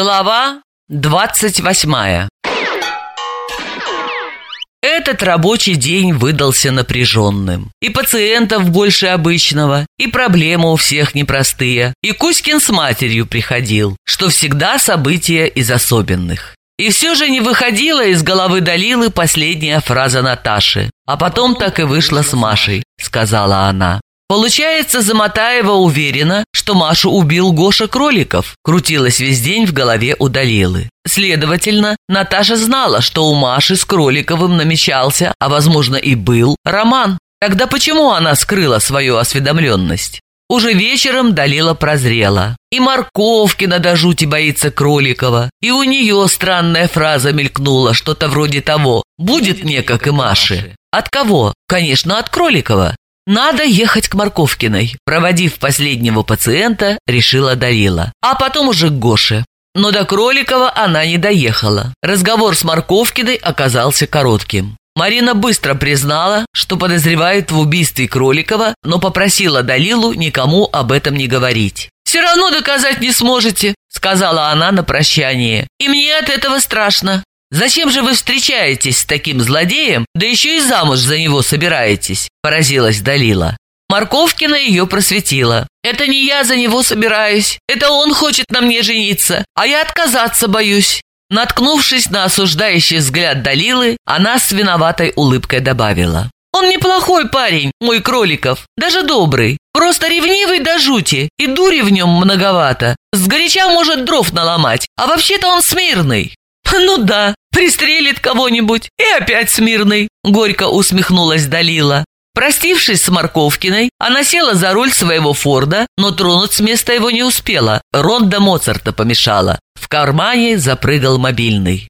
Глава двадцать восьмая Этот рабочий день выдался напряженным. И пациентов больше обычного, и проблемы у всех непростые. И Кузькин с матерью приходил, что всегда события из особенных. И все же не выходила из головы Далилы последняя фраза Наташи. А потом так и вышла с Машей, сказала она. Получается, Замотаева уверена, что Машу убил Гоша Кроликов, крутилась весь день в голове у Далилы. Следовательно, Наташа знала, что у Маши с Кроликовым намечался, а возможно и был, роман. Тогда почему она скрыла свою осведомленность? Уже вечером Далила прозрела. И Марковкина до жути боится Кроликова. И у нее странная фраза мелькнула, что-то вроде того «Будет мне, как и Маше». От кого? Конечно, от Кроликова. Надо ехать к Марковкиной. Проводив последнего пациента, решила Далила. А потом уже к Гоше. Но до Кроликова она не доехала. Разговор с Марковкиной оказался коротким. Марина быстро признала, что подозревает в убийстве Кроликова, но попросила Далилу никому об этом не говорить. «Все равно доказать не сможете», — сказала она на прощание. «И мне от этого страшно. «Зачем же вы встречаетесь с таким злодеем, да еще и замуж за него собираетесь?» – поразилась Далила. Марковкина ее просветила. «Это не я за него собираюсь, это он хочет на мне жениться, а я отказаться боюсь». Наткнувшись на осуждающий взгляд Далилы, она с виноватой улыбкой добавила. «Он неплохой парень, мой Кроликов, даже добрый, просто ревнивый до жути, и дури в нем многовато. Сгоряча может дров наломать, а вообще-то он смирный». «Ну да, пристрелит кого-нибудь и опять смирный», — горько усмехнулась Далила. Простившись с Марковкиной, она села за руль своего Форда, но тронуть с места его не успела. Ронда Моцарта помешала. В кармане запрыгал мобильный.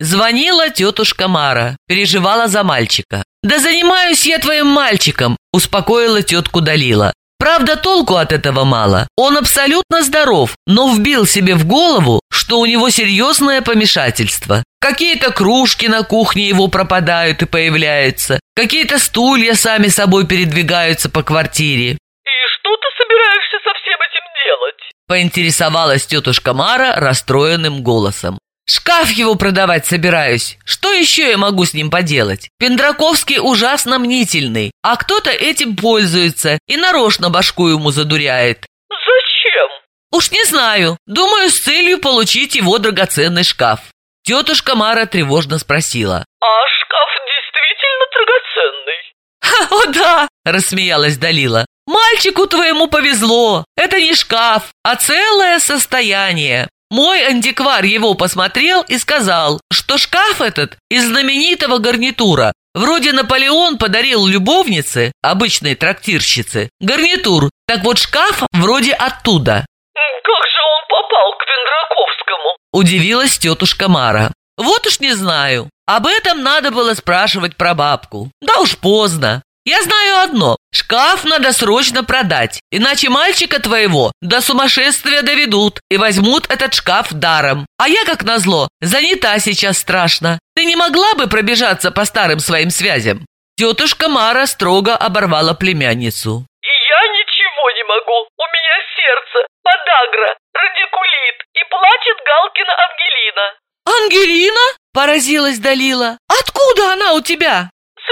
Звонила тетушка Мара, переживала за мальчика. «Да занимаюсь я твоим мальчиком», – успокоила тетку Далила. Правда, толку от этого мало. Он абсолютно здоров, но вбил себе в голову, что у него серьезное помешательство. Какие-то кружки на кухне его пропадают и появляются, какие-то стулья сами собой передвигаются по квартире. «И что ты собираешься со всем этим делать?» поинтересовалась тетушка Мара расстроенным голосом. Шкаф его продавать собираюсь. Что еще я могу с ним поделать? Пендраковский ужасно мнительный, а кто-то этим пользуется и нарочно башку ему задуряет. Зачем? Уж не знаю. Думаю, с целью получить его драгоценный шкаф. Тетушка Мара тревожно спросила. А шкаф действительно драгоценный? «Ха, «О да!» – рассмеялась Далила. «Мальчику твоему повезло. Это не шкаф, а целое состояние. Мой антиквар его посмотрел и сказал, что шкаф этот из знаменитого гарнитура. Вроде Наполеон подарил любовнице, обычной трактирщице, гарнитур, так вот шкаф вроде оттуда. «Как же он попал к Пендраковскому?» – удивилась тетушка Мара. «Вот уж не знаю. Об этом надо было спрашивать про бабку. Да уж поздно. Я знаю одно. Шкаф надо срочно продать, иначе мальчика твоего до сумасшествия доведут и возьмут этот шкаф даром. А я, как назло, занята сейчас страшно. Ты не могла бы пробежаться по старым своим связям?» Тетушка Мара строго оборвала племянницу. «И я ничего не могу. У меня сердце, подагра, радикулит и плачет Галкина Ангелина». «Ангелина?» – поразилась Далила. «Откуда она у тебя?»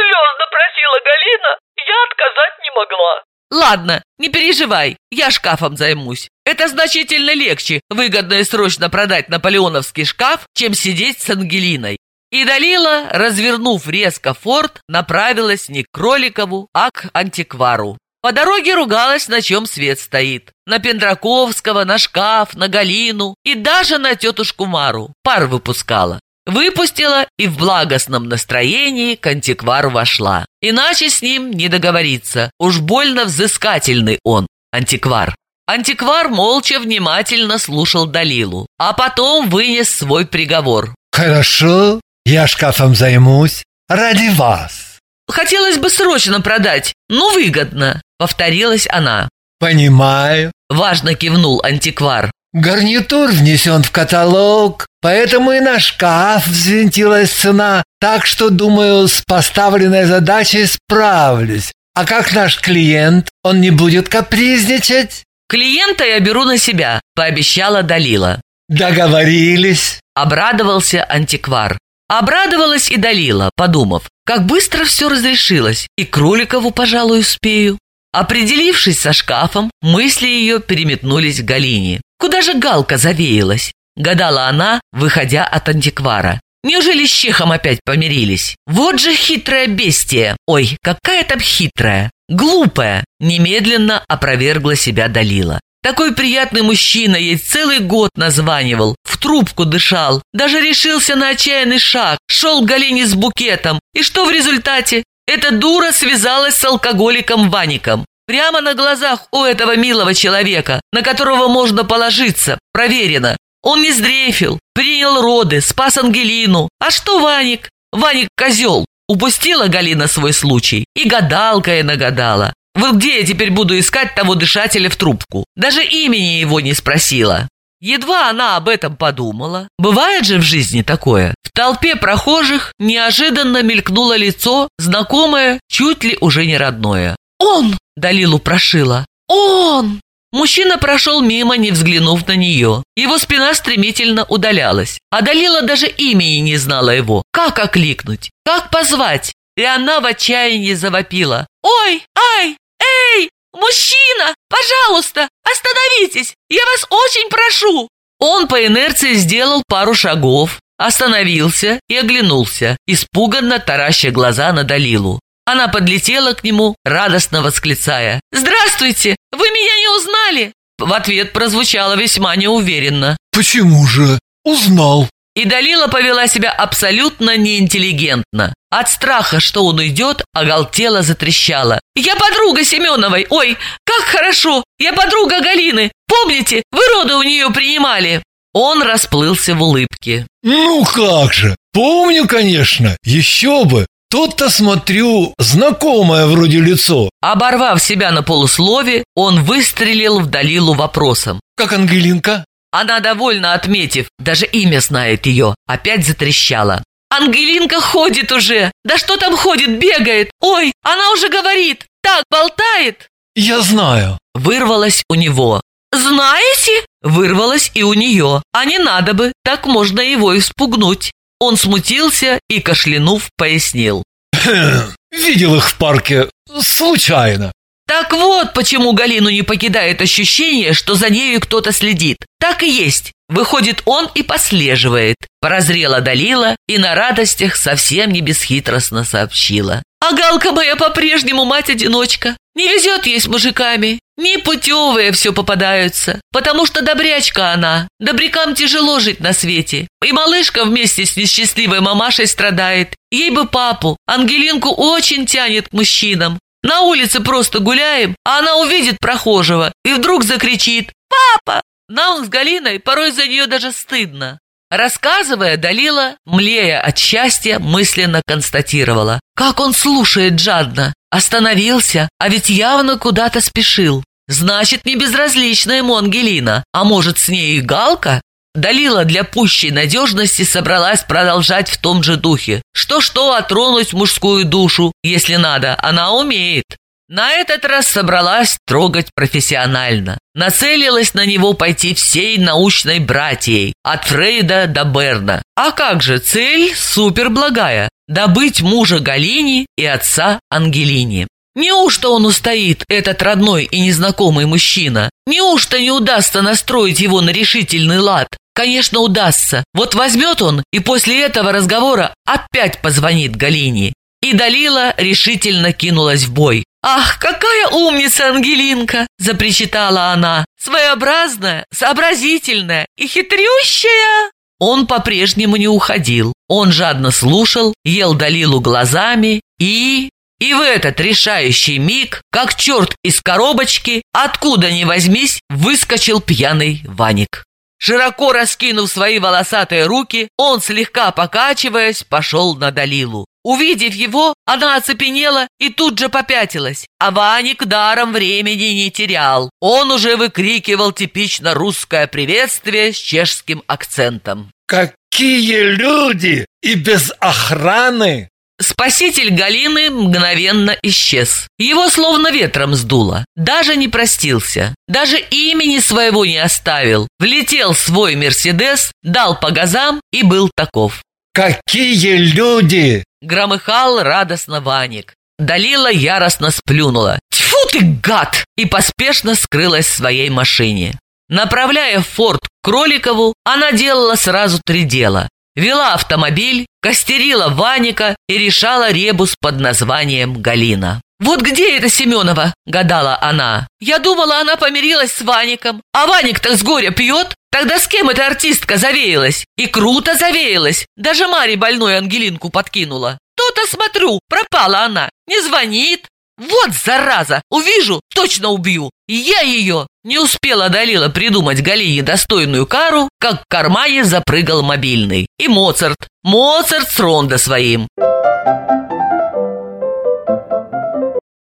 Слезно просила Галина, я отказать не могла. Ладно, не переживай, я шкафом займусь. Это значительно легче выгодно и срочно продать наполеоновский шкаф, чем сидеть с Ангелиной. И Далила, развернув резко форт, направилась не к Кроликову, а к антиквару. По дороге ругалась, на чем свет стоит. На Пендраковского, на шкаф, на Галину и даже на тетушку Мару. Пар выпускала. Выпустила и в благостном настроении к антиквару вошла. Иначе с ним не договориться. Уж больно взыскательный он, антиквар. Антиквар молча внимательно слушал Далилу, а потом вынес свой приговор. «Хорошо, я шкафом займусь. Ради вас». «Хотелось бы срочно продать, но выгодно», — повторилась она. «Понимаю», — важно кивнул антиквар. Гарнитур внесен в каталог, поэтому и на шкаф взвинтилась цена, так что, думаю, с поставленной задачей справлюсь. А как наш клиент, он не будет капризничать? Клиента я беру на себя, пообещала Далила. Договорились. Обрадовался антиквар. Обрадовалась и Далила, подумав, как быстро все разрешилось, и Кроликову, пожалуй, успею. Определившись со шкафом, мысли ее переметнулись к Галине. Куда же Галка завеялась? Гадала она, выходя от антиквара. Неужели с Чехом опять помирились? Вот же хитрая бестия! Ой, какая там хитрая! Глупая! Немедленно опровергла себя Далила. Такой приятный мужчина ей целый год названивал, в трубку дышал, даже решился на отчаянный шаг, шел к Галине с букетом. И что в результате? Эта дура связалась с алкоголиком Ваником. Прямо на глазах у этого милого человека, на которого можно положиться, проверено. Он не сдрефил, принял роды, спас Ангелину. А что Ваник? Ваник козел. Упустила Галина свой случай. И гадалка я нагадала. Вот где я теперь буду искать того дышателя в трубку? Даже имени его не спросила. Едва она об этом подумала. Бывает же в жизни такое. В толпе прохожих неожиданно мелькнуло лицо, знакомое, чуть ли уже не родное. «Он!» – Далилу прошила. «Он!» Мужчина прошел мимо, не взглянув на нее. Его спина стремительно удалялась. А Далила даже имени не знала его. Как окликнуть? Как позвать? И она в отчаянии завопила. «Ой! Ай! Эй! Мужчина! Пожалуйста! Остановитесь! Я вас очень прошу!» Он по инерции сделал пару шагов, остановился и оглянулся, испуганно тараща глаза на Далилу. Она подлетела к нему, радостно восклицая. «Здравствуйте! Вы меня не узнали?» В ответ прозвучало весьма неуверенно. «Почему же? Узнал». И Далила повела себя абсолютно неинтеллигентно. От страха, что он уйдет, оголтела затрещала. «Я подруга Семеновой! Ой, как хорошо! Я подруга Галины! Помните, вы роды у нее принимали!» Он расплылся в улыбке. «Ну как же! Помню, конечно! Еще бы! Тут-то, смотрю, знакомое вроде лицо. Оборвав себя на полуслове, он выстрелил в Далилу вопросом. Как Ангелинка? Она, довольно отметив, даже имя знает ее, опять затрещала. «Ангелинка ходит уже! Да что там ходит, бегает! Ой, она уже говорит! Так, болтает!» «Я знаю!» Вырвалось у него. «Знаете?» Вырвалось и у нее. А не надо бы, так можно его испугнуть. Он смутился и, кашлянув, пояснил. «Видел их в парке. Случайно». Так вот, почему Галину не покидает ощущение, что за нею кто-то следит. Так и есть. Выходит, он и послеживает. Прозрела Далила и на радостях совсем не бесхитростно сообщила. А Галка моя по-прежнему мать-одиночка. Не везет ей с мужиками. Непутевые все попадаются, потому что добрячка она. Добрякам тяжело жить на свете. И малышка вместе с несчастливой мамашей страдает. Ей бы папу. Ангелинку очень тянет к мужчинам. На улице просто гуляем, а она увидит прохожего и вдруг закричит «Папа!». Нам с Галиной порой за нее даже стыдно. Рассказывая, Далила, млея от счастья, мысленно констатировала. Как он слушает жадно. Остановился, а ведь явно куда-то спешил. Значит, не безразлична ему Ангелина, а может, с ней и Галка? Далила для пущей надежности собралась продолжать в том же духе. Что-что отронуть мужскую душу, если надо, она умеет. На этот раз собралась трогать профессионально. Нацелилась на него пойти всей научной братьей, от Фрейда до Берна. А как же, цель суперблагая – добыть мужа Галине и отца Ангелине. Неужто он устоит, этот родной и незнакомый мужчина? Неужто не удастся настроить его на решительный лад? Конечно, удастся. Вот возьмет он и после этого разговора опять позвонит Галине. И Далила решительно кинулась в бой. «Ах, какая умница Ангелинка!» – запричитала она. «Своеобразная, сообразительная и хитрющая!» Он по-прежнему не уходил. Он жадно слушал, ел Далилу глазами и... И в этот решающий миг, как черт из коробочки, откуда ни возьмись, выскочил пьяный Ваник. Широко раскинув свои волосатые руки, он, слегка покачиваясь, пошел на Далилу. Увидев его, она оцепенела и тут же попятилась. А Ваник даром времени не терял. Он уже выкрикивал типично русское приветствие с чешским акцентом. «Какие люди! И без охраны!» Спаситель Галины мгновенно исчез. Его словно ветром сдуло. Даже не простился. Даже имени своего не оставил. Влетел свой «Мерседес», дал по газам и был таков. «Какие люди!» Громыхал радостно Ваник. Далила яростно сплюнула. «Тьфу ты, гад!» и поспешно скрылась в своей машине. Направляя форт к Кроликову, она делала сразу три дела. Вела автомобиль, костерила Ваника и решала ребус под названием Галина. «Вот где это Семенова?» – гадала она. «Я думала, она помирилась с Ваником. А Ваник-то с горя пьет? Тогда с кем эта артистка завеялась? И круто завеялась. Даже Маре больной Ангелинку подкинула. То-то смотрю, пропала она. Не звонит, вот зараза! Увижу, точно убью! я ее! Не успела Далила придумать Галине достойную кару, как в кармане запрыгал мобильный. И Моцарт. Моцарт с рондо своим.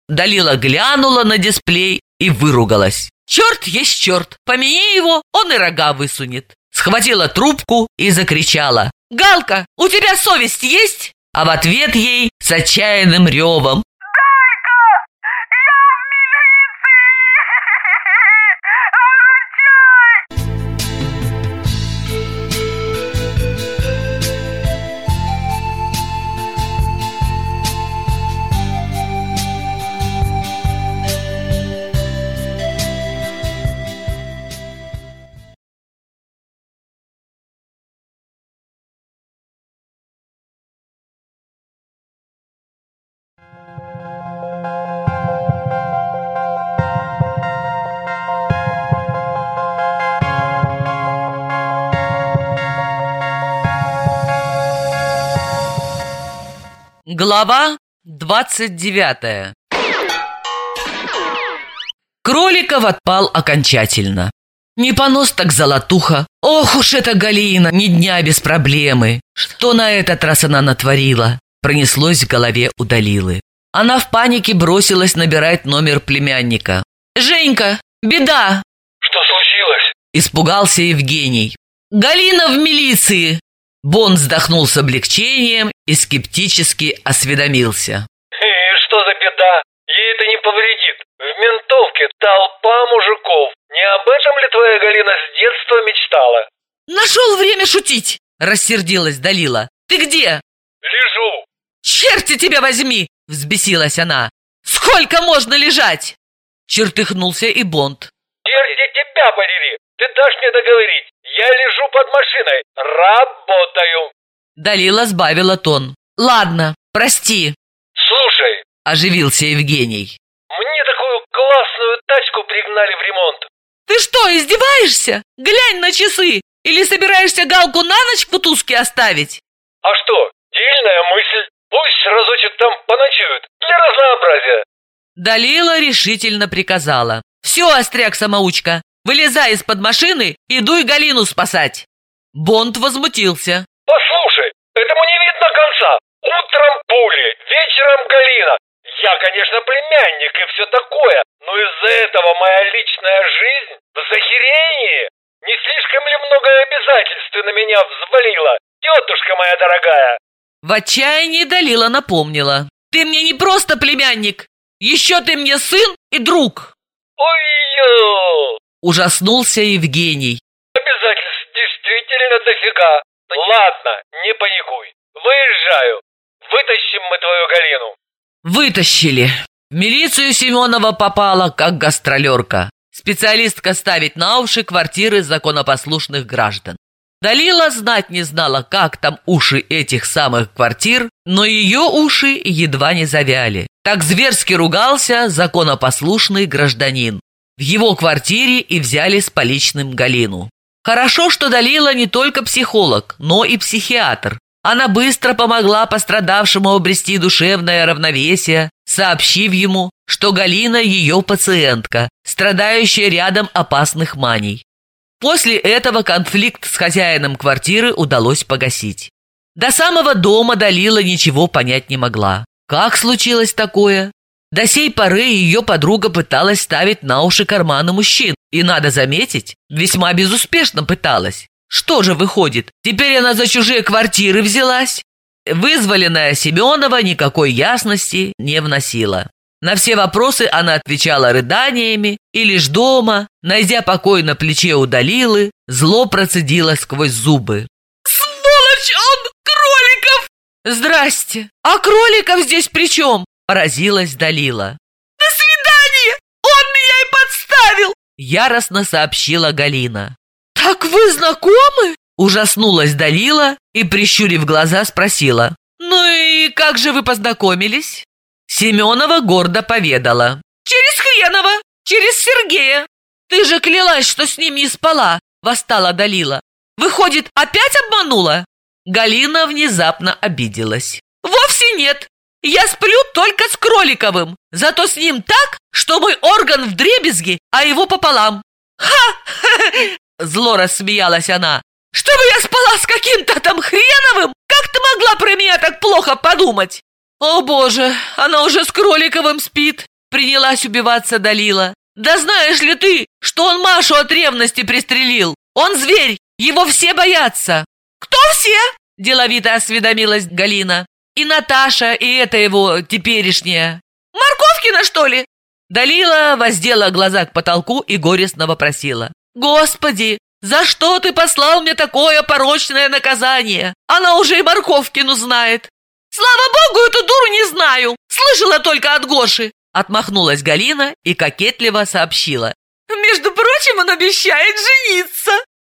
Далила глянула на дисплей и выругалась. Черт есть черт, помяни его, он и рога высунет. Схватила трубку и закричала. «Галка, у тебя совесть есть?» А в ответ ей с отчаянным ревом. Глава двадцать девятая Кроликов отпал окончательно. Не понос так золотуха. Ох уж эта Галина, ни дня без проблемы. Что на этот раз она натворила? Пронеслось в голове у Далилы. Она в панике бросилась набирать номер племянника. «Женька, беда!» «Что случилось?» Испугался Евгений. «Галина в милиции!» Бон вздохнул с облегчением и скептически осведомился. «И что за беда? Ей это не повредит. В ментовке толпа мужиков. Не об этом ли твоя Галина с детства мечтала?» «Нашел время шутить!» – рассердилась Далила. «Ты где?» «Лежу». «Черти тебя возьми!» – взбесилась она. «Сколько можно лежать?» Чертыхнулся и Бонд. «Черти тебя подери! Ты дашь мне договорить! Я лежу под машиной, работаю!» Далила сбавила тон. «Ладно, прости!» «Слушай!» – оживился Евгений. «Мне такую классную тачку пригнали в ремонт!» «Ты что, издеваешься? Глянь на часы! Или собираешься Галку на ночь в кутузке оставить?» «А что, дельная мысль! Пусть разочек там поночуют, для разнообразия!» Далила решительно приказала. «Все, остряк-самоучка, Вылезай из-под машины и дуй Галину спасать!» Бонд возмутился. «Послушай, этому не видно конца! Утром пули, вечером Галина! Я, конечно, племянник и все такое, но из-за этого моя личная жизнь в захерении! Не слишком ли много обязательств ты на меня взвалила, тетушка моя дорогая?» В отчаянии Далила напомнила. «Ты мне не просто племянник, еще ты мне сын и друг!» «Ой-ё!» Ужаснулся Евгений. Обязательств действительно дофига. Ладно, не паникуй. Выезжаю. Вытащим мы твою Галину. Вытащили. В милицию Семенова попала, как гастролерка. Специалистка ставит на уши квартиры законопослушных граждан. Далила знать не знала, как там уши этих самых квартир, но ее уши едва не завяли. Так зверски ругался законопослушный гражданин. В его квартире и взяли с поличным Галину. Хорошо, что Далила не только психолог, но и психиатр. Она быстро помогла пострадавшему обрести душевное равновесие, сообщив ему, что Галина ее пациентка, страдающая рядом опасных маний. После этого конфликт с хозяином квартиры удалось погасить. До самого дома Далила ничего понять не могла. Как случилось такое? До сей поры ее подруга пыталась ставить на уши карманы мужчин. И, надо заметить, весьма безуспешно пыталась. Что же выходит, теперь она за чужие квартиры взялась? вызволенная Семенова никакой ясности не вносила. На все вопросы она отвечала рыданиями и лишь дома, найдя покой на плече у зло процедила сквозь зубы. Сволочь он! Кроликов! «Здрасте! А кроликов здесь при чем?» – поразилась Далила. До свидания! Он меня и подставил! Яростно сообщила Галина. Так вы знакомы? Ужаснулась Далила и, прищурив глаза, спросила. «Ну и как же вы познакомились?» Семенова гордо поведала. «Через Хренова, через Сергея!» «Ты же клялась, что с ним не спала!» Восстала Далила. «Выходит, опять обманула?» Галина внезапно обиделась. «Вовсе нет! Я сплю только с Кроликовым, зато с ним так, что мой орган в дребезги, а его пополам!» «Ха! Зло рассмеялась она. «Чтобы я спала с каким-то там хреновым? Как ты могла про меня так плохо подумать?» «О боже, она уже с Кроликовым спит!» Принялась убиваться Далила. «Да знаешь ли ты, что он Машу от ревности пристрелил? Он зверь, его все боятся!» «Кто все?» – деловито осведомилась Галина. «И Наташа, и это его теперешняя». «Морковкина, что ли?» Далила воздела глаза к потолку и горестно вопросила. «Господи, за что ты послал мне такое порочное наказание? Она уже и Морковкину знает». «Слава богу, эту дуру не знаю! Слышала только от Гоши!» Отмахнулась Галина и кокетливо сообщила. «Между прочим, он обещает жениться!»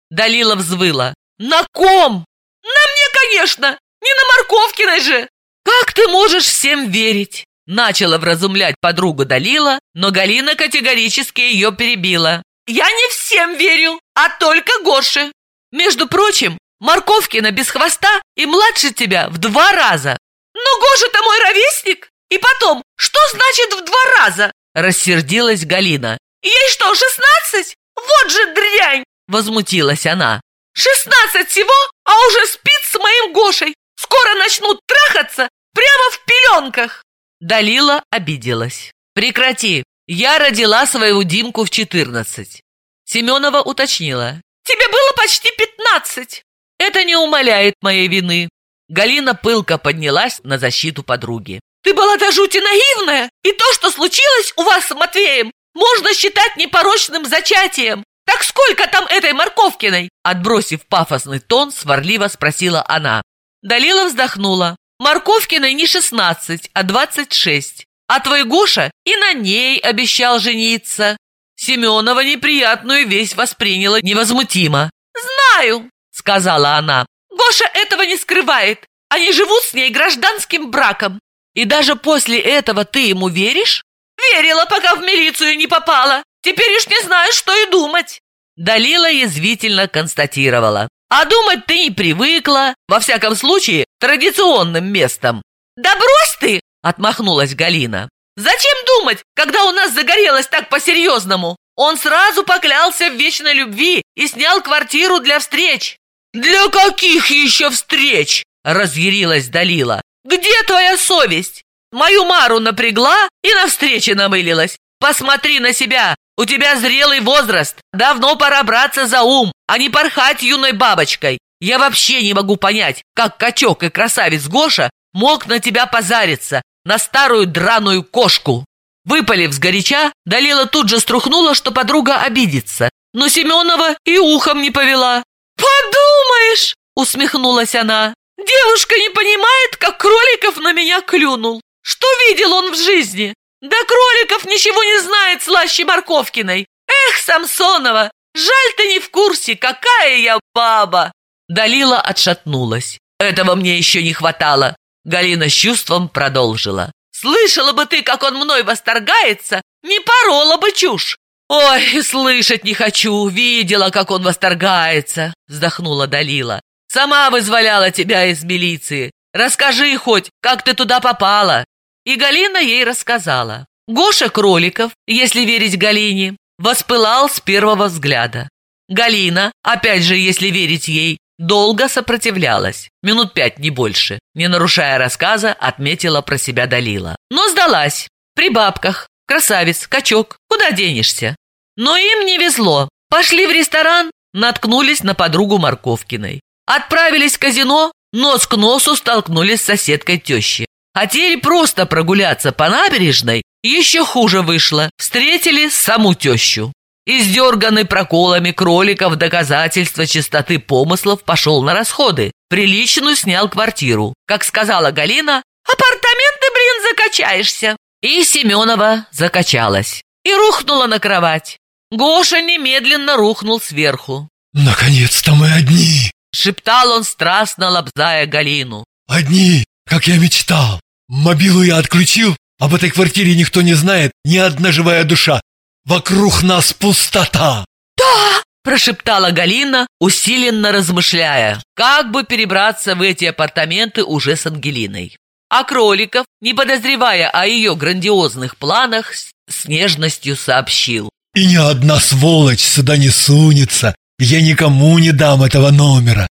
Далила взвыла. «На ком?» «На мне, конечно! Не на Морковкиной же!» «Как ты можешь всем верить?» Начала вразумлять подругу Далила, но Галина категорически ее перебила. Я не всем верю, а только Гоше. Между прочим, Морковкина без хвоста и младше тебя в два раза. Но Гоша-то мой ровесник. И потом, что значит в два раза? Рассердилась Галина. Ей что, шестнадцать? Вот же дрянь! Возмутилась она. Шестнадцать всего, а уже спит с моим Гошей. Скоро начнут трахаться прямо в пеленках. Далила обиделась. Прекрати, я родила своего Димку в четырнадцать. Семенова уточнила. Тебе было почти пятнадцать. Это не умаляет моей вины. Галина пылко поднялась на защиту подруги. Ты была до жути наивная, и то, что случилось у вас с Матвеем, можно считать непорочным зачатием. Так сколько там этой Морковкиной? Отбросив пафосный тон, сварливо спросила она. Далила вздохнула. Морковкиной не шестнадцать, а двадцать шесть. А твой Гоша и на ней обещал жениться. Семенова неприятную весть восприняла невозмутимо. «Знаю», — сказала она. «Гоша этого не скрывает. Они живут с ней гражданским браком». «И даже после этого ты ему веришь?» «Верила, пока в милицию не попала. Теперь уж не знаю, что и думать». Далила язвительно констатировала. «А думать ты не привыкла, во всяком случае, традиционным местом». «Да брось ты!» Отмахнулась Галина. «Зачем думать, когда у нас загорелось так по-серьезному? Он сразу поклялся в вечной любви и снял квартиру для встреч». «Для каких еще встреч?» Разъярилась Далила. «Где твоя совесть? Мою Мару напрягла и на встрече намылилась. Посмотри на себя, у тебя зрелый возраст. Давно пора браться за ум, а не порхать юной бабочкой. Я вообще не могу понять, как качок и красавец Гоша мог на тебя позариться, на старую драную кошку. Выпалив сгоряча, Далила тут же струхнула, что подруга обидится. Но Семенова и ухом не повела. «Подумаешь!» — усмехнулась она. «Девушка не понимает, как Кроликов на меня клюнул. Что видел он в жизни? Да Кроликов ничего не знает слаще Морковкиной. Эх, Самсонова, жаль ты не в курсе, какая я баба!» Далила отшатнулась. «Этого мне еще не хватало. Галина с чувством продолжила. «Слышала бы ты, как он мной восторгается, не порола бы чушь!» «Ой, слышать не хочу, видела, как он восторгается!» вздохнула Далила. «Сама вызволяла тебя из милиции. Расскажи хоть, как ты туда попала!» И Галина ей рассказала. Гоша Кроликов, если верить Галине, воспылал с первого взгляда. Галина, опять же, если верить ей, Долго сопротивлялась, минут пять, не больше. Не нарушая рассказа, отметила про себя Далила. Но сдалась. При бабках. Красавец, качок, куда денешься? Но им не везло. Пошли в ресторан, наткнулись на подругу Морковкиной. Отправились в казино, нос к носу столкнулись с соседкой тещи. Хотели просто прогуляться по набережной, еще хуже вышло. Встретили саму тещу. Издерганный проколами кроликов доказательство чистоты помыслов пошел на расходы. Приличную снял квартиру. Как сказала Галина, «Апартаменты, блин, закачаешься!» И Семенова закачалась. И рухнула на кровать. Гоша немедленно рухнул сверху. «Наконец-то мы одни!» Шептал он, страстно лобзая Галину. «Одни, как я мечтал! Мобилу я отключил, об этой квартире никто не знает, ни одна живая душа. Вокруг нас пустота!» «Да!» – прошептала Галина, усиленно размышляя, как бы перебраться в эти апартаменты уже с Ангелиной. А Кроликов, не подозревая о ее грандиозных планах, с нежностью сообщил. «И ни одна сволочь сюда не сунется, я никому не дам этого номера.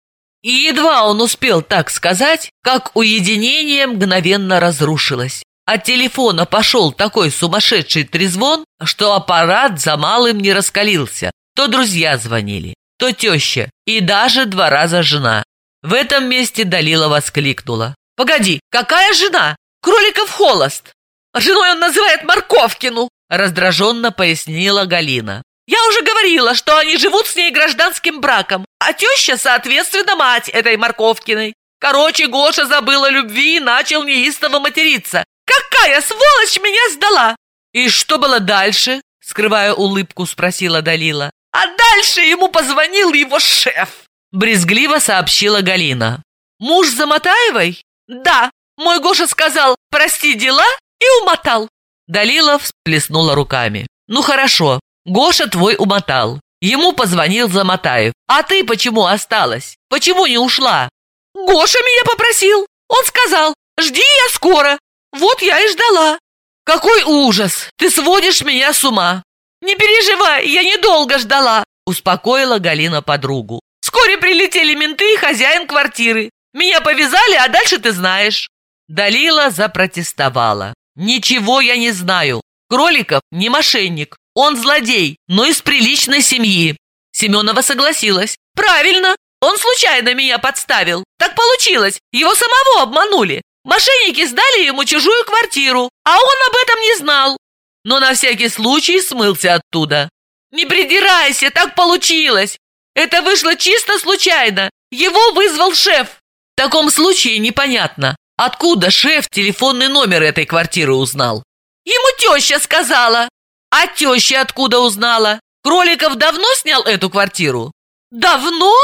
И едва он успел так сказать, как уединение мгновенно разрушилось. От телефона пошел такой сумасшедший трезвон, что аппарат за малым не раскалился. То друзья звонили, то теща и даже два раза жена. В этом месте Далила воскликнула. «Погоди, какая жена? Кроликов холост!» «Женой он называет Морковкину!» раздраженно пояснила Галина. «Я уже говорила, что они живут с ней гражданским браком, а теща, соответственно, мать этой Морковкиной. Короче, Гоша забыла любви и начал неистово материться. Какая сволочь меня сдала!» «И что было дальше?» Скрывая улыбку, спросила Далила. «А дальше ему позвонил его шеф!» Брезгливо сообщила Галина. «Муж Заматаевой?» «Да, мой Гоша сказал «прости дела» и умотал». Далила всплеснула руками. «Ну хорошо, Гоша твой умотал. Ему позвонил Заматаев. А ты почему осталась? Почему не ушла?» «Гоша меня попросил. Он сказал, жди я скоро. Вот я и ждала». «Какой ужас! Ты сводишь меня с ума!» «Не переживай, я недолго ждала», — успокоила Галина подругу. «Вскоре прилетели менты и хозяин квартиры. Меня повязали, а дальше ты знаешь». Далила запротестовала. «Ничего я не знаю. Кроликов не мошенник. Он злодей, но из приличной семьи». Семенова согласилась. «Правильно. Он случайно меня подставил. Так получилось. Его самого обманули. Мошенники сдали ему чужую квартиру, а он об этом не знал. Но на всякий случай смылся оттуда. Не придирайся, так получилось. Это вышло чисто случайно. Его вызвал шеф. В таком случае непонятно, откуда шеф телефонный номер этой квартиры узнал. Ему теща сказала. А теща откуда узнала? Кроликов давно снял эту квартиру? Давно?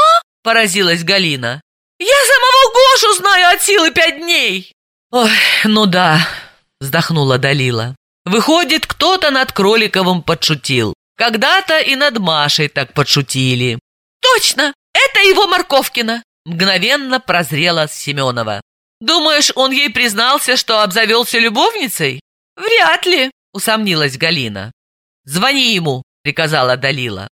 Поразилась Галина. Я самого Гошу знаю от силы пять дней. Ой, ну да, вздохнула Далила. Выходит, кто-то над Кроликовым подшутил. Когда-то и над Машей так подшутили. Точно, это его Морковкина. Мгновенно прозрела Семенова. Думаешь, он ей признался, что обзавелся любовницей? Вряд ли, усомнилась Галина. Звони ему, приказала Далила.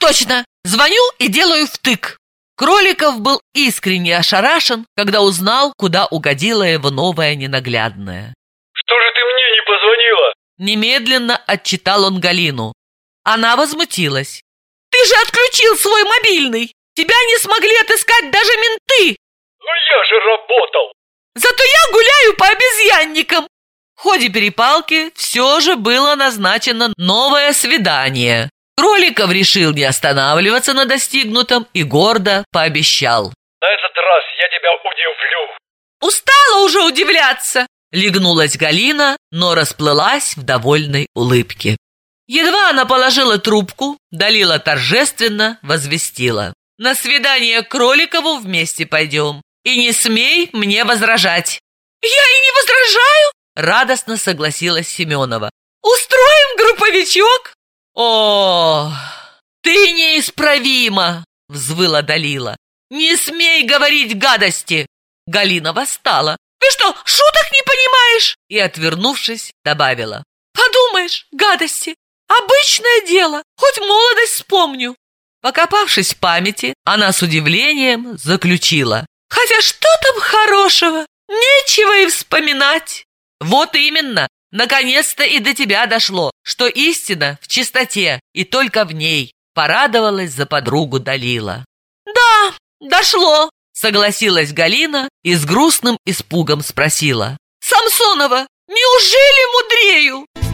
Точно, звоню и делаю втык. Кроликов был искренне ошарашен, когда узнал, куда угодила его новая ненаглядная. «Что же ты мне не позвонила?» Немедленно отчитал он Галину. Она возмутилась. «Ты же отключил свой мобильный! Тебя не смогли отыскать даже менты!» «Ну я же работал!» «Зато я гуляю по обезьянникам!» В ходе перепалки все же было назначено новое свидание. Кроликов решил не останавливаться на достигнутом и гордо пообещал. «На этот раз я тебя удивлю!» «Устала уже удивляться!» Легнулась Галина, но расплылась в довольной улыбке. Едва она положила трубку, Далила торжественно возвестила. «На свидание к Кроликову вместе пойдем. И не смей мне возражать!» «Я и не возражаю!» Радостно согласилась Семенова. «Устроим групповичок!» «О, ты неисправима!» — взвыла Далила. «Не смей говорить гадости!» Галина восстала. «Ты что, шуток не понимаешь?» И, отвернувшись, добавила. «Подумаешь, гадости! Обычное дело, хоть молодость вспомню!» Покопавшись в памяти, она с удивлением заключила. «Хотя что там хорошего? Нечего и вспоминать!» «Вот именно! Наконец-то и до тебя дошло, что истина в чистоте и только в ней!» Порадовалась за подругу Далила. «Да, дошло!» Согласилась Галина и с грустным испугом спросила. Самсонова, неужели мудрею?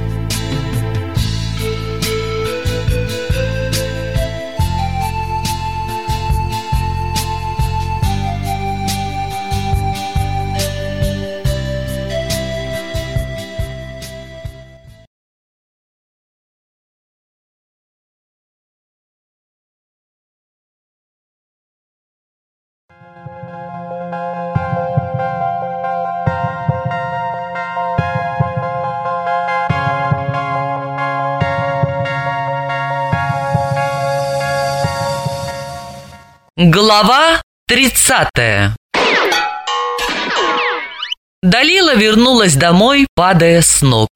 Глава 30 Далила вернулась домой, падая с ног.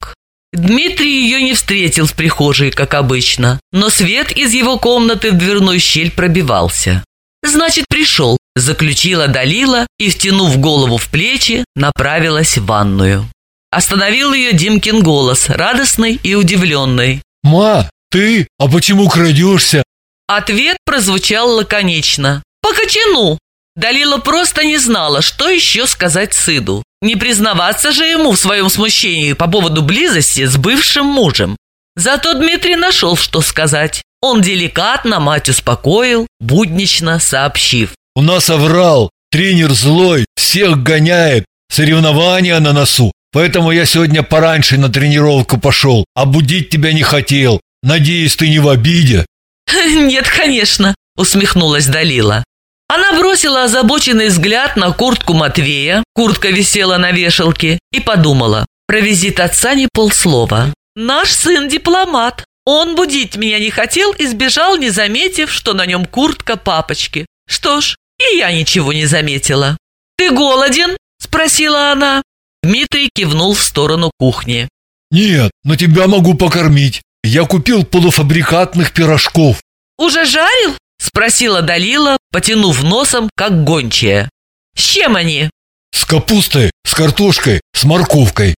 Дмитрий ее не встретил в прихожей, как обычно, но свет из его комнаты в дверной щель пробивался. «Значит, пришел», – заключила Далила и, втянув голову в плечи, направилась в ванную. Остановил ее Димкин голос, радостный и удивленный. «Ма, ты? А почему крадешься? Ответ прозвучал лаконично. «По кочану!» Далила просто не знала, что еще сказать сыну. Не признаваться же ему в своем смущении по поводу близости с бывшим мужем. Зато Дмитрий нашел, что сказать. Он деликатно мать успокоил, буднично сообщив. У нас оврал, тренер злой, всех гоняет, соревнования на носу. Поэтому я сегодня пораньше на тренировку пошел, а будить тебя не хотел. Надеюсь, ты не в обиде. «Нет, конечно», — усмехнулась Далила. Она бросила озабоченный взгляд на куртку Матвея, куртка висела на вешалке, и подумала, про визит отца не полслова. «Наш сын дипломат. Он будить меня не хотел и сбежал, не заметив, что на нем куртка папочки. Что ж, и я ничего не заметила». «Ты голоден?» – спросила она. Дмитрий кивнул в сторону кухни. «Нет, но тебя могу покормить. Я купил полуфабрикатных пирожков. Уже жарил? Спросила Далила, потянув носом, как гончая. С чем они? С капустой, с картошкой, с морковкой.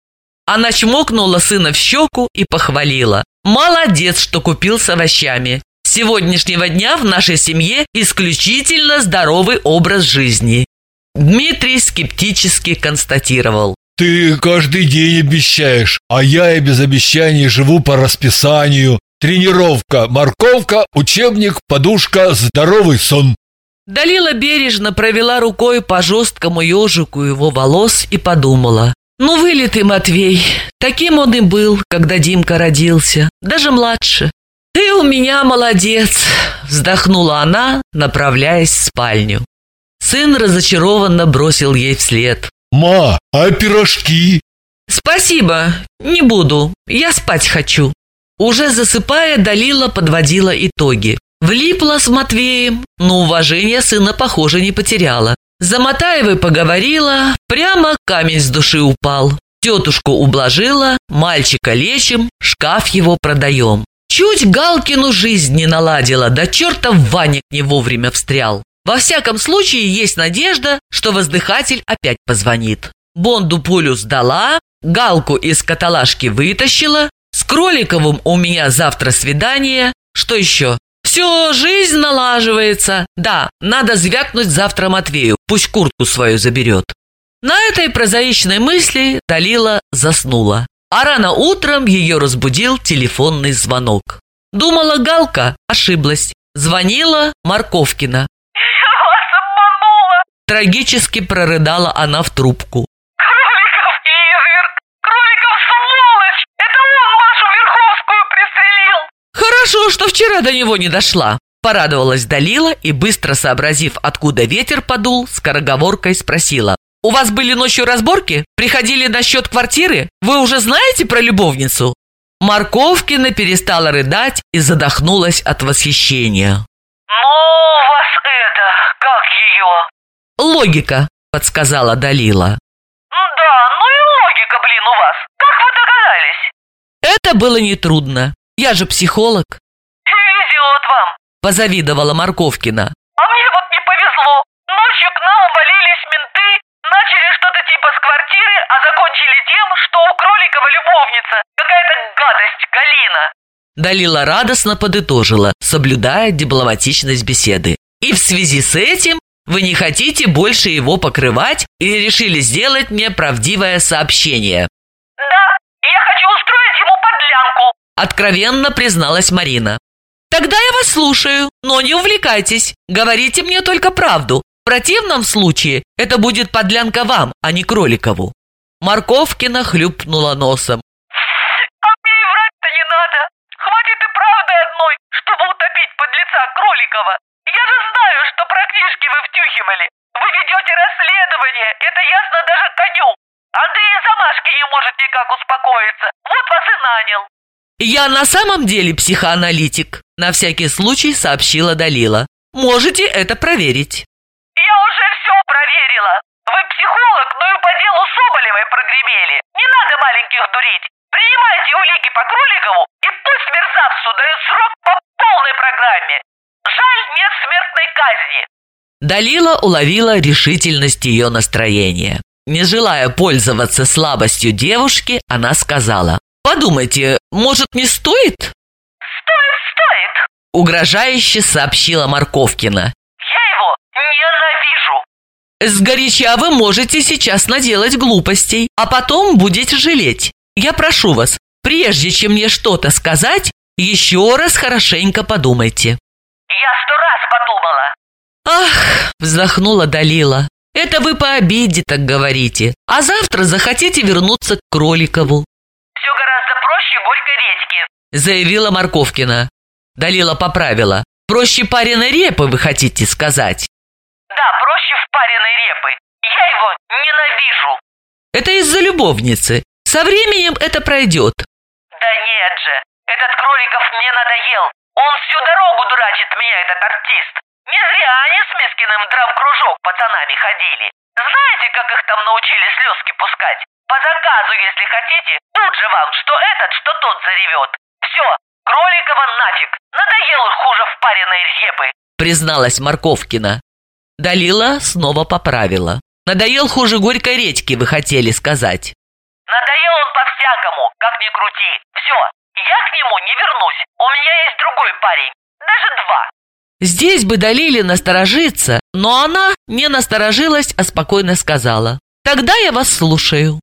Она чмокнула сына в щеку и похвалила. Молодец, что купил с овощами. С сегодняшнего дня в нашей семье исключительно здоровый образ жизни. Дмитрий скептически констатировал. Ты каждый день обещаешь, а я и без обещаний живу по расписанию. Тренировка, морковка, учебник, подушка, здоровый сон. Далила бережно провела рукой по жесткому ежику его волос и подумала. Ну, вылитый Матвей, таким он и был, когда Димка родился, даже младше. Ты у меня молодец, вздохнула она, направляясь в спальню. Сын разочарованно бросил ей вслед. «Ма, а пирожки?» «Спасибо, не буду, я спать хочу». Уже засыпая, Далила подводила итоги. Влипла с Матвеем, но уважение сына, похоже, не потеряла. За Матаевой поговорила, прямо камень с души упал. Тетушку ублажила, мальчика лечим, шкаф его продаем. Чуть Галкину жизнь не наладила, да чертов Ваник не вовремя встрял. Во всяком случае, есть надежда, что воздыхатель опять позвонит. Бонду пулю сдала, галку из каталажки вытащила, с Кроликовым у меня завтра свидание. Что еще? Все, жизнь налаживается. Да, надо звякнуть завтра Матвею, пусть куртку свою заберет. На этой прозаичной мысли Далила заснула. А рано утром ее разбудил телефонный звонок. Думала Галка, ошиблась. Звонила Марковкина. Трагически прорыдала она в трубку. Хорошо, что вчера до него не дошла. Порадовалась Далила и, быстро сообразив, откуда ветер подул, скороговоркой спросила. «У вас были ночью разборки? Приходили на счет квартиры? Вы уже знаете про любовницу?» Марковкина перестала рыдать и задохнулась от восхищения. Ну, вас это, как ее? «Логика», — подсказала Далила. Да, ну и логика, блин, у вас. Как вы догадались? Это было нетрудно. Я же психолог. Везет вам. Позавидовала Марковкина. А мне вот не повезло. Ночью к нам увалились менты, начали что-то типа с квартиры, а закончили тем, что у Кроликова любовница. Какая-то гадость, Галина. Далила радостно подытожила, соблюдая дипломатичность беседы. И в связи с этим Вы не хотите больше его покрывать или решили сделать мне правдивое сообщение? Да, я хочу устроить ему подлянку. Откровенно призналась Марина. Тогда я вас слушаю, но не увлекайтесь. Говорите мне только правду. В противном случае это будет подлянка вам, а не Кроликову. Морковкина хлюпнула носом. А мне и врать-то не надо. Хватит и правды одной, чтобы утопить подлеца Кроликова. Я же знаю, что про книжки вы втюхивали. Вы ведете расследование, это ясно даже коню. Андрей из замашки не может никак успокоиться. Вот вас и нанял. Я на самом деле психоаналитик, на всякий случай сообщила Далила. Можете это проверить. Я уже все проверила. Вы психолог, но и по делу Соболевой прогремели. Не надо маленьких дурить. Принимайте улики по Кроликову, и пусть мерзавцу дают срок по полной программе. Жаль, нет смертной казни. Далила уловила решительность ее настроения. Не желая пользоваться слабостью девушки, она сказала, «Подумайте, может, не стоит?» Стоит, стоит. Угрожающе сообщила Морковкина. Я его ненавижу. Сгоряча вы можете сейчас наделать глупостей, а потом будете жалеть. Я прошу вас, прежде чем мне что-то сказать, еще раз хорошенько подумайте. Я сто раз подумала. Ах, вздохнула Далила. Это вы по обиде так говорите, а завтра захотите вернуться к Кроликову, заявила Морковкина. Далила поправила. Проще пареной репы вы хотите сказать. Да, проще впаренной репы. Я его ненавижу. Это из-за любовницы. Со временем это пройдет. Да нет же, этот Кроликов мне надоел. Он всю дорогу дурачит меня, этот артист. Не зря они с Мискиным в драм-кружок пацанами ходили. Знаете, как их там научили слезки пускать? По заказу, если хотите, тут же вам, что этот, что тот заревет. Все, Кроликова нафиг. Надоел хуже впаренной репы. призналась Морковкина. Далила снова поправила. Надоел хуже горькой редьки, вы хотели сказать. Надоел он по-всякому, как ни крути. Все, я к нему не вернусь. У меня есть другой парень. Даже два. Здесь бы Далиле насторожиться, но она не насторожилась, а спокойно сказала. «Тогда я вас слушаю».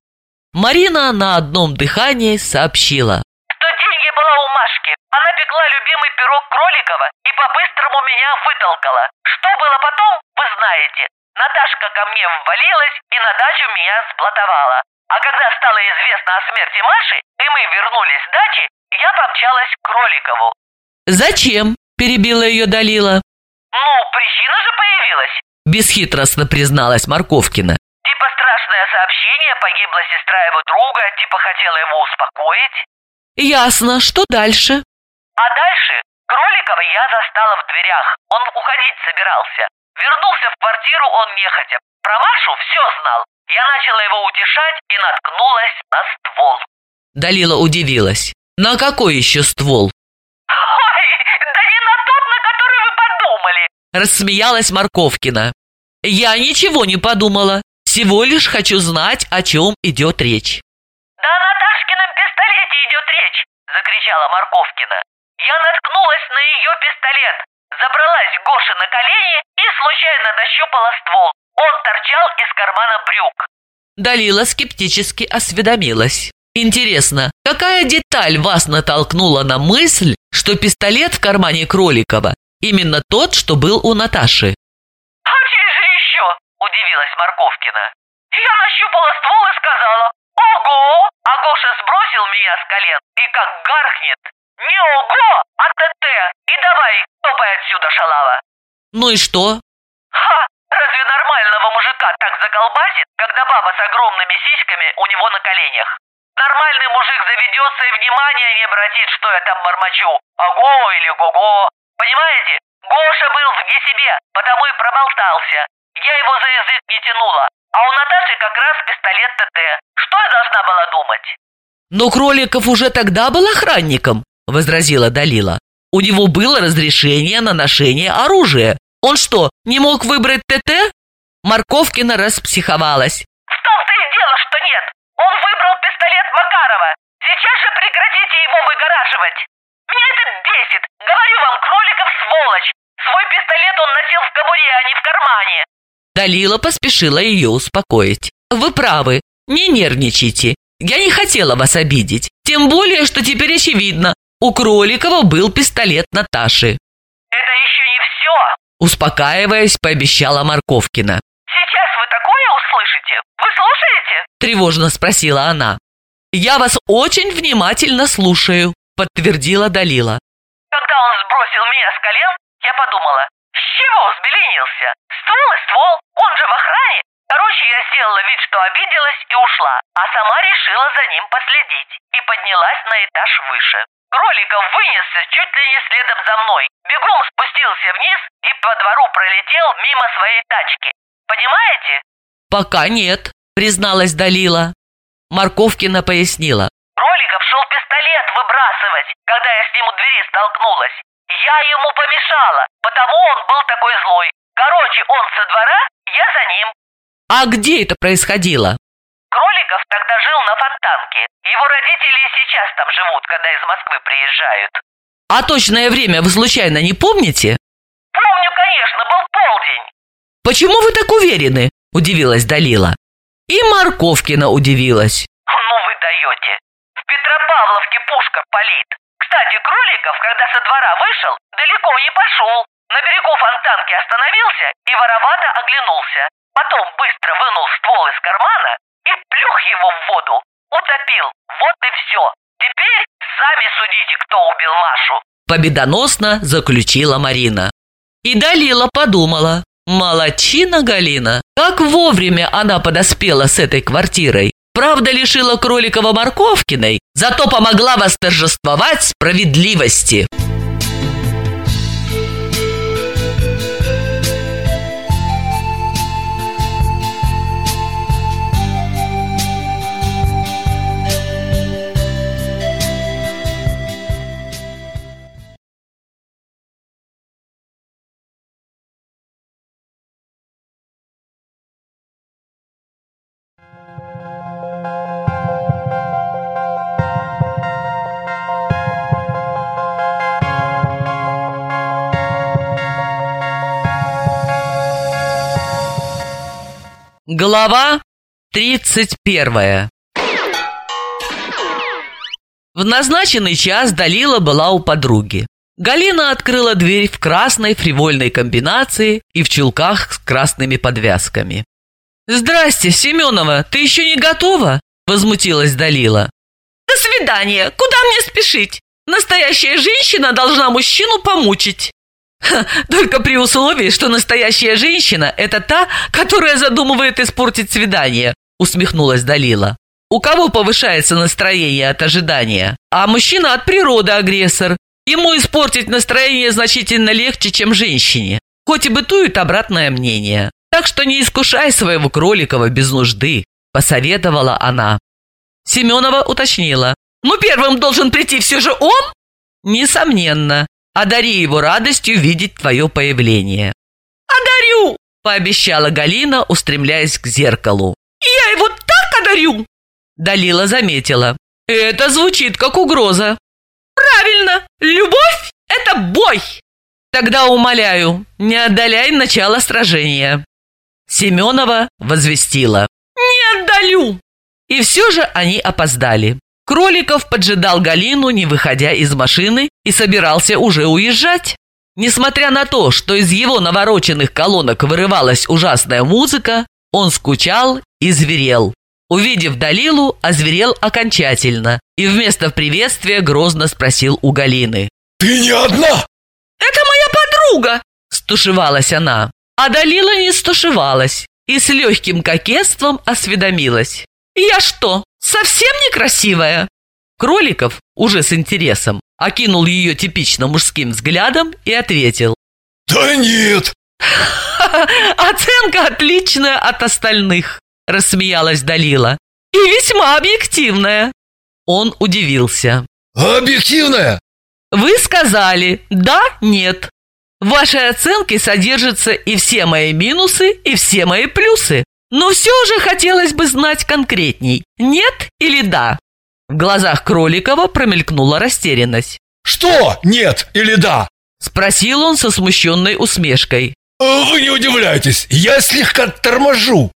Марина на одном дыхании сообщила. Что деньги была у Машки. Она пекла любимый пирог Кроликова и по-быстрому меня вытолкала. Что было потом, вы знаете. Наташка ко мне ввалилась и на дачу меня сблатовала. А когда стало известно о смерти Маши, и мы вернулись с дачи, я помчалась к Кроликову. «Зачем?» – перебила ее Далила. Ну, причина же появилась. Бесхитростно призналась Морковкина. Страшное сообщение, погибла сестра его друга, типа хотела его успокоить. «Ясно. Что дальше?» А дальше Кроликова я застала в дверях. Он уходить собирался. Вернулся в квартиру он нехотя. Про Машу все знал. Я начала его утешать и наткнулась на ствол. Далила удивилась. «На какой еще ствол?» Ой, да не на тот, на который вы подумали. Рассмеялась Морковкина. «Я ничего не подумала. Всего лишь хочу знать, о чем идет речь». Да о Наташкином пистолете идет речь, закричала Морковкина. Я наткнулась на ее пистолет, забралась к Гоше на колени и случайно нащупала ствол. Он торчал из кармана брюк. Далила скептически осведомилась. Интересно, какая деталь вас натолкнула на мысль, что пистолет в кармане Кроликова именно тот, что был у Наташи? А чей же еще? Удивилась Морковкина. Я нащупала ствол и сказала «Ого!» А Гоша сбросил меня с колен и как гаркнет. Не ого, а ТТ. И давай, топай отсюда, шалава. Ну и что? Ха! Разве нормального мужика так заколбасит, когда баба с огромными сиськами у него на коленях? Нормальный мужик заведется и внимания не обратит, что я там мормочу. Ого или го-го. Понимаете? Гоша был вне себе, потому и проболтался. Я его за язык не тянула. А у Наташи как раз пистолет ТТ. Что я должна была думать? Но Кроликов уже тогда был охранником, возразила Далила. У него было разрешение на ношение оружия. Он что, не мог выбрать ТТ? Морковкина распсиховалась. В том-то и дело, что нет. Он выбрал пистолет Макарова. Сейчас же прекратите его выгораживать. Меня это бесит. Говорю вам, Кроликов сволочь. Свой пистолет он носил в кобуре, а не в кармане. Далила поспешила ее успокоить. «Вы правы, не нервничайте. Я не хотела вас обидеть. Тем более, что теперь очевидно, у Кроликова был пистолет Наташи». Это еще не все. Успокаиваясь, пообещала Марковкина. Сейчас вы такое услышите. Вы слушаете? Тревожно спросила она. «Я вас очень внимательно слушаю», подтвердила Далила. Когда он сбросил меня с колен, я подумала, с чего взбеленился? Ствол и ствол, он же в охране. Короче, я сделала вид, что обиделась и ушла, а сама решила за ним последить и поднялась на этаж выше. Кроликов вынесся чуть ли не следом за мной, бегом спустился вниз и по двору пролетел мимо своей тачки. Понимаете? «Пока нет», призналась Далила. Марковкина пояснила. Кроликов шел пистолет выбрасывать, когда я с ним у двери столкнулась. Я ему помешала, потому он был такой злой. Короче, он со двора, я за ним. «А где это происходило?» Кроликов тогда жил на Фонтанке. Его родители и сейчас там живут, когда из Москвы приезжают. «А точное время вы случайно не помните?» Помню, конечно, был полдень. «Почему вы так уверены?» – удивилась Далила. И Марковкина удивилась. Ну вы даете. В Петропавловке пушка палит. Кстати, Кроликов, когда со двора вышел, далеко не пошел. На берегу Фонтанки остановился и воровато оглянулся. Потом быстро вынул ствол из кармана и плюх его в воду. Утопил. Вот и все. Теперь сами судите, кто убил Машу. Победоносно заключила Марина. И Далила подумала. Молодчина Галина. Как вовремя она подоспела с этой квартирой. Правда, лишила Кроликова Марковкиной, зато помогла восторжествовать справедливости. Глава 31 В назначенный час Далила была у подруги. Галина открыла дверь в красной фривольной комбинации и в чулках с красными подвязками. «Здрасте, Семенова, ты еще не готова?» – возмутилась Далила. До свидания. Куда мне спешить? Настоящая женщина должна мужчину помучить. Только при условии, что настоящая женщина – это та, которая задумывает испортить свидание, усмехнулась Далила. У кого повышается настроение от ожидания? А мужчина от природы агрессор. Ему испортить настроение значительно легче, чем женщине. Хоть и бытует обратное мнение. Так что не искушай своего Кроликова без нужды, посоветовала она. Семенова уточнила. Ну, первым должен прийти все же он? Несомненно. Одари его радостью видеть твое появление. Одарю! Пообещала Галина, устремляясь к зеркалу. Я его так одарю! Далила заметила. Это звучит как угроза. Правильно! Любовь – это бой! Тогда умоляю, не отдаляй начало сражения. Семенова возвестила. Не отдалю! И все же они опоздали. Кроликов поджидал Галину, не выходя из машины, и собирался уже уезжать. Несмотря на то, что из его навороченных колонок вырывалась ужасная музыка, он скучал и зверел. Увидев Далилу, озверел окончательно и вместо приветствия грозно спросил у Галины. Ты не одна? Это моя подруга! Стушевалась она. А Далила не стушевалась и с легким кокетством осведомилась. «Я что, совсем некрасивая?» Кроликов, уже с интересом, окинул ее типично мужским взглядом и ответил. Да нет. «Оценка отличная от остальных», – рассмеялась Далила. «И весьма объективная». Он удивился. Объективная? «Вы сказали «да», «нет». В вашей оценке содержатся и все мои минусы, и все мои плюсы. Но все же хотелось бы знать конкретней, нет или да. В глазах Кроликова промелькнула растерянность. Что нет или да? Спросил он со смущенной усмешкой. Вы не удивляйтесь, я слегка торможу.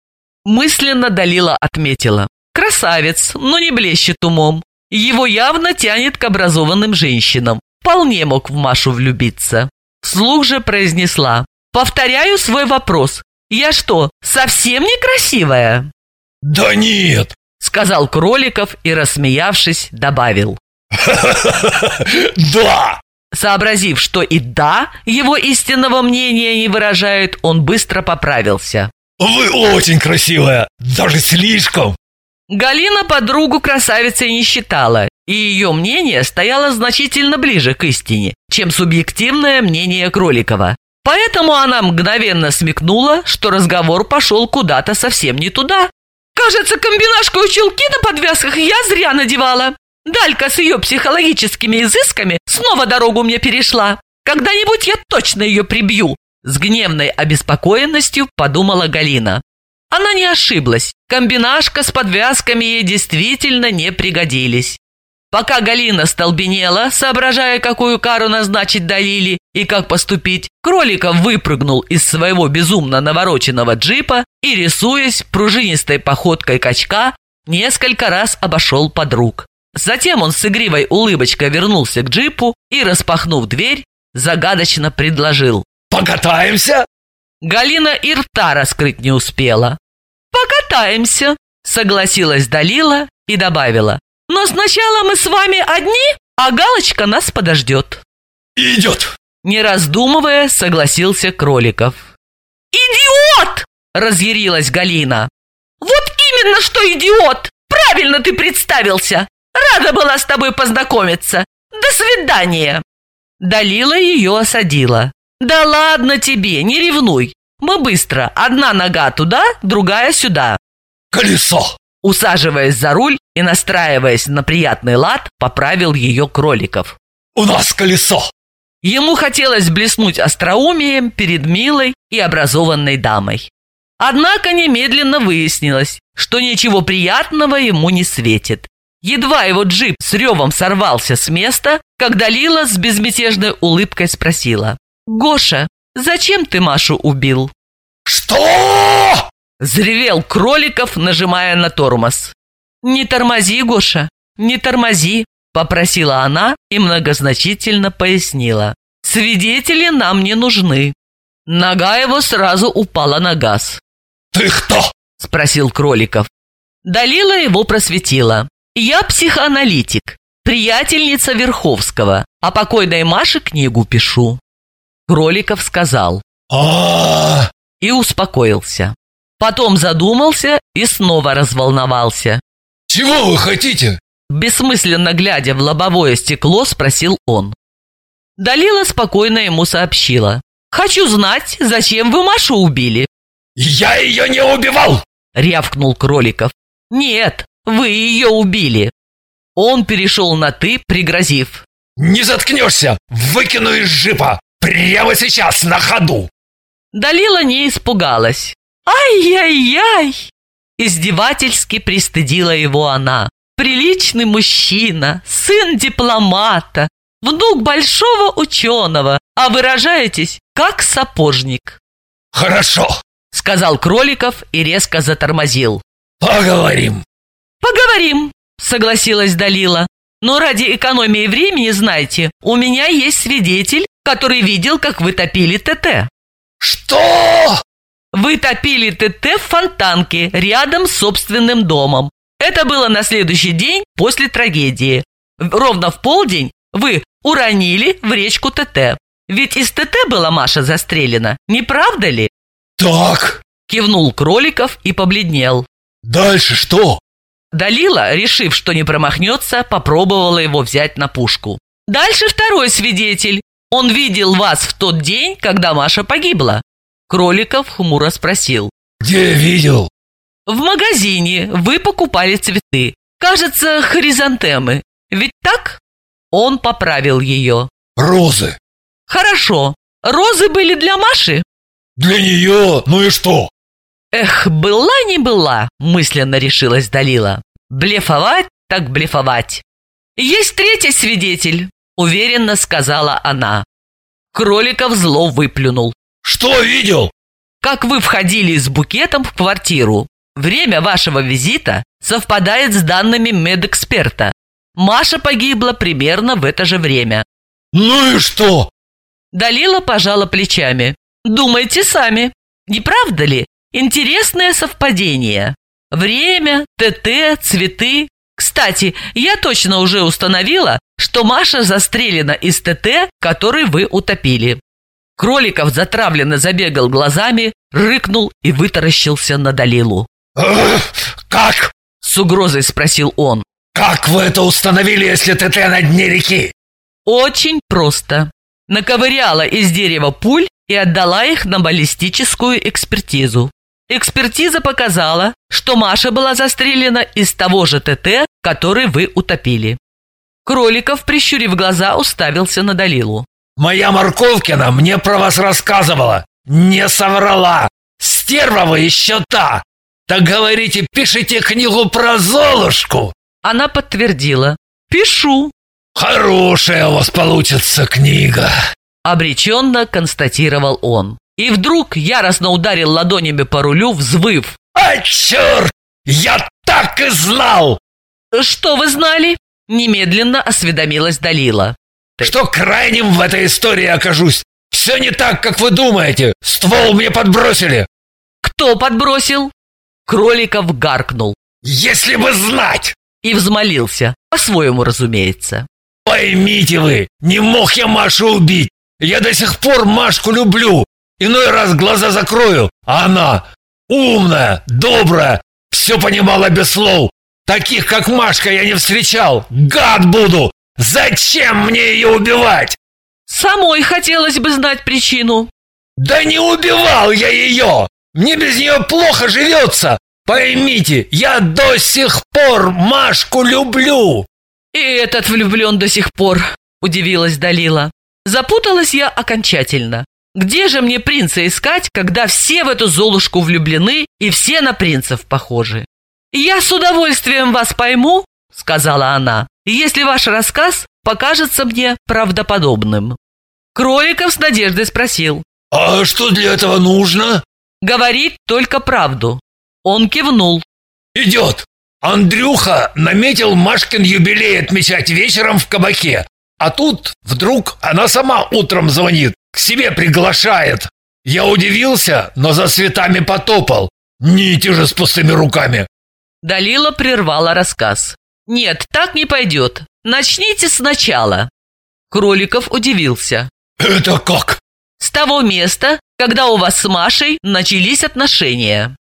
Мысленно Далила отметила. Красавец, но не блещет умом. Его явно тянет к образованным женщинам. Вполне мог в Машу влюбиться. Вслух же произнесла. Повторяю свой вопрос. Я что, совсем некрасивая? Да нет, Сказал Кроликов и, рассмеявшись, добавил. да. Сообразив, что и «да» его истинного мнения не выражает, он быстро поправился. Вы очень красивая, даже слишком. Галина подругу красавицей не считала, и ее мнение стояло значительно ближе к истине, чем субъективное мнение Кроликова. Поэтому она мгновенно смекнула, что разговор пошел куда-то совсем не туда. Кажется, комбинашку и чулки на подвязках я зря надевала. Далька с ее психологическими изысками снова дорогу мне перешла. Когда-нибудь я точно ее прибью. С гневной обеспокоенностью подумала Галина. Она не ошиблась. Комбинашка с подвязками ей действительно не пригодились. Пока Галина столбенела, соображая, какую кару назначить Далили и как поступить, Кроликов выпрыгнул из своего безумно навороченного джипа и, рисуясь пружинистой походкой качка, несколько раз обошел подруг. Затем он с игривой улыбочкой вернулся к джипу и, распахнув дверь, загадочно предложил. Покатаемся? Галина и рта раскрыть не успела. Покатаемся, Согласилась Далила и добавила. Но сначала мы с вами одни, а Галочка нас подождет. Идет. Не раздумывая, согласился Кроликов. Идиот! Разъярилась Галина. Вот именно что идиот! Правильно ты представился! Рада была с тобой познакомиться. До свидания. Далила ее осадила. «Да ладно тебе, не ревнуй. Мы быстро. Одна нога туда, другая сюда». Колесо. Усаживаясь за руль и настраиваясь на приятный лад, поправил ее Кроликов. У нас колесо. Ему хотелось блеснуть остроумием перед милой и образованной дамой. Однако немедленно выяснилось, что ничего приятного ему не светит. Едва его джип с ревом сорвался с места, когда Лила с безмятежной улыбкой спросила. «Гоша, зачем ты Машу убил?» Что? Взревел Кроликов, нажимая на тормоз. «Не тормози, Гоша, не тормози», – попросила она и многозначительно пояснила. «Свидетели нам не нужны». Нога его сразу упала на газ. Ты кто? – спросил Кроликов. Далила его просветила. «Я психоаналитик, приятельница Верховского, а покойной Маше книгу пишу». Кроликов сказал А, и успокоился. Потом задумался и снова разволновался. чего вы хотите? Бессмысленно глядя в лобовое стекло, спросил он. Далила спокойно ему сообщила. «Хочу знать, зачем вы Машу убили?» Я ее не убивал. рявкнул Кроликов. «Нет, вы ее убили». Он перешел на «ты», пригрозив. Не заткнешься, выкину из джипа. Прямо сейчас, на ходу. Далила не испугалась. «Ай-яй-яй!» Издевательски пристыдила его она. «Приличный мужчина, сын дипломата, внук большого ученого, а выражаетесь как сапожник», Хорошо, сказал Кроликов и резко затормозил. поговорим. «Поговорим», согласилась Далила. «Но ради экономии времени, знайте, у меня есть свидетель, который видел, как вы топили ТТ». Что? Вы топили ТТ в фонтанке рядом с собственным домом. Это было на следующий день после трагедии. Ровно в полдень вы уронили в речку ТТ. Ведь из ТТ была Маша застрелена, не правда ли? Так, Кивнул Кроликов и побледнел. дальше что? Далила, решив, что не промахнется, попробовала его взять на пушку. Дальше второй свидетель. Он видел вас в тот день, когда Маша погибла. Кроликов хмуро спросил. Где видел? В магазине вы покупали цветы. Кажется, хризантемы. Ведь так? Он поправил ее. Розы. Хорошо. Розы были для Маши? Для нее, ну и что? Эх, была не была, мысленно решилась Далила. Блефовать так блефовать. Есть третий свидетель, уверенно сказала она. Кроликов зло выплюнул. Что видел? Как вы входили с букетом в квартиру. Время вашего визита совпадает с данными медэксперта. Маша погибла примерно в это же время. Ну и что? Далила пожала плечами. Думайте сами. Не правда ли? Интересное совпадение. Время, ТТ, цветы. Кстати, я точно уже установила, что Маша застрелена из ТТ, который вы утопили. Кроликов затравленно забегал глазами, рыкнул и вытаращился на Далилу. «Как?» – с угрозой спросил он. «Как вы это установили, если ТТ на дне реки?» Очень просто. Наковыряла из дерева пуль и отдала их на баллистическую экспертизу. Экспертиза показала, что Маша была застрелена из того же ТТ, который вы утопили. Кроликов, прищурив глаза, уставился на Далилу. «Моя Морковкина мне про вас рассказывала. Не соврала. Стерва вы еще та. Так говорите, пишите книгу про Золушку». Она подтвердила. «Пишу». «Хорошая у вас получится книга», — обреченно констатировал он. И вдруг яростно ударил ладонями по рулю, взвыв. «А, черт! Я так и знал!» «Что вы знали?» Немедленно осведомилась Далила. «Что крайним в этой истории окажусь? Все не так, как вы думаете. Ствол мне подбросили». «Кто подбросил?» Кроликов гаркнул. «Если бы знать!» И взмолился, по-своему, разумеется. «Поймите вы, не мог я Машу убить. Я до сих пор Машку люблю. Иной раз глаза закрою, а она умная, добрая, все понимала без слов. Таких, как Машка, я не встречал. Гад буду! Зачем мне ее убивать? Самой хотелось бы знать причину. Да не убивал я ее! Мне без нее плохо живется. Поймите, я до сих пор Машку люблю. И этот влюблен до сих пор, удивилась Далила. Запуталась я окончательно. Где же мне принца искать, когда все в эту Золушку влюблены и все на принцев похожи? Я с удовольствием вас пойму, сказала она, если ваш рассказ покажется мне правдоподобным. Кроликов с надеждой спросил. «А что для этого нужно?» «Говорить только правду». Он кивнул. «Идет. Андрюха наметил Машкин юбилей отмечать вечером в кабаке. А тут вдруг она сама утром звонит, к себе приглашает. Я удивился, но за цветами потопал. Нити же с пустыми руками. Далила прервала рассказ. «Нет, так не пойдет. Начните сначала». Кроликов удивился. «Это как?» «С того места, когда у вас с Машей начались отношения».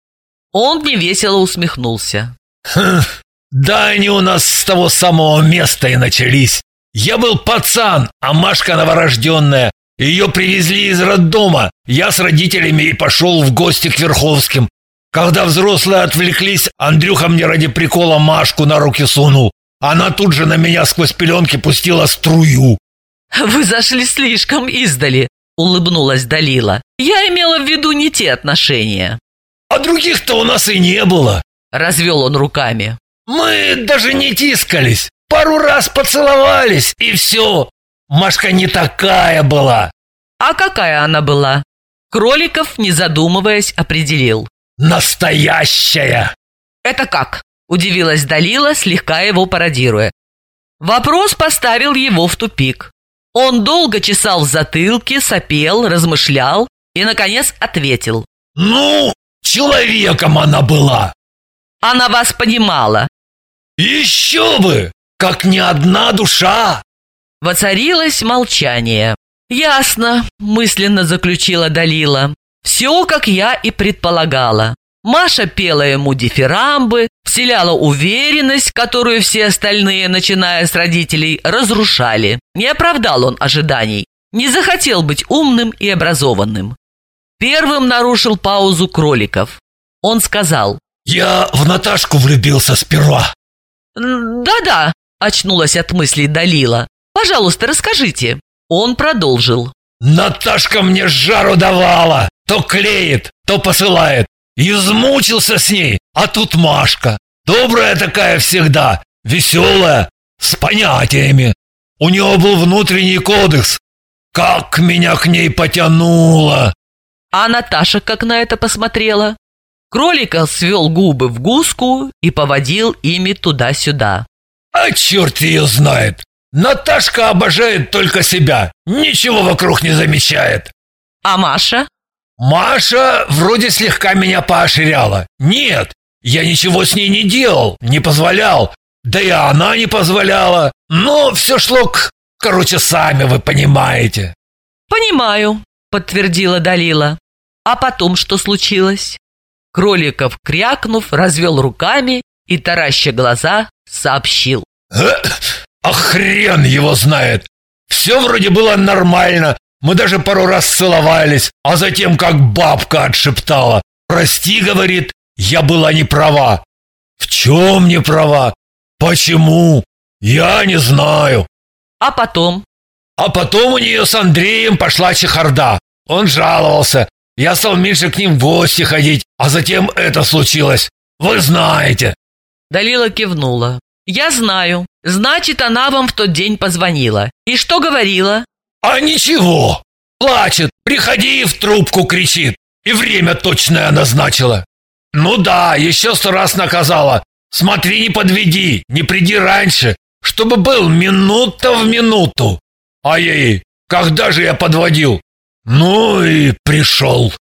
Он невесело усмехнулся. «Хм, да они у нас с того самого места и начались. Я был пацан, а Машка новорожденная. Ее привезли из роддома. Я с родителями и пошел в гости к Верховским. Когда взрослые отвлеклись, Андрюха мне ради прикола Машку на руки сунул. Она тут же на меня сквозь пеленки пустила струю. «Вы зашли слишком издали», — улыбнулась Далила. «Я имела в виду не те отношения». «А других-то у нас и не было», — развел он руками. «Мы даже не тискались. Пару раз поцеловались, и все. Машка не такая была. А какая она была? Кроликов, не задумываясь, определил. Настоящая. Это как? Удивилась Далила, слегка его пародируя. Вопрос поставил его в тупик. Он долго чесал в затылке, сопел, размышлял и, наконец, ответил. «Ну, человеком она была!» «Она вас понимала!» «Еще бы! как ни одна душа!» Воцарилось молчание. «Ясно», — мысленно заключила Далила. «Все, как я и предполагала. Маша пела ему дифирамбы, вселяла уверенность, которую все остальные, начиная с родителей, разрушали. Не оправдал он ожиданий, не захотел быть умным и образованным. Первым нарушил паузу Кроликов. Он сказал. «Я в Наташку влюбился сперва». «Да-да», Очнулась от мыслей Далила. «Пожалуйста, расскажите». Он продолжил. «Наташка мне жару давала. То клеит, то посылает. Измучился с ней, а тут Машка. Добрая такая всегда, веселая, с понятиями. У него был внутренний кодекс. Как меня к ней потянуло!» А Наташа как на это посмотрела? Кроликов свел губы в гуску и поводил ими туда-сюда. А черт ее знает! Наташка обожает только себя, ничего вокруг не замечает. А Маша? Маша вроде слегка меня поощряла. Нет, я ничего с ней не делал, не позволял. Да и она не позволяла. Но все шло к... Короче, сами вы понимаете. Понимаю, подтвердила Далила. А потом что случилось? Кроликов, крякнув, развел руками и, тараща глаза, сообщил. А хрен его знает. Все вроде было нормально. Мы даже пару раз целовались, а затем как бабка отшептала. «Прости, — говорит, — я была не права». «В чем не права? Почему? Я не знаю». А потом? А потом у нее с Андреем пошла чехарда. Он жаловался. Я стал меньше к ним в гости ходить, а затем это случилось. Вы знаете. Далила кивнула. «Я знаю. Значит, она вам в тот день позвонила. И что говорила?» «А ничего. Плачет. Приходи в трубку кричит. И время точное назначила. Ну да, еще сто раз наказала. Смотри, не подведи, не приди раньше, чтобы был минута в минуту. А ей, когда же я подводил? Ну и пришел».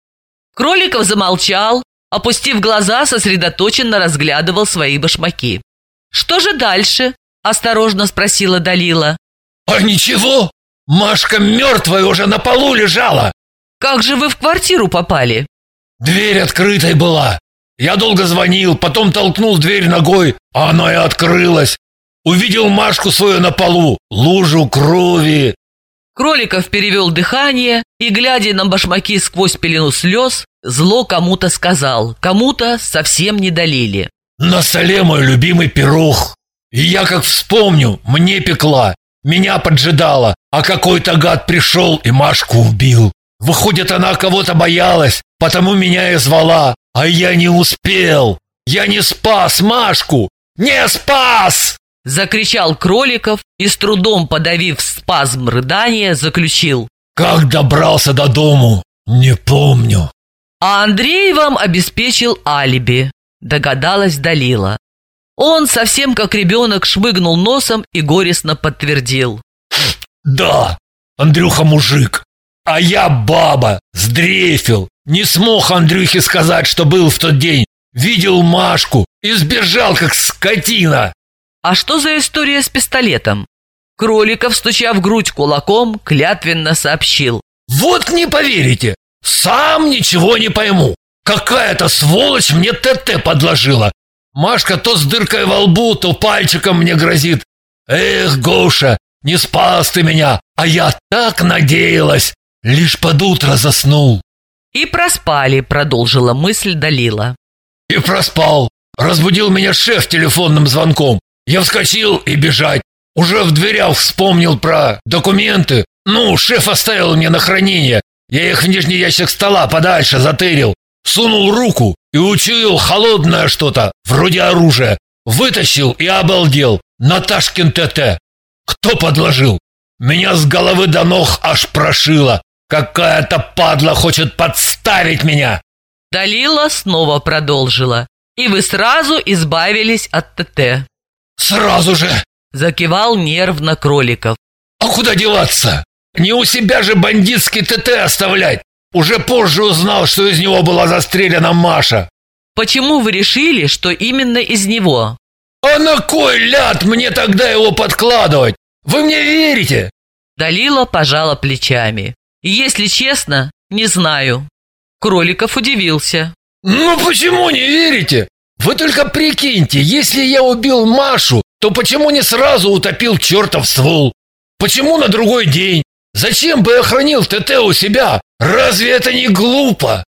Кроликов замолчал, опустив глаза, сосредоточенно разглядывал свои башмаки. «Что же дальше?» – осторожно спросила Далила. «А ничего, Машка мертвая уже на полу лежала!» «Как же вы в квартиру попали?» «Дверь открытой была. Я долго звонил, потом толкнул дверь ногой, а она и открылась. Увидел Машку свою на полу, лужу крови». Кроликов перевел дыхание и, глядя на башмаки сквозь пелену слез, зло кому-то сказал, кому-то совсем не долили. На столе мой любимый пирог. И я как вспомню, мне пекла, меня поджидала, а какой-то гад пришел и Машку убил. Выходит, она кого-то боялась, потому меня и звала, а я не успел. Я не спас Машку! Не спас!» Закричал Кроликов и с трудом подавив спазм рыдания, заключил. «Как добрался до дому, не помню». А Андрей вам обеспечил алиби догадалась Далила. Он совсем как ребенок шмыгнул носом и горестно подтвердил. «Да, Андрюха мужик, а я баба, сдрефил. Не смог Андрюхе сказать, что был в тот день. Видел Машку и сбежал, как скотина». «А что за история с пистолетом?» Кроликов, стуча в грудь кулаком, клятвенно сообщил. «Вот не поверите, сам ничего не пойму. Какая-то сволочь мне ТТ подложила. Машка то с дыркой во лбу, то пальчиком мне грозит. Эх, Гоша, не спас ты меня, а я так надеялась. Лишь под утро заснул. И проспали, продолжила мысль Далила. И проспал. Разбудил меня шеф телефонным звонком. Я вскочил и бежать. Уже в дверях вспомнил про документы. Ну, шеф оставил мне на хранение. Я их в нижний ящик стола подальше затырил. Сунул руку и учуял холодное что-то, вроде оружия. Вытащил и обалдел. Наташкин ТТ. Кто подложил? Меня с головы до ног аж прошило. Какая-то падла хочет подставить меня. Далила снова продолжила. И вы сразу избавились от ТТ. Сразу же. Закивал нервно Кроликов. А куда деваться? Не у себя же бандитский ТТ оставлять. Уже позже узнал, что из него была застрелена Маша. Почему вы решили, что именно из него? А на кой ляд мне тогда его подкладывать? Вы мне верите? Далила пожала плечами. Если честно, не знаю. Кроликов удивился. Ну почему не верите? Вы только прикиньте, если я убил Машу, то почему не сразу утопил чертов ствол? Почему на другой день? Зачем бы я хранил ТТ у себя? Разве это не глупо?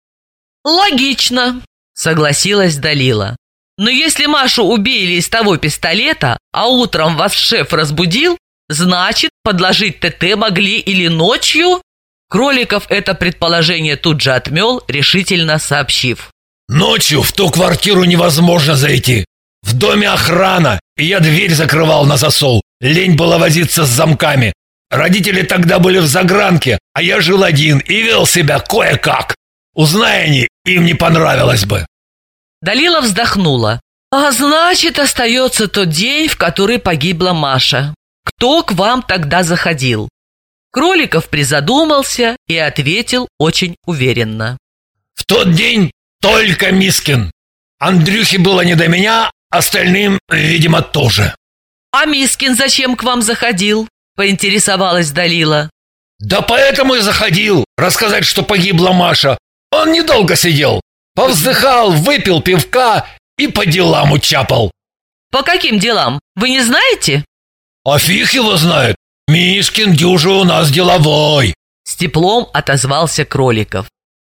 Логично, согласилась Далила. Но если Машу убили из того пистолета, а утром вас шеф разбудил, значит, подложить ТТ могли или ночью? Кроликов это предположение тут же отмел, решительно сообщив. Ночью в ту квартиру невозможно зайти. В доме охрана, и я дверь закрывал на засов. Лень было возиться с замками. Родители тогда были в загранке, а я жил один и вел себя кое-как. Узнай они, им не понравилось бы. Далила вздохнула. А значит, остается тот день, в который погибла Маша. Кто к вам тогда заходил? Кроликов призадумался и ответил очень уверенно. В тот день только Мискин. Андрюхе было не до меня, остальным, видимо, тоже. А Мискин зачем к вам заходил? Поинтересовалась Далила. Да поэтому и заходил, рассказать, что погибла Маша. Он недолго сидел. Повздыхал, выпил пивка и по делам учапал. По каким делам? Вы не знаете? А фиг его знает. Мишкин дюжи у нас деловой. С теплом отозвался Кроликов.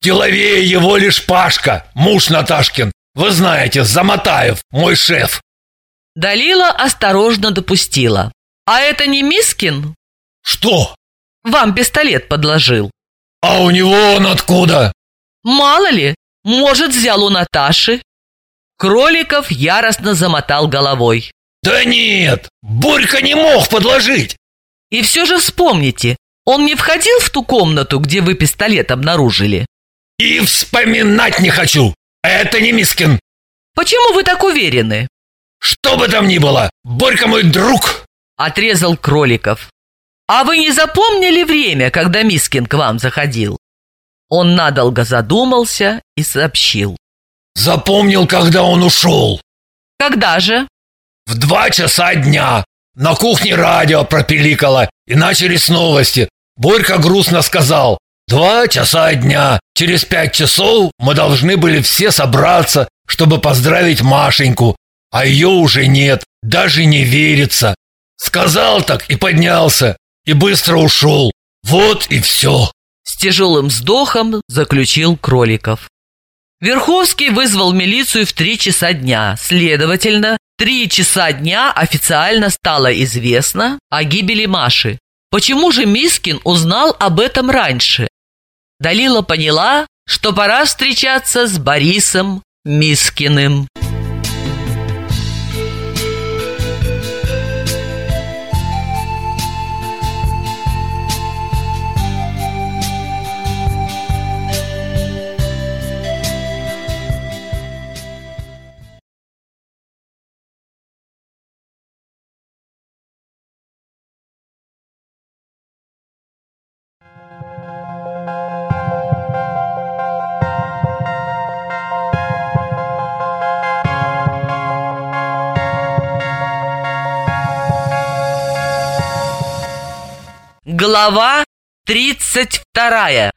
Деловее его лишь Пашка, муж Наташкин. Вы знаете, Замотаев, мой шеф. Далила осторожно допустила. А это не Мискин? Что? Вам пистолет подложил. А у него он откуда? Мало ли, может, взял у Наташи. Кроликов яростно замотал головой. Да нет, Борька не мог подложить. И все же вспомните, он не входил в ту комнату, где вы пистолет обнаружили? И вспоминать не хочу. Это не Мискин. Почему вы так уверены? Что бы там ни было, Борька мой друг. Отрезал Кроликов. А вы не запомнили время, когда Мискин к вам заходил? Он надолго задумался и сообщил. Запомнил, когда он ушел. Когда же? В два часа дня. На кухне радио пропиликало, и начались новости. Борька грустно сказал. Два часа дня. Через пять часов мы должны были все собраться, чтобы поздравить Машеньку. А ее уже нет, даже не верится. Сказал так и поднялся, и быстро ушел. Вот и все. С тяжелым вздохом заключил Кроликов. Верховский вызвал милицию в три часа дня. Следовательно, три часа дня официально стало известно о гибели Маши. Почему же Мискин узнал об этом раньше? Далила поняла, что пора встречаться с Борисом Мискиным. Глава 32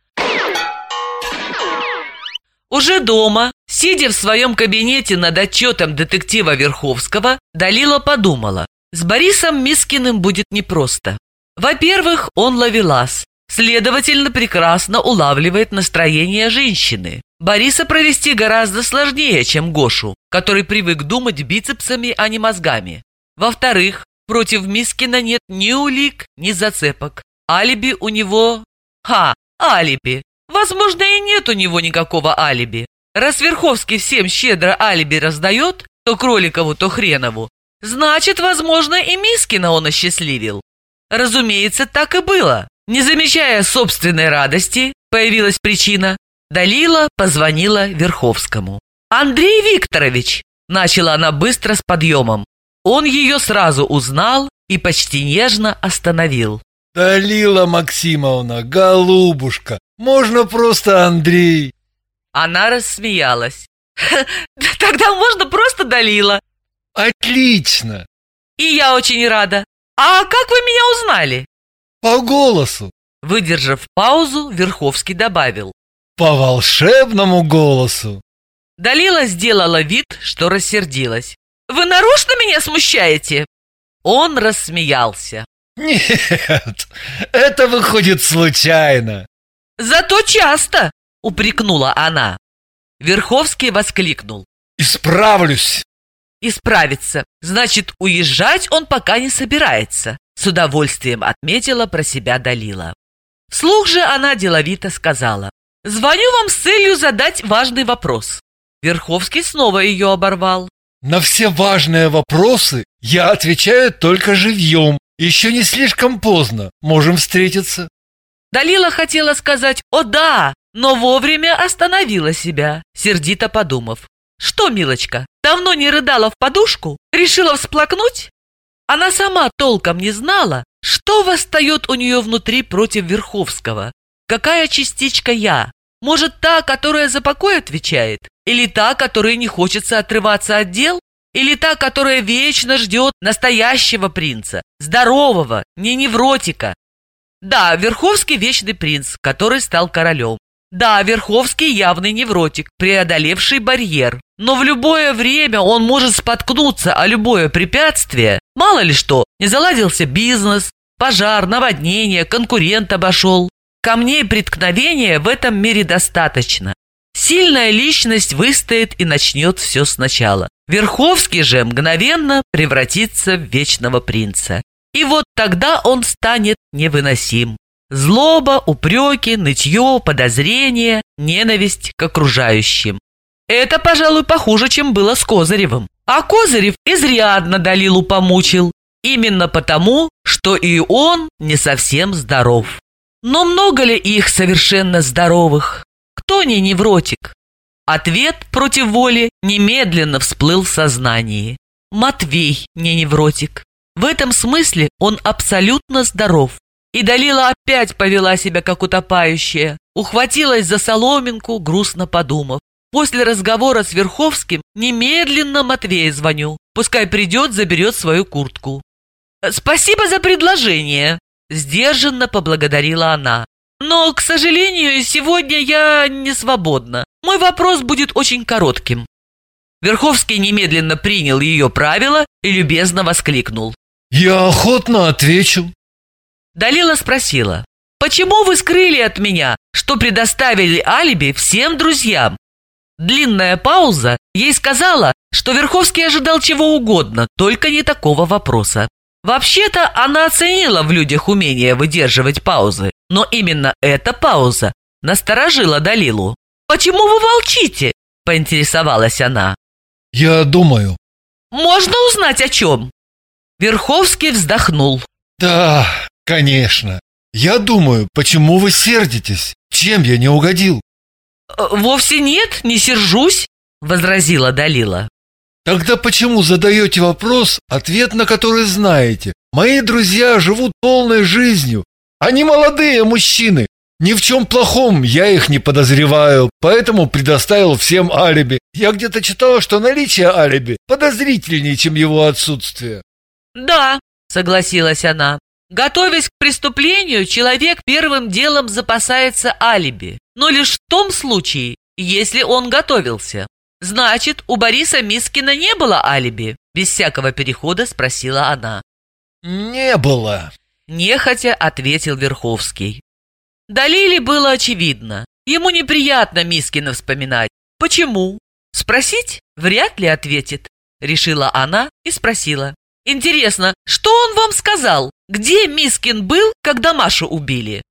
Уже дома, сидя в своем кабинете над отчетом детектива Верховского, Далила подумала, с Борисом Мискиным будет непросто. Во-первых, он ловелас, следовательно, прекрасно улавливает настроение женщины. Бориса провести гораздо сложнее, чем Гошу, который привык думать бицепсами, а не мозгами. Во-вторых, против Мискина нет ни улик, ни зацепок. Алиби у него... Ха, алиби. Возможно, и нет у него никакого алиби. Раз Верховский всем щедро алиби раздает, то Кроликову, то Хренову, значит, возможно, и Мискина он осчастливил. Разумеется, так и было. Не замечая собственной радости, появилась причина. Далила позвонила Верховскому. «Андрей Викторович!» – начала она быстро с подъемом. Он ее сразу узнал и почти нежно остановил. Далила Максимовна, голубушка, можно просто Андрей. Она рассмеялась. Тогда можно просто Далила. Отлично. И я очень рада. А как вы меня узнали? По голосу. Выдержав паузу, Верховский добавил. По волшебному голосу. Далила сделала вид, что рассердилась. «Вы нарочно меня смущаете?» Он рассмеялся. «Нет, это выходит случайно». «Зато часто!» — упрекнула она. Верховский воскликнул. «Исправлюсь!» «Исправиться. Значит, уезжать он пока не собирается», — с удовольствием отметила про себя Далила. Вслух же она деловито сказала. «Звоню вам с целью задать важный вопрос». Верховский снова ее оборвал. «На все важные вопросы я отвечаю только живьем. Еще не слишком поздно. Можем встретиться». Далила хотела сказать «О да!», но вовремя остановила себя, сердито подумав. «Что, милочка, давно не рыдала в подушку? Решила всплакнуть?» Она сама толком не знала, что восстает у нее внутри против Верховского. Какая частичка «я»? Может, та, которая за покой отвечает? Или та, которой не хочется отрываться от дел? Или та, которая вечно ждет настоящего принца, здорового, не невротика? Да, Верховский вечный принц, который стал королем. Да, Верховский явный невротик, преодолевший барьер. Но в любое время он может споткнуться о любое препятствие. Мало ли что, не заладился бизнес, пожар, наводнение, конкурент обошел. Камней преткновения в этом мире достаточно. Сильная личность выстоит и начнет все сначала. Верховский же мгновенно превратится в вечного принца. И вот тогда он станет невыносим. Злоба, упреки, нытье, подозрения, ненависть к окружающим. Это, пожалуй, похуже, чем было с Козыревым. А Козырев изрядно Далилу помучил. Именно потому, что и он не совсем здоров. Но много ли их совершенно здоровых? Кто не невротик? Ответ против воли немедленно всплыл в сознании. Матвей не невротик. В этом смысле он абсолютно здоров. И Далила опять повела себя как утопающая, ухватилась за соломинку, грустно подумав. После разговора с Верховским немедленно Матвею звоню. Пускай придет, заберет свою куртку. «Спасибо за предложение», – сдержанно поблагодарила она. «Но, к сожалению, сегодня я не свободна. Мой вопрос будет очень коротким». Верховский немедленно принял ее правила и любезно воскликнул. «Я охотно отвечу. Далила спросила, «Почему вы скрыли от меня, что предоставили алиби всем друзьям?» Длинная пауза ей сказала, что Верховский ожидал чего угодно, только не такого вопроса. Вообще-то она оценила в людях умение выдерживать паузы, но именно эта пауза насторожила Далилу. «Почему вы молчите?» – поинтересовалась она. «Я думаю». «Можно узнать о чем?» Верховский вздохнул. «Да, Конечно. Я думаю, почему вы сердитесь? Чем я не угодил? Э, вовсе нет, не сержусь, возразила Далила. Тогда почему задаете вопрос, ответ на который знаете? Мои друзья живут полной жизнью. Они молодые мужчины. Ни в чем плохом я их не подозреваю, поэтому предоставил всем алиби. Я где-то читала, что наличие алиби подозрительнее, чем его отсутствие. Да, согласилась она. Готовясь к преступлению, человек первым делом запасается алиби, но лишь в том случае, если он готовился. Значит, у Бориса Мискина не было алиби? Без всякого перехода спросила она. Не было. Нехотя ответил Верховский. Далиле было очевидно. Ему неприятно Мискина вспоминать. Почему? Спросить? Вряд ли ответит. Решила она и спросила. Интересно, что он вам сказал? Где Мискин был, когда Машу убили?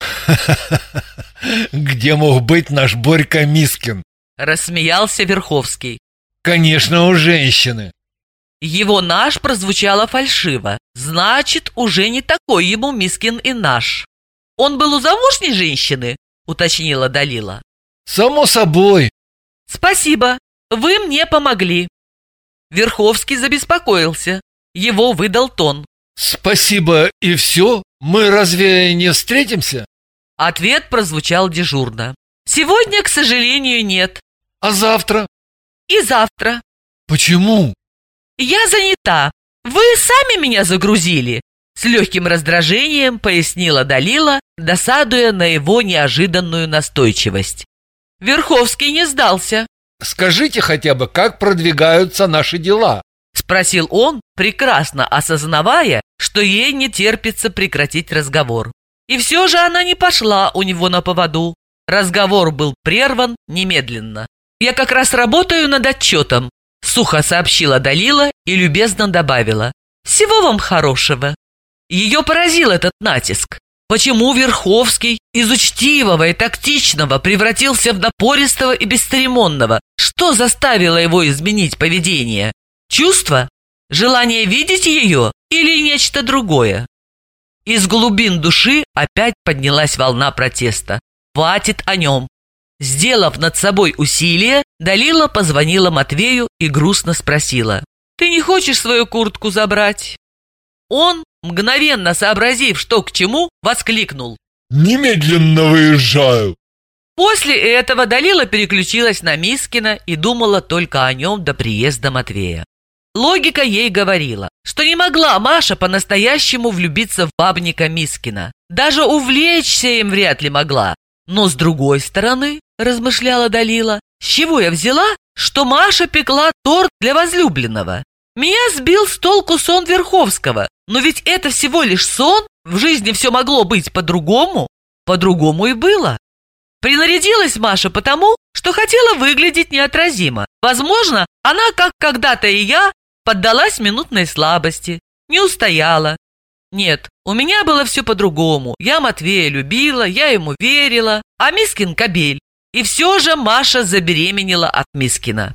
Где мог быть наш Борька Мискин? Рассмеялся Верховский. Конечно, у женщины. Его «наш» прозвучало фальшиво. Значит, уже не такой ему Мискин и наш. Он был у замужней женщины? Уточнила Далила. Само собой. Спасибо. Вы мне помогли. Верховский забеспокоился. Его выдал тон. «Спасибо, и все? Мы разве не встретимся?» Ответ прозвучал дежурно. «Сегодня, к сожалению, нет». «А завтра?» «И завтра». «Почему?» «Я занята. Вы сами меня загрузили». С легким раздражением пояснила Далила, досадуя на его неожиданную настойчивость. Верховский не сдался. «Скажите хотя бы, как продвигаются наши дела?» Спросил он, прекрасно осознавая, что ей не терпится прекратить разговор. И все же она не пошла у него на поводу. Разговор был прерван немедленно. «Я как раз работаю над отчетом», — сухо сообщила Далила и любезно добавила. «Всего вам хорошего». Ее поразил этот натиск. Почему Верховский из учтивого и тактичного превратился в напористого и бесцеремонного? Что заставило его изменить поведение? Чувство? Желание видеть ее или нечто другое? Из глубин души опять поднялась волна протеста. Хватит о нем. Сделав над собой усилие, Далила позвонила Матвею и грустно спросила. «Ты не хочешь свою куртку забрать?» Он, мгновенно сообразив, что к чему, воскликнул. «Немедленно выезжаю!» После этого Далила переключилась на Мискина и думала только о нем до приезда Матвея. Логика ей говорила, что не могла Маша по-настоящему влюбиться в бабника Мискина. Даже увлечься им вряд ли могла. Но с другой стороны, размышляла Далила, с чего я взяла, что Маша пекла торт для возлюбленного? Меня сбил с толку сон Верховского, но ведь это всего лишь сон, в жизни все могло быть по-другому. По-другому и было. Принарядилась Маша потому, что хотела выглядеть неотразимо. Возможно, она, как когда-то и я, поддалась минутной слабости, не устояла. Нет, у меня было все по-другому. Я Матвея любила, я ему верила, а Мискин – кобель. И все же Маша забеременела от Мискина.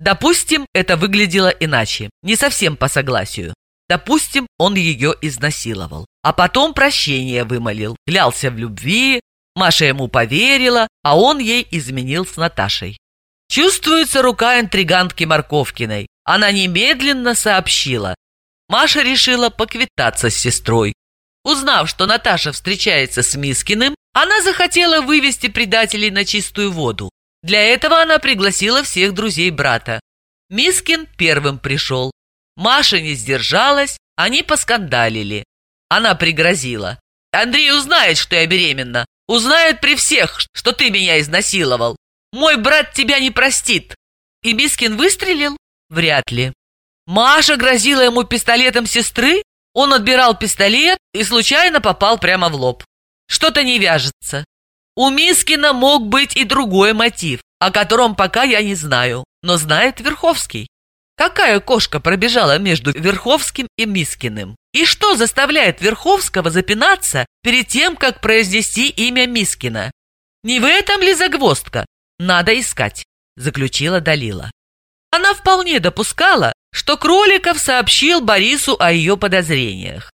Допустим, это выглядело иначе, не совсем по согласию. Допустим, он ее изнасиловал, а потом прощение вымолил, клялся в любви, Маша ему поверила, а он ей изменил с Наташей. Чувствуется рука интригантки Марковкиной. Она немедленно сообщила. Маша решила поквитаться с сестрой. Узнав, что Наташа встречается с Мискиным, она захотела вывести предателей на чистую воду. Для этого она пригласила всех друзей брата. Мискин первым пришел. Маша не сдержалась, они поскандалили. Она пригрозила. «Андрей узнает, что я беременна. Узнает при всех, что ты меня изнасиловал. Мой брат тебя не простит. И Мискин выстрелил? Вряд ли. Маша грозила ему пистолетом сестры? Он отбирал пистолет и случайно попал прямо в лоб. Что-то не вяжется. У Мискина мог быть и другой мотив, о котором пока я не знаю, но знает Верховский. Какая кошка пробежала между Верховским и Мискиным? И что заставляет Верховского запинаться перед тем, как произнести имя Мискина? Не в этом ли загвоздка? Надо искать, заключила Далила. Она вполне допускала, что Кроликов сообщил Борису о ее подозрениях.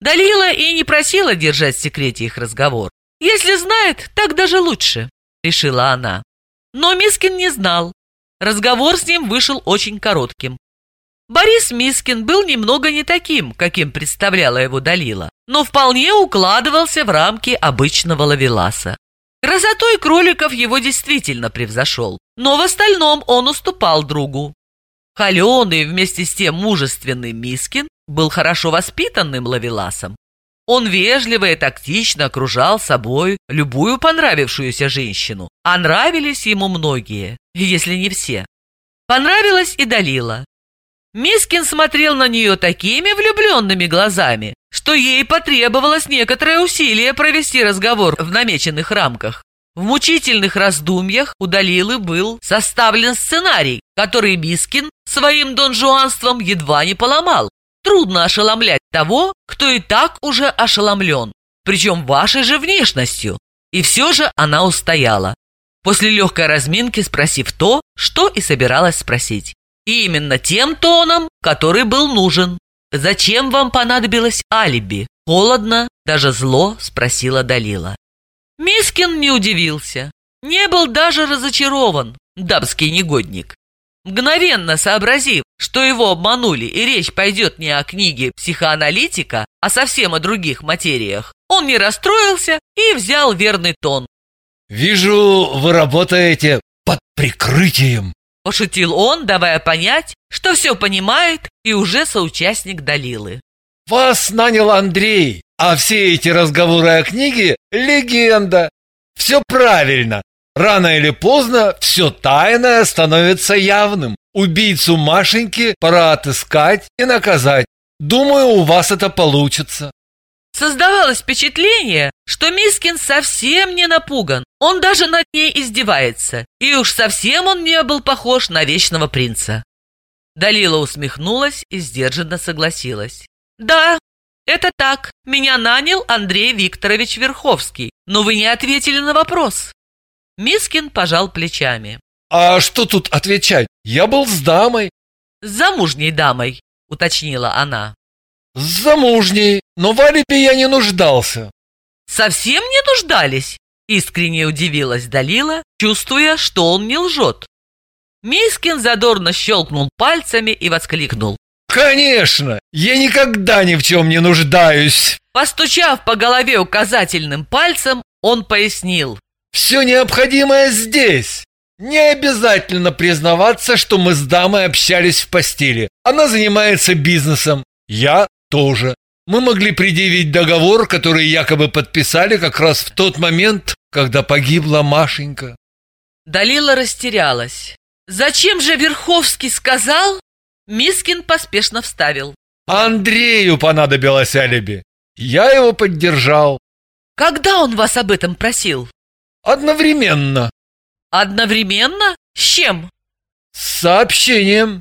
Далила и не просила держать в секрете их разговор. Если знает, так даже лучше, решила она. Но Мискин не знал, Разговор с ним вышел очень коротким. Борис Мискин был немного не таким, каким представляла его Далила, но вполне укладывался в рамки обычного лавеласа. Красотой кроликов его действительно превзошел, но в остальном он уступал другу. Холеный вместе с тем мужественный Мискин был хорошо воспитанным лавеласом. Он вежливо и тактично окружал собой любую понравившуюся женщину, а нравились ему многие, если не все. Понравилась и Далила. Мискин смотрел на нее такими влюбленными глазами, что ей потребовалось некоторое усилие провести разговор в намеченных рамках. В мучительных раздумьях у Далилы был составлен сценарий, который Мискин своим донжуанством едва не поломал. Трудно ошеломлять того, кто и так уже ошеломлен, причем вашей же внешностью. И все же она устояла, после легкой разминки спросив то, что и собиралась спросить. И именно тем тоном, который был нужен. «Зачем вам понадобилось алиби?» Холодно, даже зло спросила Далила. Мискин не удивился, не был даже разочарован, дамский негодник. Мгновенно сообразив, что его обманули и речь пойдет не о книге психоаналитика, а совсем о других материях, он не расстроился и взял верный тон. «Вижу, вы работаете под прикрытием», – пошутил он, давая понять, что все понимает и уже соучастник Далилы. «Вас нанял Андрей, а все эти разговоры о книге – легенда. Все правильно. Рано или поздно все тайное становится явным. Убийцу Машеньки пора отыскать и наказать. Думаю, у вас это получится. Создавалось впечатление, что Мискин совсем не напуган. Он даже над ней издевается. И уж совсем он не был похож на вечного принца. Далила усмехнулась и сдержанно согласилась. «Да, это так. Меня нанял Андрей Викторович Верховский. Но вы не ответили на вопрос. Мискин пожал плечами. «А что тут отвечать? Я был с дамой». «С замужней дамой», — уточнила она. «С замужней, но в алибе я не нуждался». «Совсем не нуждались?» Искренне удивилась Далила, чувствуя, что он не лжет. Мискин задорно щелкнул пальцами и воскликнул. «Конечно! Я никогда ни в чем не нуждаюсь!» Постучав по голове указательным пальцем, он пояснил. «Все необходимое здесь! Не обязательно признаваться, что мы с дамой общались в постели. Она занимается бизнесом. Я тоже. Мы могли предъявить договор, который якобы подписали как раз в тот момент, когда погибла Машенька. Далила растерялась. «Зачем же Верховский сказал?» Мискин поспешно вставил. «Андрею понадобилось алиби. Я его поддержал». «Когда он вас об этом просил?» «Одновременно». «Одновременно? С чем?» «С сообщением».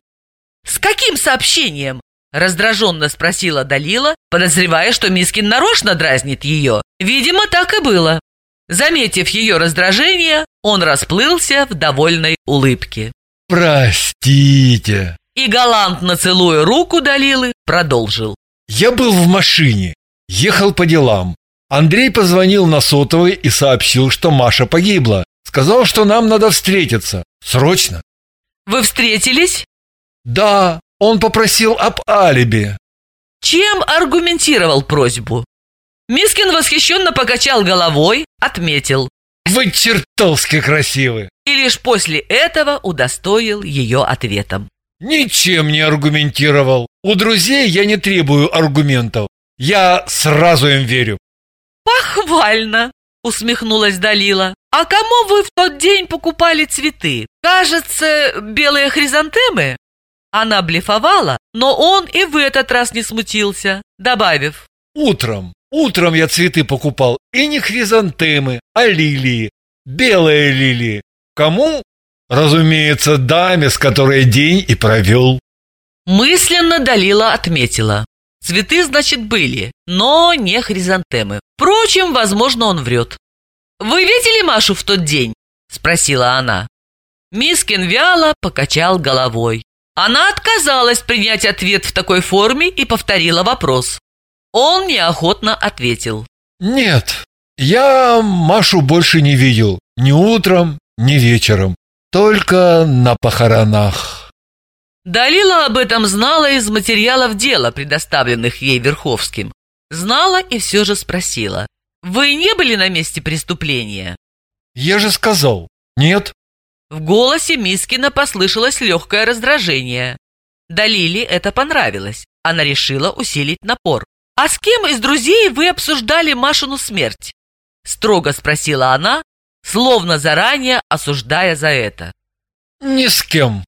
«С каким сообщением?» Раздраженно спросила Далила, подозревая, что Мискин нарочно дразнит ее. Видимо, так и было. Заметив ее раздражение, он расплылся в довольной улыбке. «Простите!» И галантно целуя руку Далилы, продолжил. «Я был в машине, ехал по делам. Андрей позвонил на сотовый и сообщил, что Маша погибла. Сказал, что нам надо встретиться. Срочно!» «Вы встретились?» «Да, он попросил об алиби». Чем аргументировал просьбу? Мискин восхищенно покачал головой, отметил. «Вы чертовски красивы!» И лишь после этого удостоил ее ответом. «Ничем не аргументировал. У друзей я не требую аргументов. Я сразу им верю». «Похвально!» — усмехнулась Далила. «А кому вы в тот день покупали цветы? Кажется, белые хризантемы?» Она блефовала, но он и в этот раз не смутился, добавив. «Утром, утром я цветы покупал, и не хризантемы, а лилии, белые лилии. Кому? Разумеется, даме, с которой день и провел». Мысленно Далила отметила. Цветы, значит, были, но не хризантемы. Впрочем, возможно, он врет. «Вы видели Машу в тот день?» – спросила она. Мискин вяло покачал головой. Она отказалась принять ответ в такой форме и повторила вопрос. Он неохотно ответил. «Нет, я Машу больше не видел. Ни утром, ни вечером. Только на похоронах». Далила об этом знала из материалов дела, предоставленных ей Верховским. Знала и все же спросила. «Вы не были на месте преступления?» «Я же сказал, нет». В голосе Мискина послышалось легкое раздражение. Далиле это понравилось. Она решила усилить напор. «А с кем из друзей вы обсуждали Машину смерть?» Строго спросила она, словно заранее осуждая за это. «Ни с кем».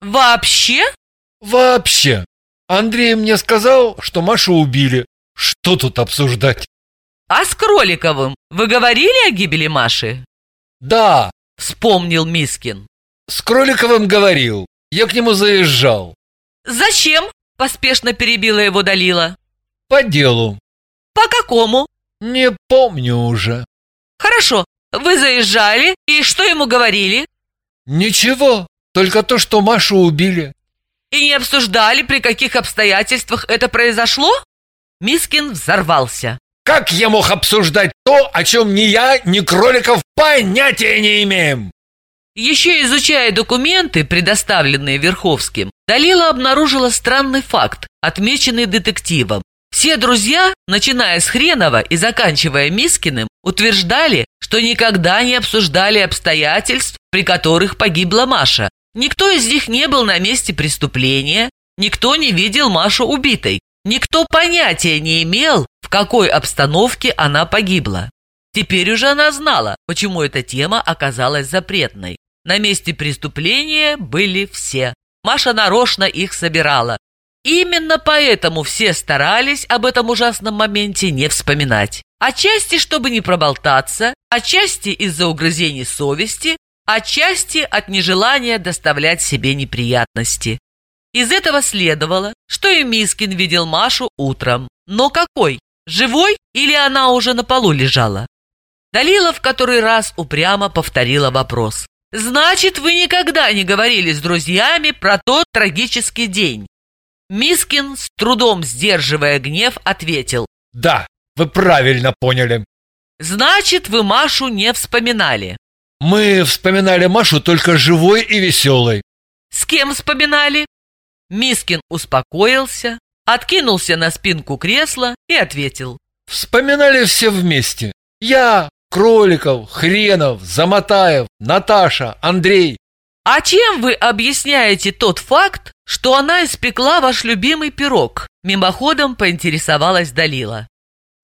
«Вообще?» «Вообще. Андрей мне сказал, что Машу убили. Что тут обсуждать?» «А с Кроликовым вы говорили о гибели Маши?» «Да, Вспомнил Мискин. С Кроликовым говорил. Я к нему заезжал. Зачем? Поспешно перебила его Далила. По делу. По какому? Не помню уже. Хорошо. Вы заезжали, и что ему говорили? Ничего, только то, что Машу убили. И не обсуждали, при каких обстоятельствах это произошло? Мискин взорвался. Как я мог обсуждать то, о чем ни я, ни Кроликов понятия не имеем? Еще изучая документы, предоставленные Верховским, Далила обнаружила странный факт, отмеченный детективом. Все друзья, начиная с Хренова и заканчивая Мискиным, утверждали, что никогда не обсуждали обстоятельств, при которых погибла Маша. Никто из них не был на месте преступления, никто не видел Машу убитой, никто понятия не имел, в какой обстановке она погибла. Теперь уже она знала, почему эта тема оказалась запретной. На месте преступления были все. Маша нарочно их собирала. Именно поэтому все старались об этом ужасном моменте не вспоминать. Отчасти, чтобы не проболтаться, отчасти из-за угрызений совести, отчасти от нежелания доставлять себе неприятности. Из этого следовало, что и Мискин видел Машу утром. Но какой? Живой или она уже на полу лежала? Далила в который раз упрямо повторила вопрос. «Значит, вы никогда не говорили с друзьями про тот трагический день?» Мискин, с трудом сдерживая гнев, ответил. «Да, вы правильно поняли». Значит, вы Машу не вспоминали. Мы вспоминали Машу только живой и веселой. С кем вспоминали? Мискин успокоился, откинулся на спинку кресла и ответил. Вспоминали все вместе. Я, Кроликов, Хренов, Замотаев, Наташа, Андрей. А чем вы объясняете тот факт, что она испекла ваш любимый пирог? Мимоходом поинтересовалась Далила.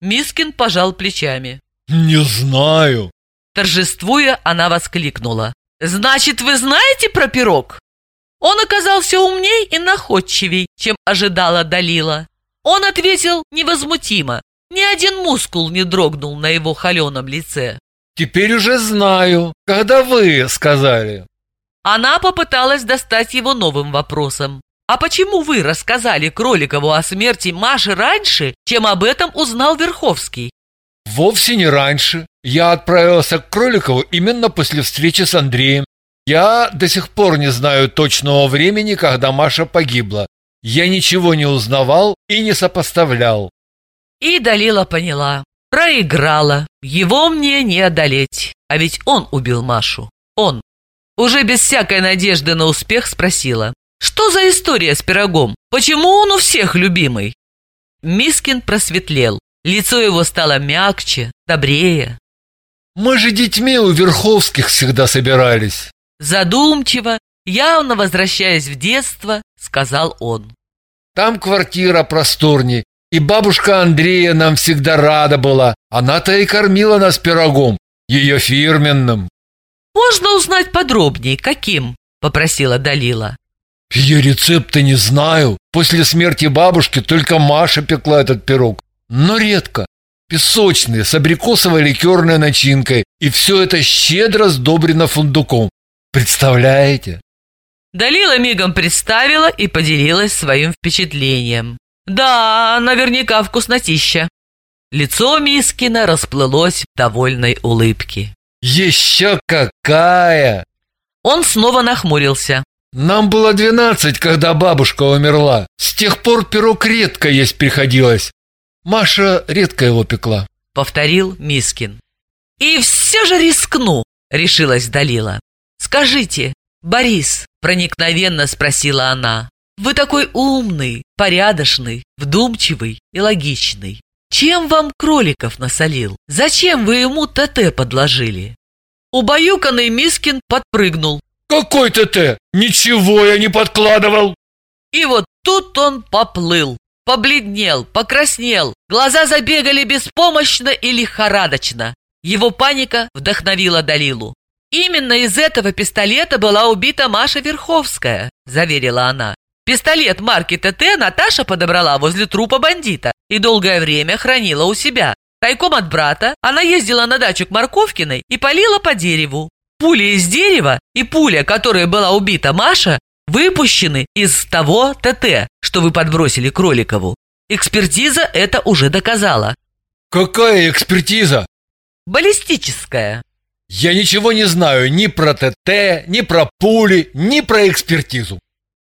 Мискин пожал плечами. Не знаю. Торжествуя, она воскликнула. «Значит, вы знаете про пирог?» Он оказался умней и находчивей, чем ожидала Далила. Он ответил невозмутимо. Ни один мускул не дрогнул на его холеном лице. «Теперь уже знаю, когда вы сказали». Она попыталась достать его новым вопросом. «А почему вы рассказали Кроликову о смерти Маши раньше, чем об этом узнал Верховский?» «Вовсе не раньше. Я отправился к Кроликову именно после встречи с Андреем. Я до сих пор не знаю точного времени, когда Маша погибла. Я ничего не узнавал и не сопоставлял. И Далила поняла. Проиграла. Его мне не одолеть. А ведь он убил Машу. Он. Уже без всякой надежды на успех спросила. Что за история с пирогом? Почему он у всех любимый? Мискин просветлел. Лицо его стало мягче, добрее. Мы же детьми у Верховских всегда собирались. Задумчиво, явно возвращаясь в детство, сказал он. Там квартира просторней, и бабушка Андрея нам всегда рада была. Она-то и кормила нас пирогом, ее фирменным. «Можно узнать подробнее, каким?» – попросила Далила. Ее рецепта не знаю. После смерти бабушки только Маша пекла этот пирог. Но редко. Песочный, с абрикосовой ликерной начинкой. И все это щедро сдобрено фундуком. Представляете? Далила мигом представила и поделилась своим впечатлением. Да, наверняка вкуснотища. Лицо Мискина расплылось в довольной улыбке. Еще какая! Он снова нахмурился. Нам было двенадцать, когда бабушка умерла. С тех пор пирог редко есть приходилось. Маша редко его пекла. Повторил Мискин. И все же рискну, решилась Далила. «Скажите, Борис», — проникновенно спросила она, «вы такой умный, порядочный, вдумчивый и логичный. Чем вам кроликов насолил? Зачем вы ему ТТ подложили?» Убаюканный Мискин подпрыгнул. «Какой ТТ? Ничего я не подкладывал!» И вот тут он поплыл, побледнел, покраснел, глаза забегали беспомощно и лихорадочно. Его паника вдохновила Далилу. «Именно из этого пистолета была убита Маша Верховская», – заверила она. «Пистолет марки ТТ Наташа подобрала возле трупа бандита и долгое время хранила у себя. Тайком от брата она ездила на дачу к Марковкиной и полила по дереву. Пуля из дерева и пуля, которой была убита Маша, выпущены из того ТТ, что вы подбросили Кроликову. Экспертиза это уже доказала». «Какая экспертиза?» «Баллистическая». Я ничего не знаю ни про ТТ, ни про пули, ни про экспертизу.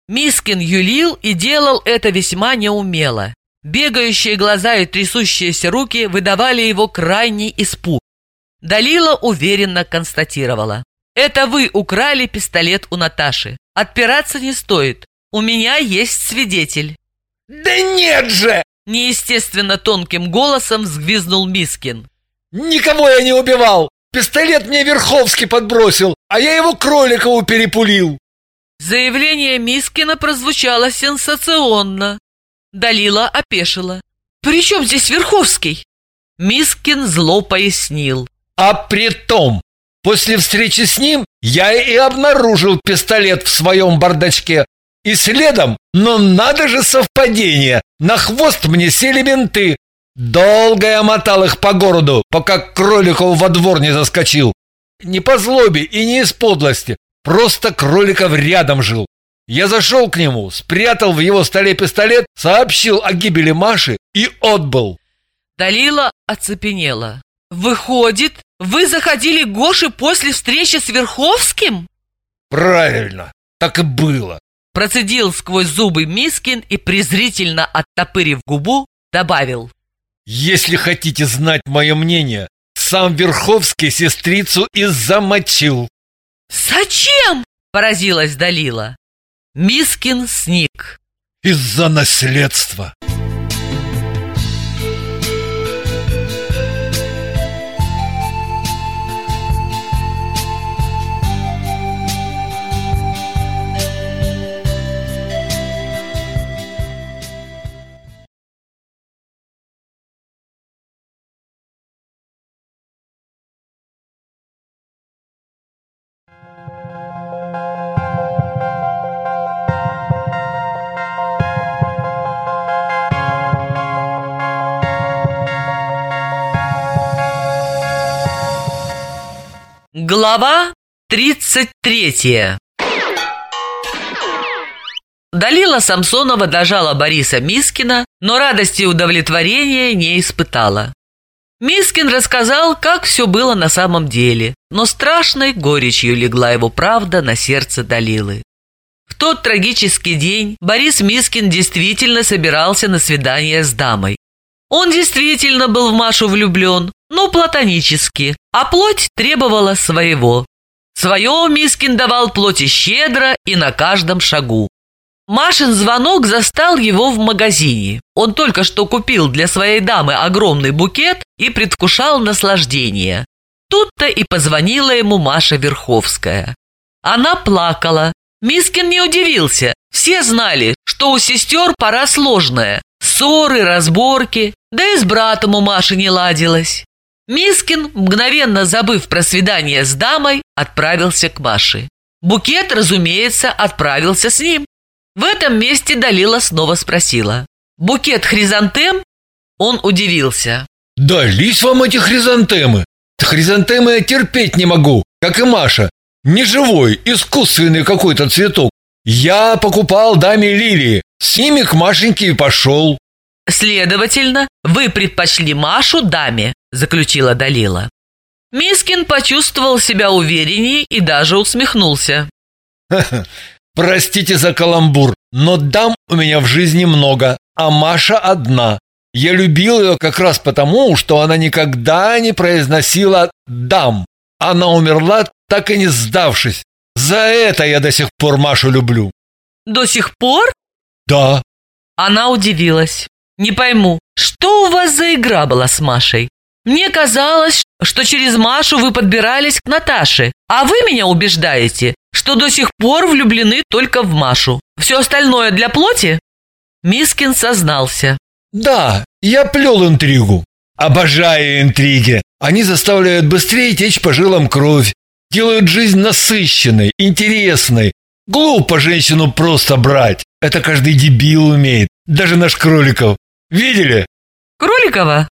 Мискин юлил и делал это весьма неумело. Бегающие глаза и трясущиеся руки выдавали его крайний испуг. Далила уверенно констатировала. «Это вы украли пистолет у Наташи. Отпираться не стоит. У меня есть свидетель». «Да нет же!» Неестественно тонким голосом взвизнул Мискин. «Никого я не убивал! Пистолет мне Верховский подбросил, а я его Кроликову перепулил. Заявление Мискина прозвучало сенсационно. Далила опешила. «При чем здесь Верховский?» Мискин зло пояснил. «А при том, после встречи с ним я и обнаружил пистолет в своем бардачке. И следом, но надо же совпадение, на хвост мне сели менты, Долго я мотал их по городу, пока Кроликов во двор не заскочил. Не по злобе и не из подлости, просто Кроликов рядом жил. Я зашел к нему, спрятал в его столе пистолет, сообщил о гибели Маши и отбыл. Далила оцепенела. «Выходит, вы заходили к Гоше после встречи с Верховским?» «Правильно, так и было», Процедил сквозь зубы Мискин и, презрительно оттопырив губу, добавил. Если хотите знать мое мнение, сам Верховский сестрицу и замочил. «Зачем?» – поразилась Далила. Мискин сник. Из-за наследства. Глава 33 Далила Самсонова дожала Бориса Мискина, но радости и удовлетворения не испытала. Мискин рассказал, как все было на самом деле, но страшной горечью легла его правда на сердце Далилы. В тот трагический день Борис Мискин действительно собирался на свидание с дамой. Он действительно был в Машу влюблен, но платонически, а плоть требовала своего. Свое Мискин давал плоти щедро и на каждом шагу. Машин звонок застал его в магазине. Он только что купил для своей дамы огромный букет и предвкушал наслаждение. Тут-то и позвонила ему Маша Верховская. Она плакала. Мискин не удивился. Все знали, что у сестер пора сложная. Ссоры, разборки, да и с братом у Маши не ладилось. Мискин, мгновенно забыв про свидание с дамой, отправился к Маше. Букет, разумеется, отправился с ним. В этом месте Далила снова спросила. «Букет хризантем?» Он удивился. Дались вам эти хризантемы. Хризантемы я терпеть не могу, как и Маша. Неживой, искусственный какой-то цветок. Я покупал даме лилии, с ними к Машеньке и пошел. «Следовательно, вы предпочли Машу даме», – заключила Далила. Мискин почувствовал себя увереннее и даже усмехнулся. Простите за каламбур, но дам у меня в жизни много, а Маша одна. Я любил ее как раз потому, что она никогда не произносила «дам». Она умерла, так и не сдавшись. За это я до сих пор Машу люблю. «До сих пор?» Да. Она удивилась. «Не пойму, что у вас за игра была с Машей? Мне казалось, что через Машу вы подбирались к Наташе, а вы меня убеждаете, что до сих пор влюблены только в Машу. Все остальное для плоти?» Мискин сознался. Да, я плел интригу. Обожаю интриги. Они заставляют быстрее течь по жилам кровь, делают жизнь насыщенной, интересной. Глупо женщину просто брать. Это каждый дебил умеет, даже наш Кроликов. Видели? «Кроликова?»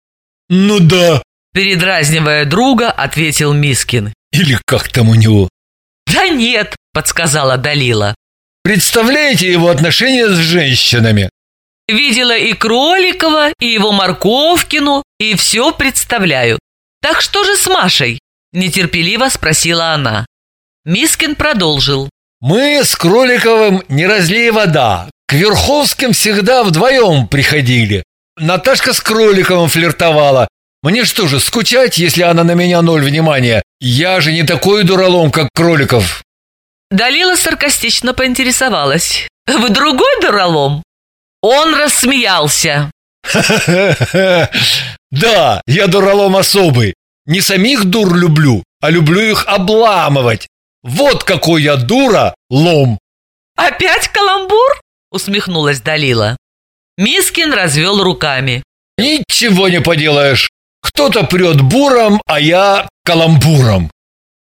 Ну да. Передразнивая друга, ответил Мискин. Или как там у него? «Да нет», — подсказала Далила. Представляете его отношения с женщинами? Видела и Кроликова, и его Морковкину, и все представляю. Так что же с Машей? Нетерпеливо спросила она. Мискин продолжил. Мы с Кроликовым не разлей вода. К Верховским всегда вдвоем приходили. Наташка с Кроликовым флиртовала. Мне что же, скучать, если она на меня ноль внимания? Я же не такой дуралом, как Кроликов. Далила саркастично поинтересовалась. «Вы другой дуралом?» Он рассмеялся. Да, я дуралом особый. Не самих дур люблю, а люблю их обламывать. Вот какой я дура, лом. «Опять каламбур?» — усмехнулась Далила. Мискин развел руками. Ничего не поделаешь. Кто-то прет буром, а я каламбуром.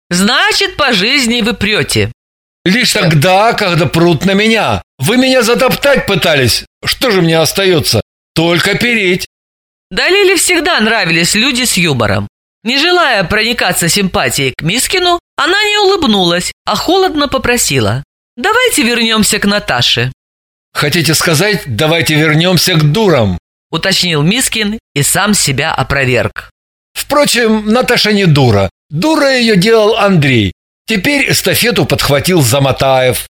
«Значит, по жизни вы прете». Лишь тогда, когда прут на меня. Вы меня затоптать пытались. Что же мне остается? Только переть. Далиле всегда нравились люди с юмором. Не желая проникаться симпатией к Мискину, она не улыбнулась, а холодно попросила. «Давайте вернемся к Наташе», Хотите сказать, давайте вернемся к дурам? уточнил Мискин и сам себя опроверг. Впрочем, Наташа не дура. Дура ее делал Андрей. Теперь эстафету подхватил Заматаев.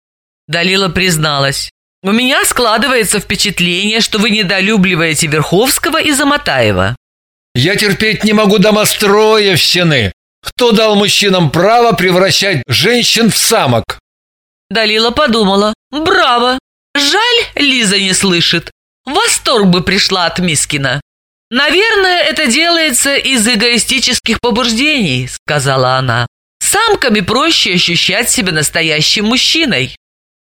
Далила призналась. «У меня складывается впечатление, что вы недолюбливаете Верховского и Заматаева». Я терпеть не могу домостроевщины. Кто дал мужчинам право превращать женщин в самок? Далила подумала. Браво! Жаль, Лиза не слышит. Восторг бы пришла от Мискина. «Наверное, это делается из эгоистических побуждений», — сказала она. «Самками проще ощущать себя настоящим мужчиной».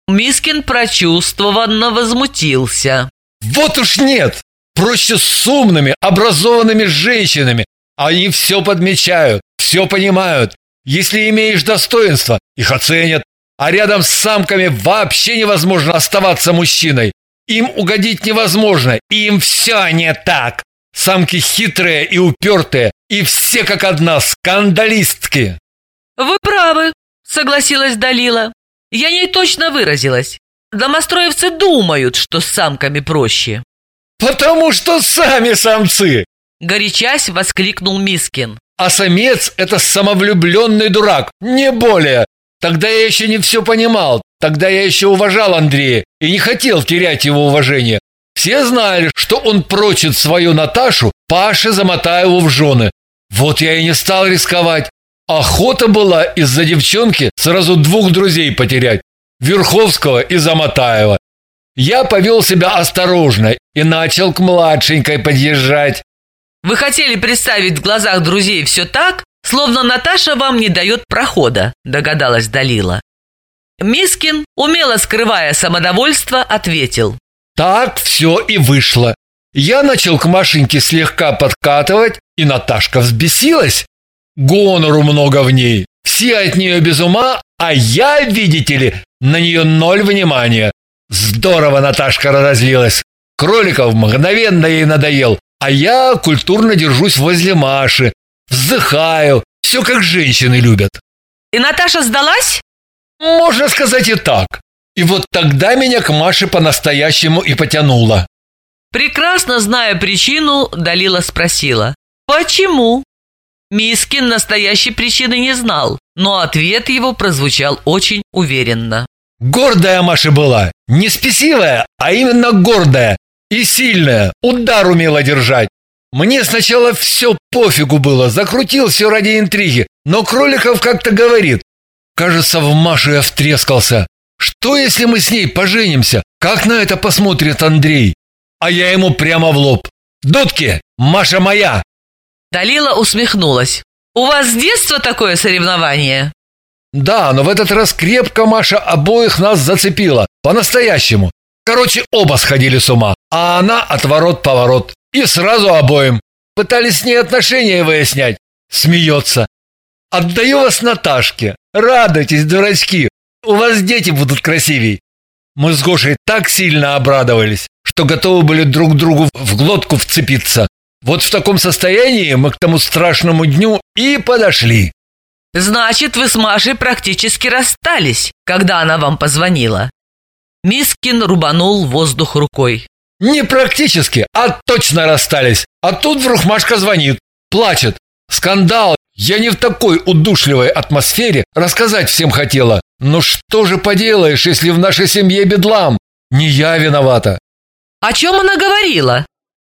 Мискин прочувствованно возмутился. «Вот уж нет! Проще с умными, образованными женщинами. Они все подмечают, все понимают. Если имеешь достоинство, их оценят. А рядом с самками вообще невозможно оставаться мужчиной. Им угодить невозможно, им все не так. Самки хитрые и упертые, и все как одна скандалистки. Вы правы, согласилась Далила. Я не точно выразилась. Домостроевцы думают, что с самками проще. Потому что сами самцы, горячась воскликнул Мискин. А самец это самовлюбленный дурак, не более. Тогда я еще не все понимал, тогда я еще уважал Андрея и не хотел терять его уважение. Все знали, что он прочит свою Наташу Паше Замотаеву в жены. Вот я и не стал рисковать. Охота была из-за девчонки сразу двух друзей потерять. Верховского и Замотаева. Я повел себя осторожно и начал к младшенькой подъезжать. Вы хотели представить в глазах друзей все так, словно Наташа вам не дает прохода, догадалась Далила. Мискин, умело скрывая самодовольство, ответил. Так все и вышло. Я начал к Машеньке слегка подкатывать, и Наташка взбесилась. Гонору много в ней. Все от нее без ума, а я, видите ли, на нее ноль внимания. Здорово Наташка разозлилась. Кроликов мгновенно ей надоел, а я культурно держусь возле Маши. Вздыхаю, все как женщины любят. И Наташа сдалась? Можно сказать и так. И вот тогда меня к Маше по-настоящему и потянуло. Прекрасно зная причину, Далила спросила. «Почему?» Мискин настоящей причины не знал, но ответ его прозвучал очень уверенно. Гордая Маша была, не спесивая, а именно гордая и сильная, удар умела держать. Мне сначала все пофигу было, закрутил все ради интриги, но Кроликов как-то говорит. Кажется, в Машу я втрескался. Что, если мы с ней поженимся? Как на это посмотрит Андрей? А я ему прямо в лоб. Дудки, Маша моя. Далила усмехнулась. У вас с детства такое соревнование? Да, но в этот раз крепко Маша обоих нас зацепила. По-настоящему. Короче, оба сходили с ума. А она отворот-поворот. И сразу обоим. Пытались с ней отношения выяснять. Смеется. Отдаю вас Наташке. Радуйтесь, дурачки. У вас дети будут красивей. Мы с Гошей так сильно обрадовались, что готовы были друг другу в глотку вцепиться. Вот в таком состоянии мы к тому страшному дню и подошли. Значит, вы с Машей практически расстались, когда она вам позвонила. Мискин рубанул воздух рукой. Не практически, а точно расстались. А тут вдруг Машка звонит, плачет. Скандал. Я не в такой удушливой атмосфере рассказать всем хотела. Но что же поделаешь, если в нашей семье бедлам? Не я виновата. О чем она говорила?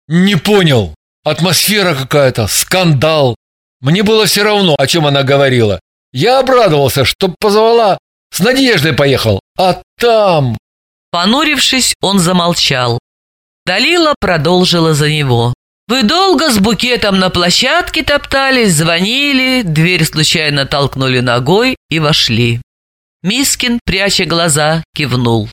Не понял. Атмосфера какая-то, скандал. Мне было все равно, о чем она говорила. Я обрадовался, что позвала. С Надеждой поехал. А там... Понурившись, он замолчал. Далила продолжила за него. «Вы долго с букетом на площадке топтались, звонили, дверь случайно толкнули ногой и вошли. Мискин, пряча глаза, кивнул.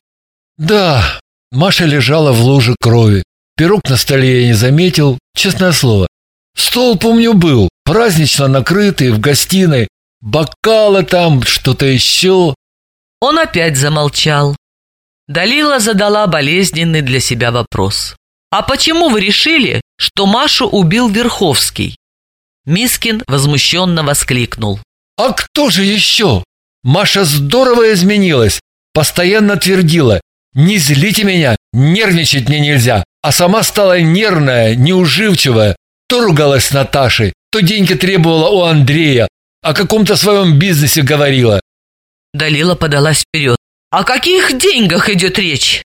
«Да, Маша лежала в луже крови. Пирог на столе я не заметил, честное слово. Стол, помню, был, празднично накрытый, в гостиной. Бокалы там, что-то еще». Он опять замолчал. Далила задала болезненный для себя вопрос. «А почему вы решили, что Машу убил Верховский?» Мискин возмущенно воскликнул. «А кто же еще? Маша здорово изменилась, постоянно твердила «Не злите меня, нервничать мне нельзя», а сама стала нервная, неуживчивая, то ругалась с Наташей, то деньги требовала у Андрея, о каком-то своем бизнесе говорила. Далила подалась вперед. «О каких деньгах идет речь?»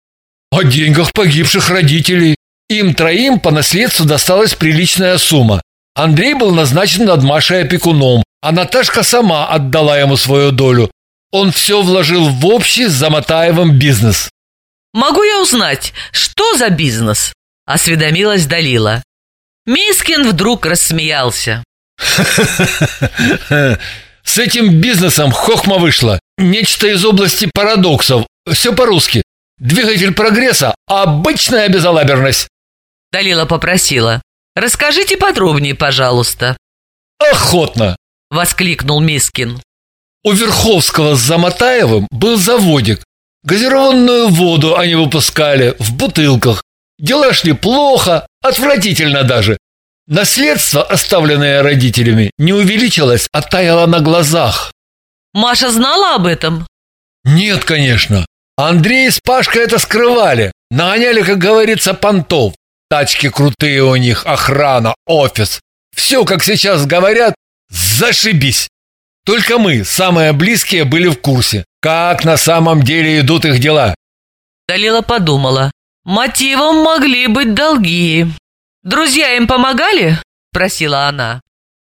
«О деньгах погибших родителей. Им троим по наследству досталась приличная сумма. Андрей был назначен над Машей опекуном, а Наташка сама отдала ему свою долю. Он все вложил в общий с Замотаевым бизнес. «Могу я узнать, что за бизнес?» – осведомилась Далила. Мискин вдруг рассмеялся. С этим бизнесом хохма вышла. Нечто из области парадоксов. Все по-русски. Двигатель прогресса – обычная безалаберность. Далила попросила. «Расскажите подробнее, пожалуйста». «Охотно!» – воскликнул Мискин. У Верховского с Замотаевым был заводик. Газированную воду они выпускали в бутылках. Дела шли плохо, отвратительно даже. Наследство, оставленное родителями, не увеличилось, а таяло на глазах. Маша знала об этом? Нет, конечно. Андрей с Пашкой это скрывали. Нагоняли, как говорится, понтов. Тачки крутые у них, охрана, офис. Все, как сейчас говорят, зашибись. Только мы, самые близкие, были в курсе, как на самом деле идут их дела. Далила подумала. Мотивом могли быть долги. «Друзья им помогали?» – просила она.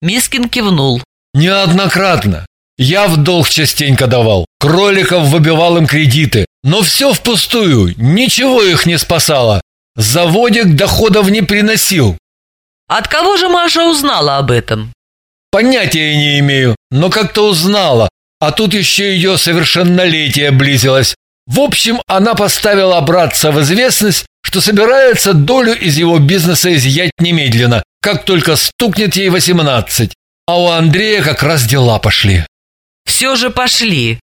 Мискин кивнул. «Неоднократно. Я в долг частенько давал. Кроликов выбивал им кредиты. Но все впустую. Ничего их не спасало. Заводик доходов не приносил. От кого же Маша узнала об этом? Понятия не имею, но как-то узнала. А тут еще ее совершеннолетие близилось. В общем, она поставила братца в известность, что собирается долю из его бизнеса изъять немедленно, как только стукнет ей восемнадцать. А у Андрея как раз дела пошли. Все же пошли.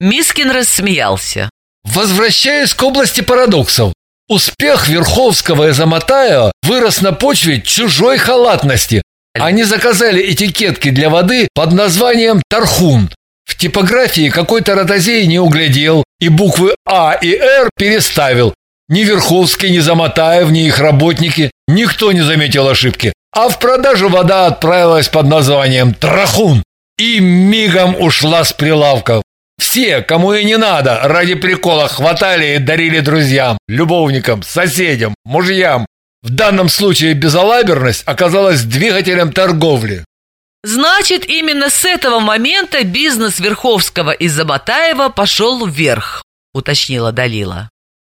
Мискин рассмеялся. Возвращаясь к области парадоксов. Успех Верховского и Замотаева вырос на почве чужой халатности. Они заказали этикетки для воды под названием «Тархун». В типографии какой-то ротозей не углядел и буквы А и Р переставил. Ни Верховский, ни Замотаев, ни их работники, никто не заметил ошибки. А в продажу вода отправилась под названием «Трахун» и мигом ушла с прилавков. Все, кому и не надо, ради прикола хватали и дарили друзьям, любовникам, соседям, мужьям. В данном случае безалаберность оказалась двигателем торговли. Значит, именно с этого момента бизнес Верховского и Заботаева пошел вверх, уточнила Далила.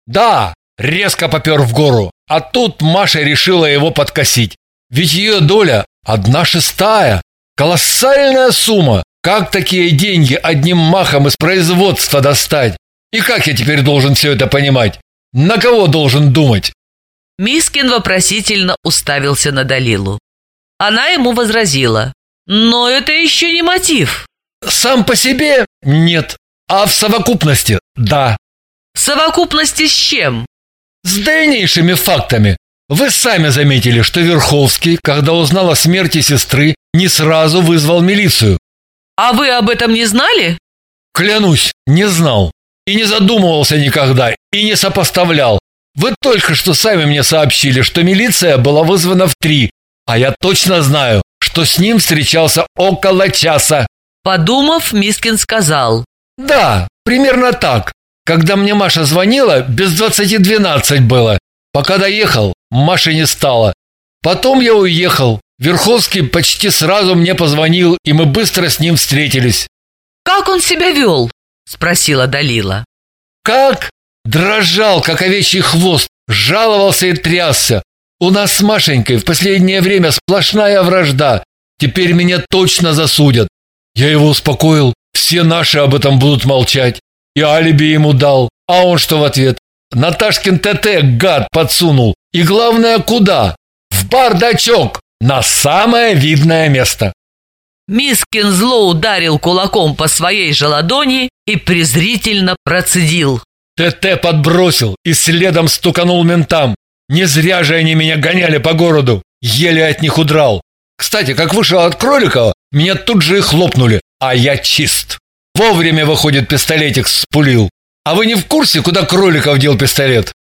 Да, резко попер в гору, а тут Маша решила его подкосить. Ведь ее доля одна шестая. Колоссальная сумма. Как такие деньги одним махом из производства достать? И как я теперь должен все это понимать? На кого должен думать? Мискин вопросительно уставился на Далилу. Она ему возразила. Но это еще не мотив. Сам по себе нет, а в совокупности да. В совокупности с чем? С дальнейшими фактами. Вы сами заметили, что Верховский, когда узнал о смерти сестры, не сразу вызвал милицию. А вы об этом не знали? Клянусь, не знал. И не задумывался никогда, и не сопоставлял. Вы только что сами мне сообщили, что милиция была вызвана в три, а я точно знаю, что с ним встречался около часа. Подумав, Мискин сказал. Да, примерно так. Когда мне Маша звонила, без двадцати двенадцать было. Пока доехал, Маши не стало. Потом я уехал. Верховский почти сразу мне позвонил, и мы быстро с ним встретились. «Как он себя вел?» – спросила Далила. «Как?» Дрожал, как овечий хвост, жаловался и трясся. У нас с Машенькой в последнее время сплошная вражда. Теперь меня точно засудят. Я его успокоил. Все наши об этом будут молчать. И алиби ему дал. А он что в ответ? Наташкин ТТ, гад, подсунул. И главное, куда? В бардачок. На самое видное место. Мискин зло ударил кулаком по своей же ладони и презрительно процедил. ТТ подбросил и следом стуканул ментам. Не зря же они меня гоняли по городу. Еле от них удрал. Кстати, как вышел от Кроликова, меня тут же и хлопнули, а я чист. Вовремя, выходит, пистолетик спулил. А вы не в курсе, куда Кроликов дел пистолет?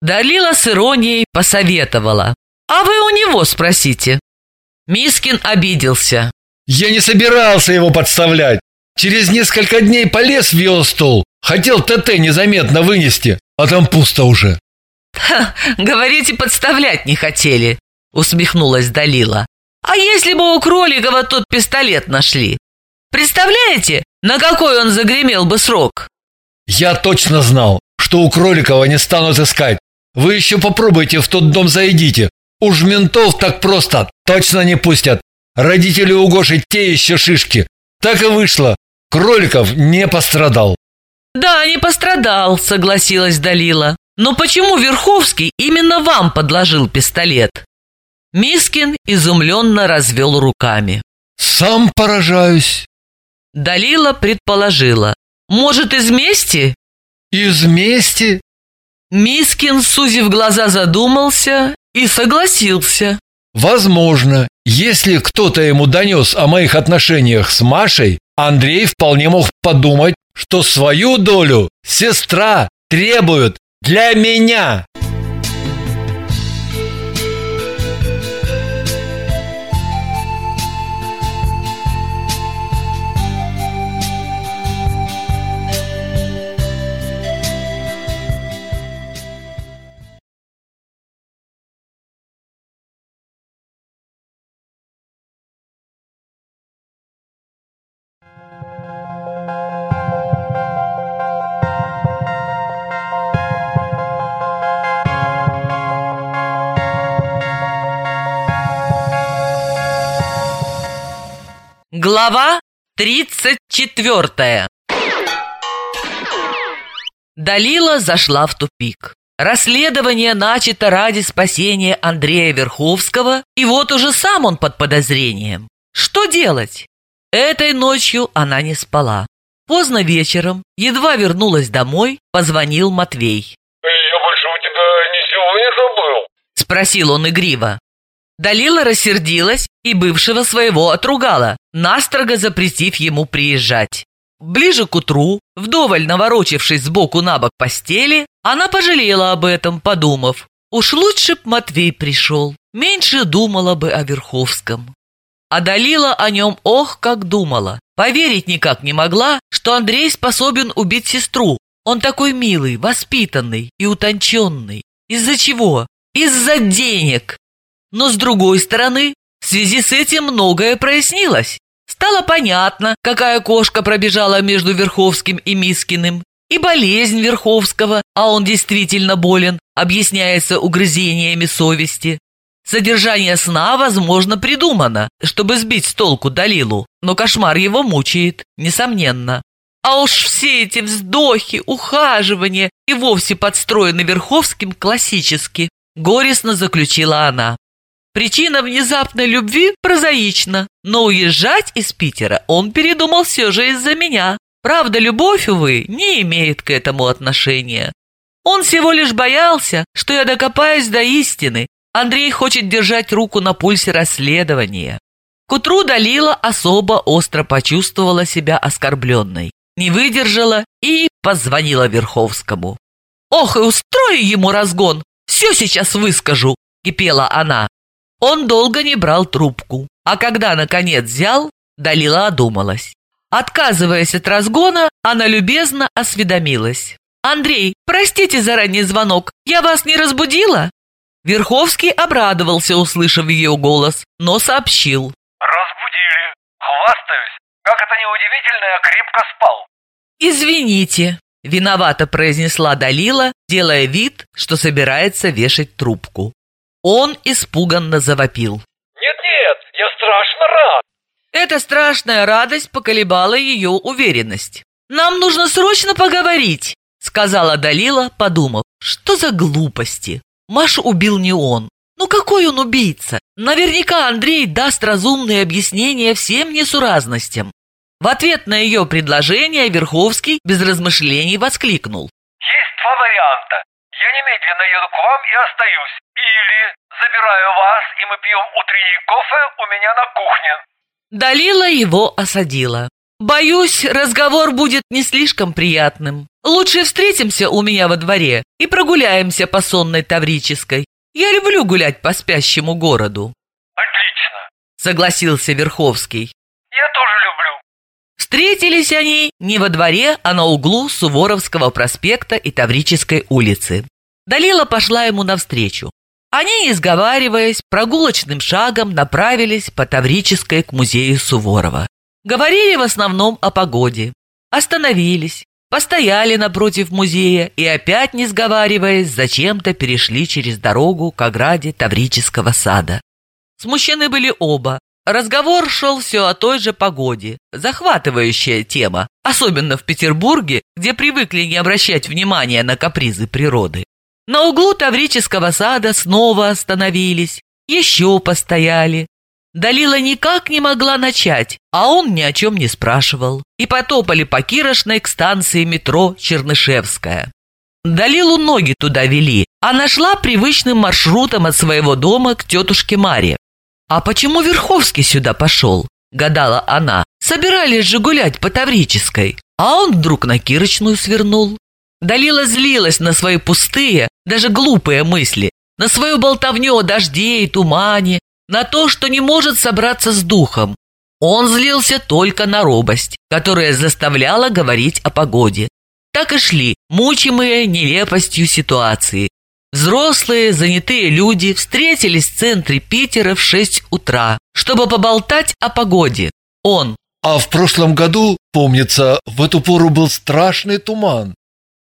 Далила с иронией посоветовала. А вы у него спросите. Мискин обиделся. Я не собирался его подставлять. Через несколько дней полез в его стол. Хотел ТТ незаметно вынести, а там пусто уже. «Ха, говорите, подставлять не хотели», — усмехнулась Далила. А если бы у Кроликова тот пистолет нашли? Представляете, на какой он загремел бы срок? Я точно знал, что у Кроликова не станут искать. Вы еще попробуйте в тот дом зайдите. Уж ментов так просто точно не пустят. Родители у Гоши те еще шишки. Так и вышло. Кроликов не пострадал. Да, не пострадал, согласилась Далила. Но почему Верховский именно вам подложил пистолет? Мискин изумленно развел руками. Сам поражаюсь. Далила предположила. Может, из мести? Из мести? Мискин, сузив глаза, задумался и согласился. Возможно, если кто-то ему донес о моих отношениях с Машей, Андрей вполне мог подумать, что свою долю сестра требует для меня. Глава 34 Далила зашла в тупик. Расследование начато ради спасения Андрея Верховского, и вот уже сам он под подозрением. Что делать? Этой ночью она не спала. Поздно вечером, едва вернулась домой, позвонил Матвей. Я больше у тебя ничего не забыл. Спросил он игриво. Далила рассердилась и бывшего своего отругала, настрого запретив ему приезжать. Ближе к утру, вдоволь наворочившись сбоку на бок постели, она пожалела об этом, подумав, уж лучше б Матвей пришел, меньше думала бы о Верховском. А Далила о нем ох, как думала. Поверить никак не могла, что Андрей способен убить сестру. Он такой милый, воспитанный и утонченный. Из-за чего? Из-за денег. Но с другой стороны, в связи с этим многое прояснилось. Стало понятно, какая кошка пробежала между Верховским и Мискиным. И болезнь Верховского, а он действительно болен, объясняется угрызениями совести. Содержание сна, возможно, придумано, чтобы сбить с толку Далилу, но кошмар его мучает, несомненно. А уж все эти вздохи, ухаживания и вовсе подстроены Верховским классически, горестно заключила она. Причина внезапной любви прозаична, но уезжать из Питера он передумал все же из-за меня. Правда, любовь, увы, не имеет к этому отношения. Он всего лишь боялся, что я докопаюсь до истины. Андрей хочет держать руку на пульсе расследования. К утру Далила особо остро почувствовала себя оскорбленной. Не выдержала и позвонила Верховскому. «Ох, и устрою ему разгон! Все сейчас выскажу!» – кипела она. Он долго не брал трубку, а когда, наконец, взял, Далила одумалась. Отказываясь от разгона, она любезно осведомилась. «Андрей, простите за ранний звонок, я вас не разбудила?» Верховский обрадовался, услышав ее голос, но сообщил. Разбудили. Хвастаюсь. Как это неудивительно, я крепко спал. «Извините», – виновато произнесла Далила, делая вид, что собирается вешать трубку. Он испуганно завопил. Нет-нет, я страшно рад. Эта страшная радость поколебала ее уверенность. «Нам нужно срочно поговорить», — сказала Далила, подумав. «Что за глупости? Машу убил не он. Ну какой он убийца? Наверняка Андрей даст разумные объяснения всем несуразностям». В ответ на ее предложение Верховский без размышлений воскликнул. Есть два варианта. Я немедленно еду к вам и остаюсь. Или забираю вас, и мы пьем утренний кофе у меня на кухне. Далила его осадила. «Боюсь, разговор будет не слишком приятным. Лучше встретимся у меня во дворе и прогуляемся по сонной Таврической. Я люблю гулять по спящему городу». Отлично. Согласился Верховский. Я тоже люблю. Встретились они не во дворе, а на углу Суворовского проспекта и Таврической улицы. Далила пошла ему навстречу. Они, не сговариваясь, прогулочным шагом направились по Таврической к музею Суворова. Говорили в основном о погоде. Остановились, постояли напротив музея и опять, не сговариваясь, зачем-то перешли через дорогу к ограде Таврического сада. Смущены были оба. Разговор шел все о той же погоде. Захватывающая тема, особенно в Петербурге, где привыкли не обращать внимания на капризы природы. На углу Таврического сада снова остановились, еще постояли. Далила никак не могла начать, а он ни о чем не спрашивал. И потопали по Кирошной к станции метро Чернышевская. Далилу ноги туда вели, а нашла привычным маршрутом от своего дома к тетушке Маре. «А почему Верховский сюда пошел?» – гадала она. «Собирались же гулять по Таврической, а он вдруг на Кирочную свернул». Далила злилась на свои пустые, даже глупые мысли, на свою болтовню о дожде и тумане, на то, что не может собраться с духом. Он злился только на робость, которая заставляла говорить о погоде. Так и шли, мучимые нелепостью ситуации. Взрослые, занятые люди встретились в центре Питера в 6 утра, чтобы поболтать о погоде. Он. А в прошлом году, помнится, в эту пору был страшный туман.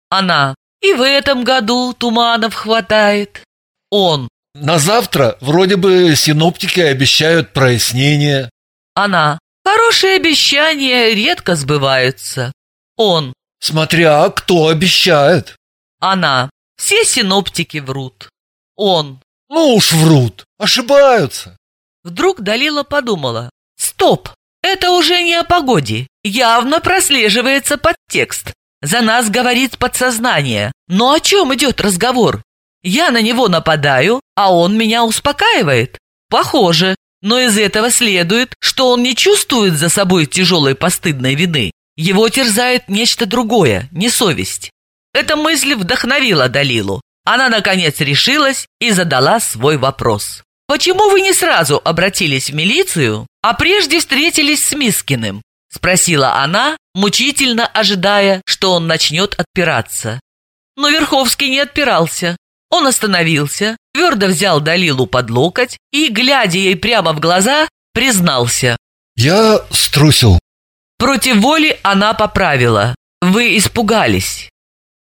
Она. И в этом году туманов хватает. Он. На завтра вроде бы синоптики обещают прояснение. Она. Хорошие обещания редко сбываются. Он. Смотря кто обещает. Она. Все синоптики врут. Он. Ну уж врут, ошибаются. Вдруг Далила подумала. Стоп, это уже не о погоде. Явно прослеживается подтекст. За нас говорит подсознание. Но о чем идет разговор? Я на него нападаю, а он меня успокаивает. Похоже, но из этого следует, что он не чувствует за собой тяжелой постыдной вины. Его терзает нечто другое, не совесть. Эта мысль вдохновила Далилу. Она, наконец, решилась и задала свой вопрос. «Почему вы не сразу обратились в милицию, а прежде встретились с Мискиным?» Спросила она, мучительно ожидая, что он начнет отпираться. Но Верховский не отпирался. Он остановился, твердо взял Далилу под локоть и, глядя ей прямо в глаза, признался. «Я струсил». Против воли она поправила. «Вы испугались».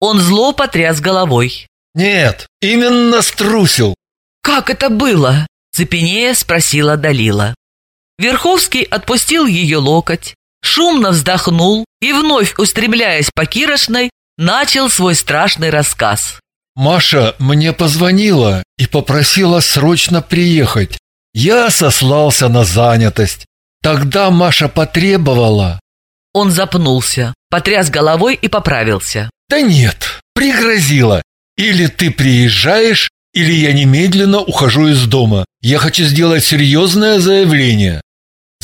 Он зло потряс головой. «Нет, именно струсил». «Как это было?» Цепенея спросила Далила. Верховский отпустил ее локоть, шумно вздохнул и, вновь устремляясь по Кирошной, начал свой страшный рассказ. Маша мне позвонила и попросила срочно приехать. Я сослался на занятость. Тогда Маша потребовала. Он запнулся, потряс головой и поправился. Да нет, пригрозила. Или ты приезжаешь, или я немедленно ухожу из дома. Я хочу сделать серьезное заявление.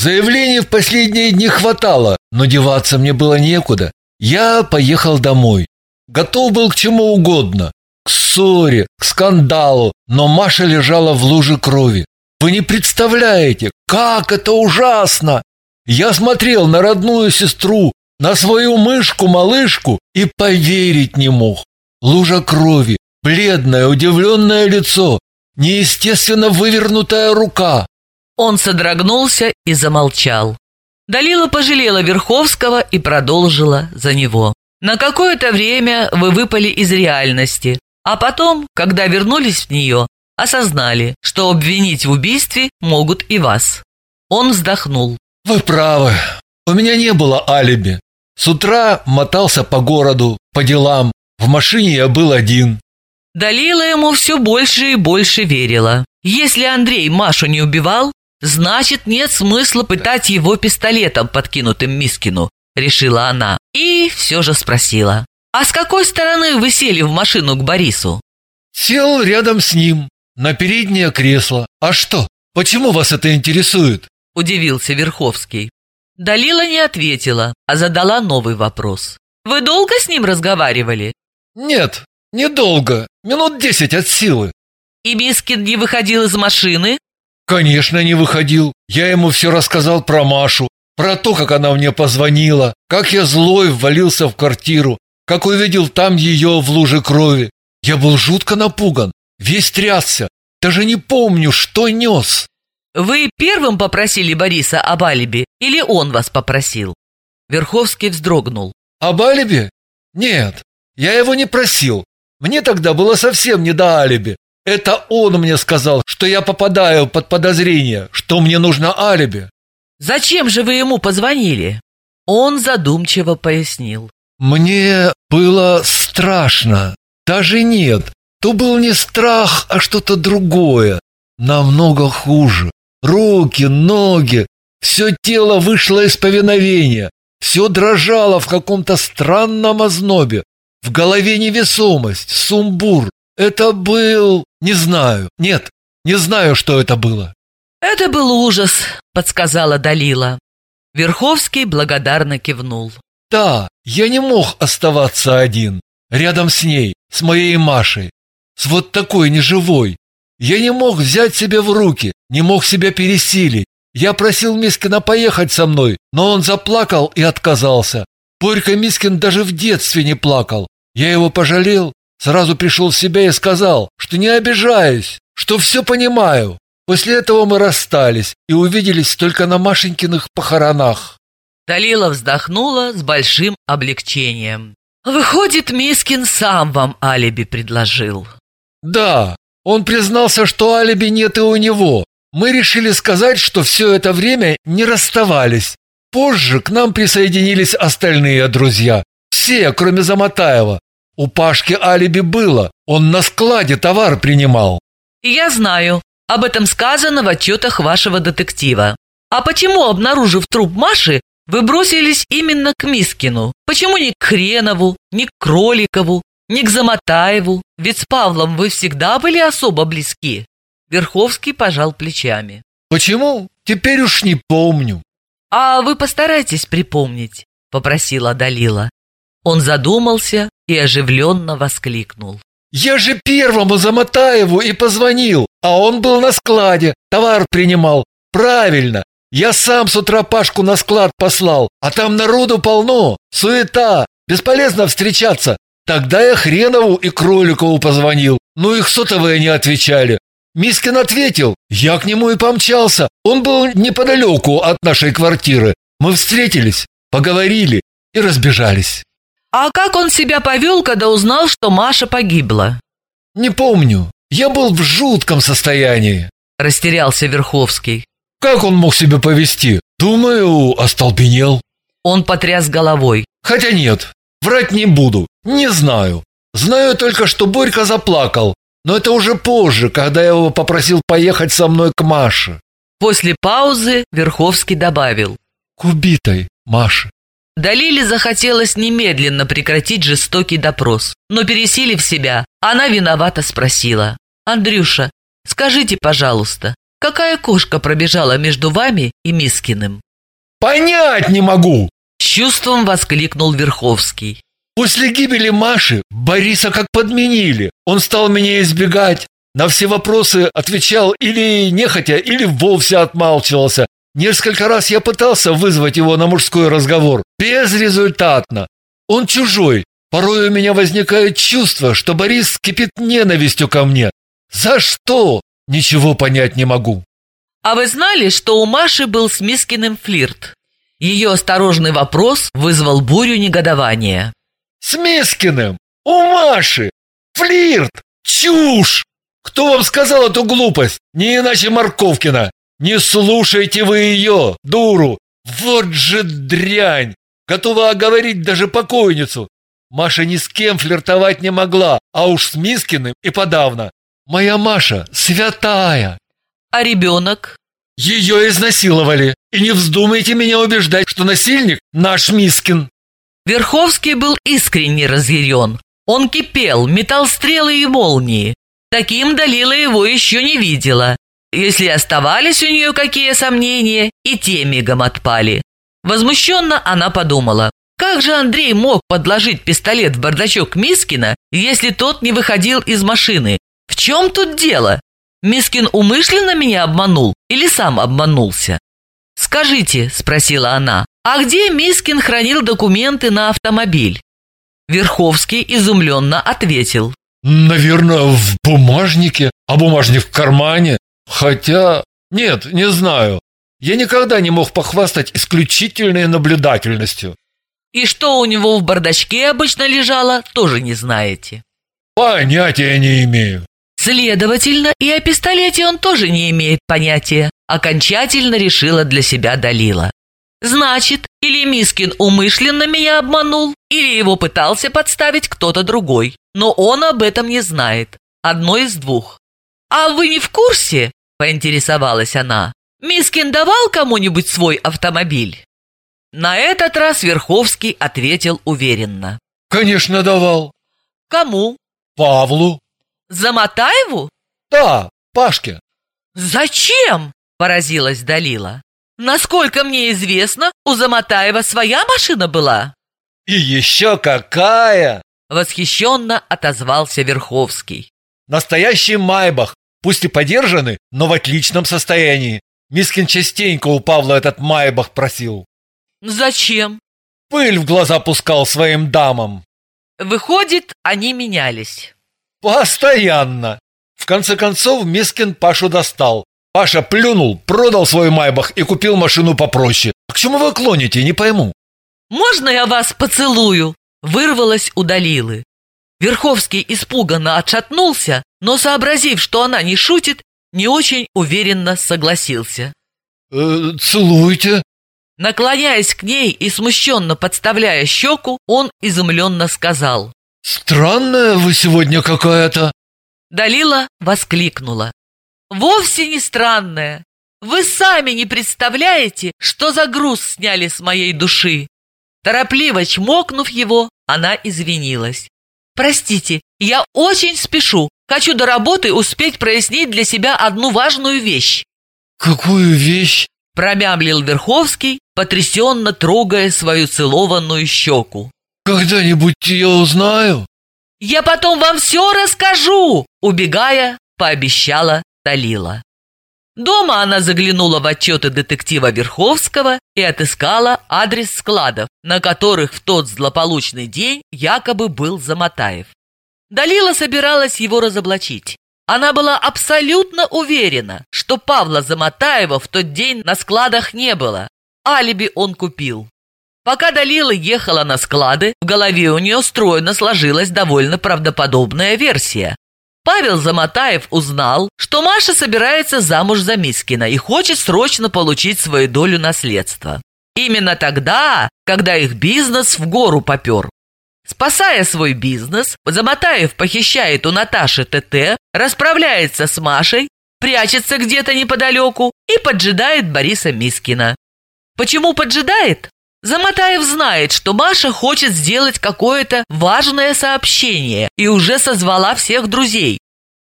Заявлений в последние дни хватало, но деваться мне было некуда. Я поехал домой. Готов был к чему угодно. К ссоре, к скандалу, но Маша лежала в луже крови. Вы не представляете, как это ужасно! Я смотрел на родную сестру, на свою мышку-малышку и поверить не мог. Лужа крови, бледное, удивленное лицо, неестественно вывернутая рука. Он содрогнулся и замолчал. Далила пожалела Верховского и продолжила за него. На какое-то время вы выпали из реальности, а потом, когда вернулись в нее, осознали, что обвинить в убийстве могут и вас. Он вздохнул. «Вы правы. У меня не было алиби. С утра мотался по городу, по делам. В машине я был один». Далила ему все больше и больше верила. Если Андрей Машу не убивал, значит нет смысла пытать его пистолетом, подкинутым Мискину, решила она. И все же спросила. «А с какой стороны вы сели в машину к Борису?» «Сел рядом с ним, на переднее кресло. А что, почему вас это интересует?» Удивился Верховский. Далила не ответила, а задала новый вопрос. «Вы долго с ним разговаривали?» «Нет, недолго. Минут десять от силы». «И Мискин не выходил из машины?» «Конечно, не выходил. Я ему все рассказал про Машу, про то, как она мне позвонила, как я злой ввалился в квартиру, как увидел там ее в луже крови. Я был жутко напуган, весь трясся. даже не помню, что нес. Вы первым попросили Бориса об алиби или он вас попросил? Верховский вздрогнул. Об алиби? Нет, я его не просил. Мне тогда было совсем не до алиби. Это он мне сказал, что я попадаю под подозрение, что мне нужно алиби. Зачем же вы ему позвонили? Он задумчиво пояснил. Мне было страшно. Даже нет, то был не страх, а что-то другое. Намного хуже. Руки, ноги, все тело вышло из повиновения. Все дрожало в каком-то странном ознобе. В голове невесомость, сумбур. Это был... Не знаю. Нет, не знаю, что это было. «Это был ужас», — подсказала Далила. Верховский благодарно кивнул. «Да, я не мог оставаться один, рядом с ней, с моей Машей, с вот такой неживой. Я не мог взять себя в руки, не мог себя пересилить. Я просил Мискина поехать со мной, но он заплакал и отказался. Борька Мискин даже в детстве не плакал. Я его пожалел, сразу пришел в себя и сказал, что не обижаюсь, что все понимаю. После этого мы расстались и увиделись только на Машенькиных похоронах. Далила вздохнула с большим облегчением. «Выходит, Мискин сам вам алиби предложил». «Да, он признался, что алиби нет и у него. Мы решили сказать, что все это время не расставались. Позже к нам присоединились остальные друзья. Все, кроме Заматаева. У Пашки алиби было, он на складе товар принимал». «Я знаю. Об этом сказано в отчетах вашего детектива. А почему, обнаружив труп Маши, вы бросились именно к Мискину? Почему не к Хренову, не к Кроликову, не к Замотаеву? Ведь с Павлом вы всегда были особо близки. Верховский пожал плечами. Почему? Теперь уж не помню. А вы постарайтесь припомнить, попросила Далила. Он задумался и оживленно воскликнул. «Я же первому Замотаеву и позвонил, а он был на складе, товар принимал. Правильно, я сам с утра Пашку на склад послал, а там народу полно, суета, бесполезно встречаться. Тогда я Хренову и Кроликову позвонил, но их сотовые не отвечали. Мискин ответил, я к нему и помчался, он был неподалеку от нашей квартиры. Мы встретились, поговорили и разбежались. А как он себя повел, когда узнал, что Маша погибла? Не помню. Я был в жутком состоянии. Растерялся Верховский. Как он мог себя повести? Думаю, остолбенел. Он потряс головой. Хотя нет, врать не буду. Не знаю. Знаю только, что Борька заплакал. Но это уже позже, когда я его попросил поехать со мной к Маше. После паузы Верховский добавил. К убитой Маше. Далиле захотелось немедленно прекратить жестокий допрос, но, пересилив себя, она виновато спросила. «Андрюша, скажите, пожалуйста, какая кошка пробежала между вами и Мискиным?» «Понять не могу!» С чувством воскликнул Верховский. «После гибели Маши Бориса как подменили. Он стал меня избегать, на все вопросы отвечал или нехотя, или вовсе отмалчивался, Несколько раз я пытался вызвать его на мужской разговор. Безрезультатно. Он чужой. Порой у меня возникает чувство, что Борис кипит ненавистью ко мне. За что? Ничего понять не могу. А вы знали, что у Маши был с Мискиным флирт? Ее осторожный вопрос вызвал бурю негодования. С Мискиным? У Маши? Флирт? Чушь! Кто вам сказал эту глупость? Не иначе Марковкина. Не слушайте вы ее, дуру! Вот же дрянь! Готова оговорить даже покойницу. Маша ни с кем флиртовать не могла, а уж с Мискиным и подавно. Моя Маша святая. А ребенок? Ее изнасиловали. И не вздумайте меня убеждать, что насильник наш Мискин. Верховский был искренне разъярен. Он кипел, метал стрелы и молнии. Таким Далила его еще не видела. Если оставались у нее какие сомнения, и те мигом отпали. Возмущенно она подумала, как же Андрей мог подложить пистолет в бардачок Мискина, если тот не выходил из машины? В чем тут дело? Мискин умышленно меня обманул или сам обманулся? «Скажите», — спросила она, — «а где Мискин хранил документы на автомобиль?» Верховский изумленно ответил. «Наверное, в бумажнике, А бумажник в кармане? Хотя... Нет, не знаю. Я никогда не мог похвастать исключительной наблюдательностью. И что у него в бардачке обычно лежало, тоже не знаете. Понятия не имею. Следовательно, и о пистолете он тоже не имеет понятия. Окончательно решила для себя Далила. Значит, или Мискин умышленно меня обманул, или его пытался подставить кто-то другой. Но он об этом не знает. Одно из двух. «А вы не в курсе?» – поинтересовалась она. «Мискин давал кому-нибудь свой автомобиль?» На этот раз Верховский ответил уверенно. «Конечно давал». «Кому?» «Павлу». «Замотаеву?» «Да, Пашке». «Зачем?» – поразилась Далила. «Насколько мне известно, у Замотаева своя машина была». «И еще какая!» – восхищенно отозвался Верховский. «Настоящий Майбах, пусть и подержанный, но в отличном состоянии. Мискин частенько у Павла этот Майбах просил». «Зачем?» «Пыль в глаза пускал своим дамам». Выходит, они менялись. «Постоянно!» В конце концов Мискин Пашу достал. Паша плюнул, продал свой Майбах и купил машину попроще. А к чему вы клоните, не пойму. «Можно я вас поцелую?» Вырвалась у Далилы. Верховский испуганно отшатнулся, но, сообразив, что она не шутит, не очень уверенно согласился. «Э, «Целуйте», Наклоняясь к ней и смущенно подставляя щеку, он изумленно сказал. «Странная вы сегодня какая-то». Далила воскликнула. «Вовсе не странная. Вы сами не представляете, что за груз сняли с моей души». Торопливо чмокнув его, она извинилась. «Простите, я очень спешу. Хочу до работы успеть прояснить для себя одну важную вещь». «Какую вещь?» Промямлил Верховский, потрясенно трогая свою целованную щеку. «Когда-нибудь я узнаю?» «Я потом вам все расскажу!» Убегая, пообещала Талила. Дома она заглянула в отчеты детектива Верховского и отыскала адрес складов, на которых в тот злополучный день якобы был Замотаев. Далила собиралась его разоблачить. Она была абсолютно уверена, что Павла Замотаева в тот день на складах не было. Алиби он купил. Пока Далила ехала на склады, в голове у нее стройно сложилась довольно правдоподобная версия. Павел Замотаев узнал, что Маша собирается замуж за Мискина и хочет срочно получить свою долю наследства. Именно тогда, когда их бизнес в гору попер. Спасая свой бизнес, Замотаев похищает у Наташи ТТ, расправляется с Машей, прячется где-то неподалеку и поджидает Бориса Мискина. Почему поджидает? Замотаев знает, что Маша хочет сделать какое-то важное сообщение и уже созвала всех друзей.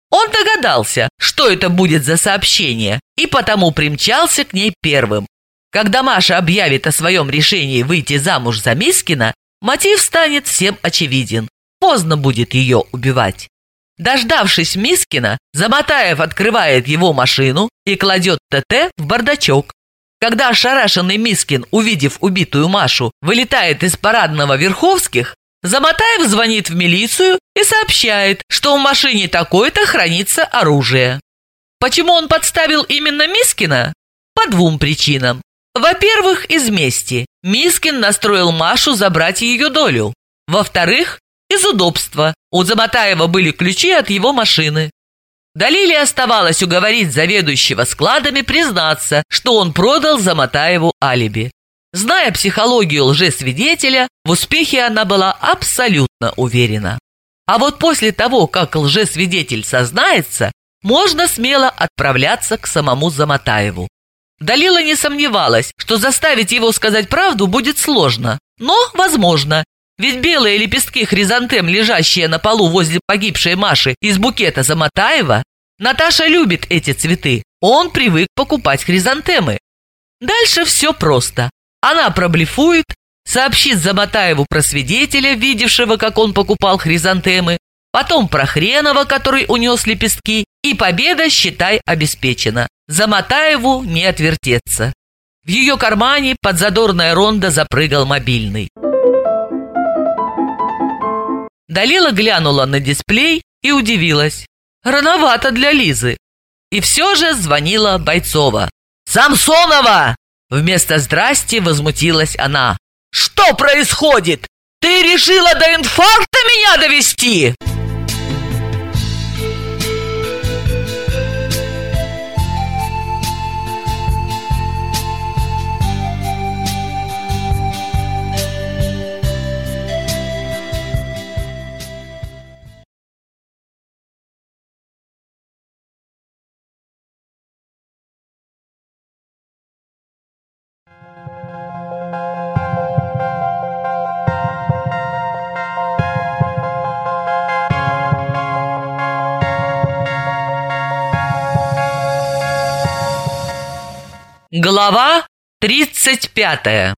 Он догадался, что это будет за сообщение, и потому примчался к ней первым. Когда Маша объявит о своем решении выйти замуж за Мискина, Мотив станет всем очевиден. Поздно будет ее убивать. Дождавшись Мискина, Замотаев открывает его машину и кладет ТТ в бардачок. Когда ошарашенный Мискин, увидев убитую Машу, вылетает из парадного Верховских, Замотаев звонит в милицию и сообщает, что в машине такой-то хранится оружие. Почему он подставил именно Мискина? По двум причинам. Во-первых, из мести. Мискин настроил Машу забрать ее долю. Во-вторых, из удобства. У Замотаева были ключи от его машины. Далиле оставалось уговорить заведующего складами признаться, что он продал Замотаеву алиби. Зная психологию лжесвидетеля, в успехе она была абсолютно уверена. А вот после того, как лжесвидетель сознается, можно смело отправляться к самому Замотаеву. Далила не сомневалась, что заставить его сказать правду будет сложно, но возможно. Ведь белые лепестки хризантем, лежащие на полу возле погибшей Маши из букета Замотаева, Наташа любит эти цветы, он привык покупать хризантемы. Дальше все просто. Она проблефует, сообщит Замотаеву про свидетеля, видевшего, как он покупал хризантемы, потом про Хренова, который унес лепестки, и победа, считай, обеспечена. Замотаеву не отвертеться. В ее кармане под задорная ронда запрыгал мобильный. Далила глянула на дисплей и удивилась. Рановато для Лизы. И все же звонила Бойцова. «Самсонова!» Вместо «здрасти» возмутилась она. «Что происходит? Ты решила до инфаркта меня довести?» Глава 35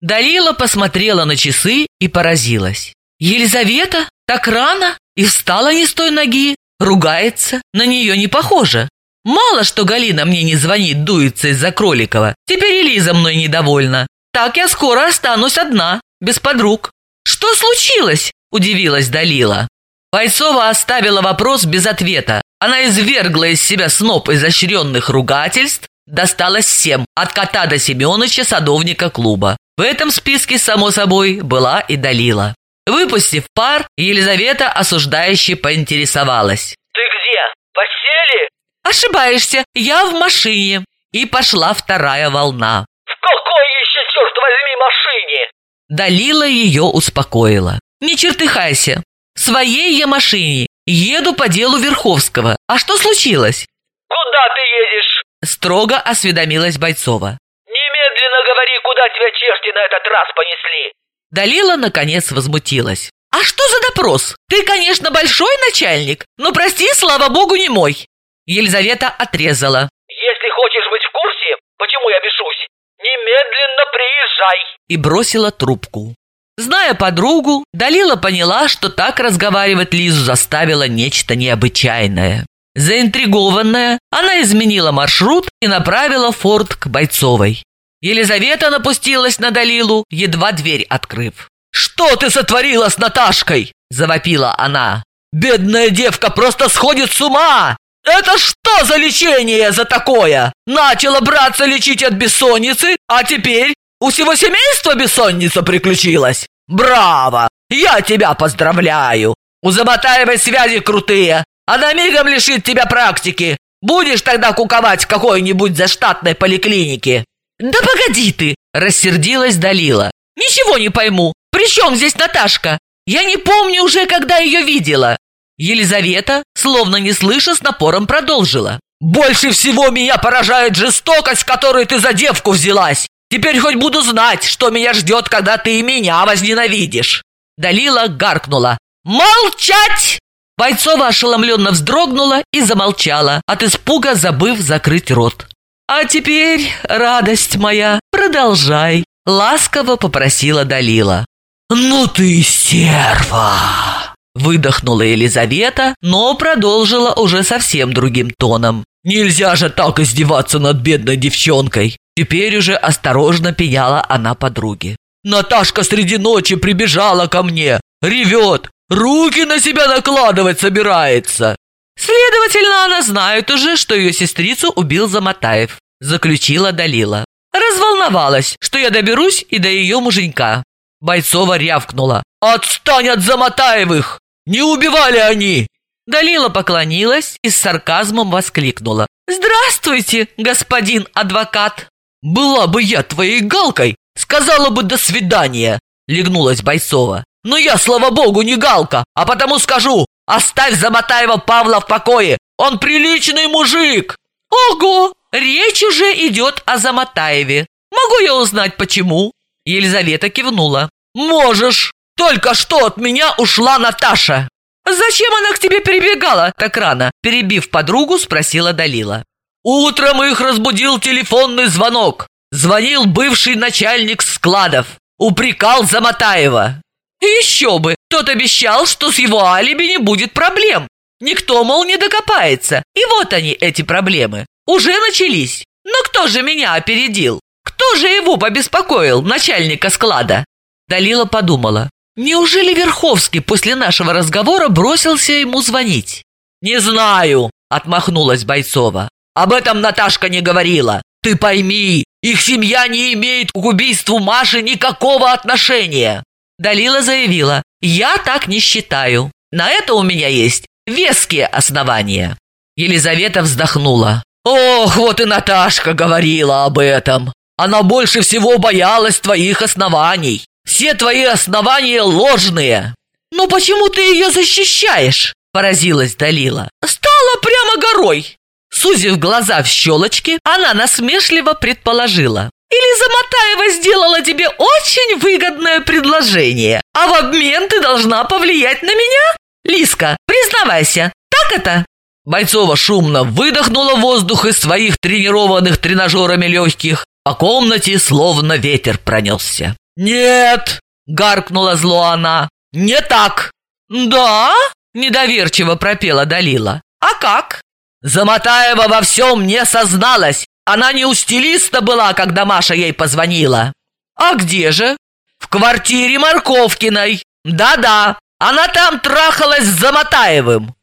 Далила посмотрела на часы и поразилась. Елизавета так рано и встала не с той ноги, ругается, на нее не похоже. Мало что Галина мне не звонит, дуется из-за Кроликова. Теперь и Лиза мной недовольна. Так я скоро останусь одна, без подруг. Что случилось? Удивилась Далила. Бойцова оставила вопрос без ответа. Она извергла из себя сноп изощренных ругательств, досталось всем, от кота до Семеновича, садовника клуба. В этом списке, само собой, была и Далила. Выпустив пар, Елизавета осуждающе поинтересовалась. Ты где? В постели? «Ошибаешься, я в машине». И пошла вторая волна. В какой еще, черт возьми, машине? Далила ее успокоила. «Не чертыхайся, своей я машине. Еду по делу Верховского. А что случилось?» Куда ты едешь? Строго осведомилась Бойцова. Немедленно говори, куда тебя черти на этот раз понесли. Далила, наконец, возмутилась. «А что за допрос? Ты, конечно, большой начальник, но, прости, слава богу, не мой». Елизавета отрезала. Если хочешь быть в курсе, почему я бешусь, немедленно приезжай. и бросила трубку. Зная подругу, Далила поняла, что так разговаривать Лизу заставило нечто необычайное. Заинтригованная, она изменила маршрут и направила форт к Бойцовой. Елизавета напустилась на Далилу, едва дверь открыв. «Что ты сотворила с Наташкой?» – завопила она. «Бедная девка просто сходит с ума! Это что за лечение за такое? Начала браться лечить от бессонницы, а теперь у всего семейства бессонница приключилась? Браво! Я тебя поздравляю! У Замотаевой связи крутые, она мигом лишит тебя практики. Будешь тогда куковать в какой-нибудь заштатной поликлинике. Да погоди ты, рассердилась Далила. Ничего не пойму. При чем здесь Наташка? Я не помню уже, когда ее видела. Елизавета, словно не слыша, с напором продолжила. «Больше всего меня поражает жестокость, которой ты за девку взялась. Теперь хоть буду знать, что меня ждет, когда ты меня возненавидишь». Далила гаркнула. «Молчать!» Бойцова ошеломленно вздрогнула и замолчала, от испуга забыв закрыть рот. «А теперь, радость моя, продолжай», — ласково попросила Далила. «Ну ты серва!» Выдохнула Елизавета, но продолжила уже совсем другим тоном. «Нельзя же так издеваться над бедной девчонкой!» Теперь уже осторожно пеняла она подруге. «Наташка среди ночи прибежала ко мне, ревет, руки на себя накладывать собирается!» Следовательно, она знает уже, что ее сестрицу убил Замотаев, заключила Далила. Разволновалась, что я доберусь и до ее муженька. Бойцова рявкнула. «Отстань от Замотаевых! Не убивали они!» Далила поклонилась и с сарказмом воскликнула. «Здравствуйте, господин адвокат!» «Была бы я твоей галкой, сказала бы «до свидания», — легнулась Бойцова. «Но я, слава богу, не галка, а потому скажу, оставь Замотаева Павла в покое, он приличный мужик!» «Ого! Речь уже идет о Замотаеве. Могу я узнать, почему?» Елизавета кивнула. «Можешь! Только что от меня ушла Наташа!» «Зачем она к тебе перебегала так рано?» Перебив подругу, спросила Далила. «Утром их разбудил телефонный звонок. Звонил бывший начальник складов. Упрекал Замотаева. Еще бы! Тот обещал, что с его алиби не будет проблем. Никто, мол, не докопается. И вот они, эти проблемы. Уже начались. Но кто же меня опередил? Кто же его побеспокоил, начальника склада? Далила подумала. Неужели Верховский после нашего разговора бросился ему звонить? «Не знаю», — отмахнулась Бойцова. «Об этом Наташка не говорила. Ты пойми, их семья не имеет к убийству Маши никакого отношения». Далила заявила, «Я так не считаю. На это у меня есть веские основания». Елизавета вздохнула. «Ох, вот и Наташка говорила об этом. Она больше всего боялась твоих оснований. Все твои основания ложные. Но почему ты ее защищаешь? Поразилась Далила. Стала прямо горой. Сузив глаза в щелочке, она насмешливо предположила. Или Замотаева сделала тебе очень выгодное предложение, а в обмен ты должна повлиять на меня? Лиска, признавайся, так это? Бойцова шумно выдохнула воздух из своих тренированных тренажерами легких. По комнате словно ветер пронесся. «Нет!» — гаркнула зло она. «Не так!» «Да?» — недоверчиво пропела Далила. «А как?» Замотаева во всем не созналась. Она не у стилиста была, когда Маша ей позвонила. «А где же?» «В квартире Марковкиной. Да-да, она там трахалась с Замотаевым».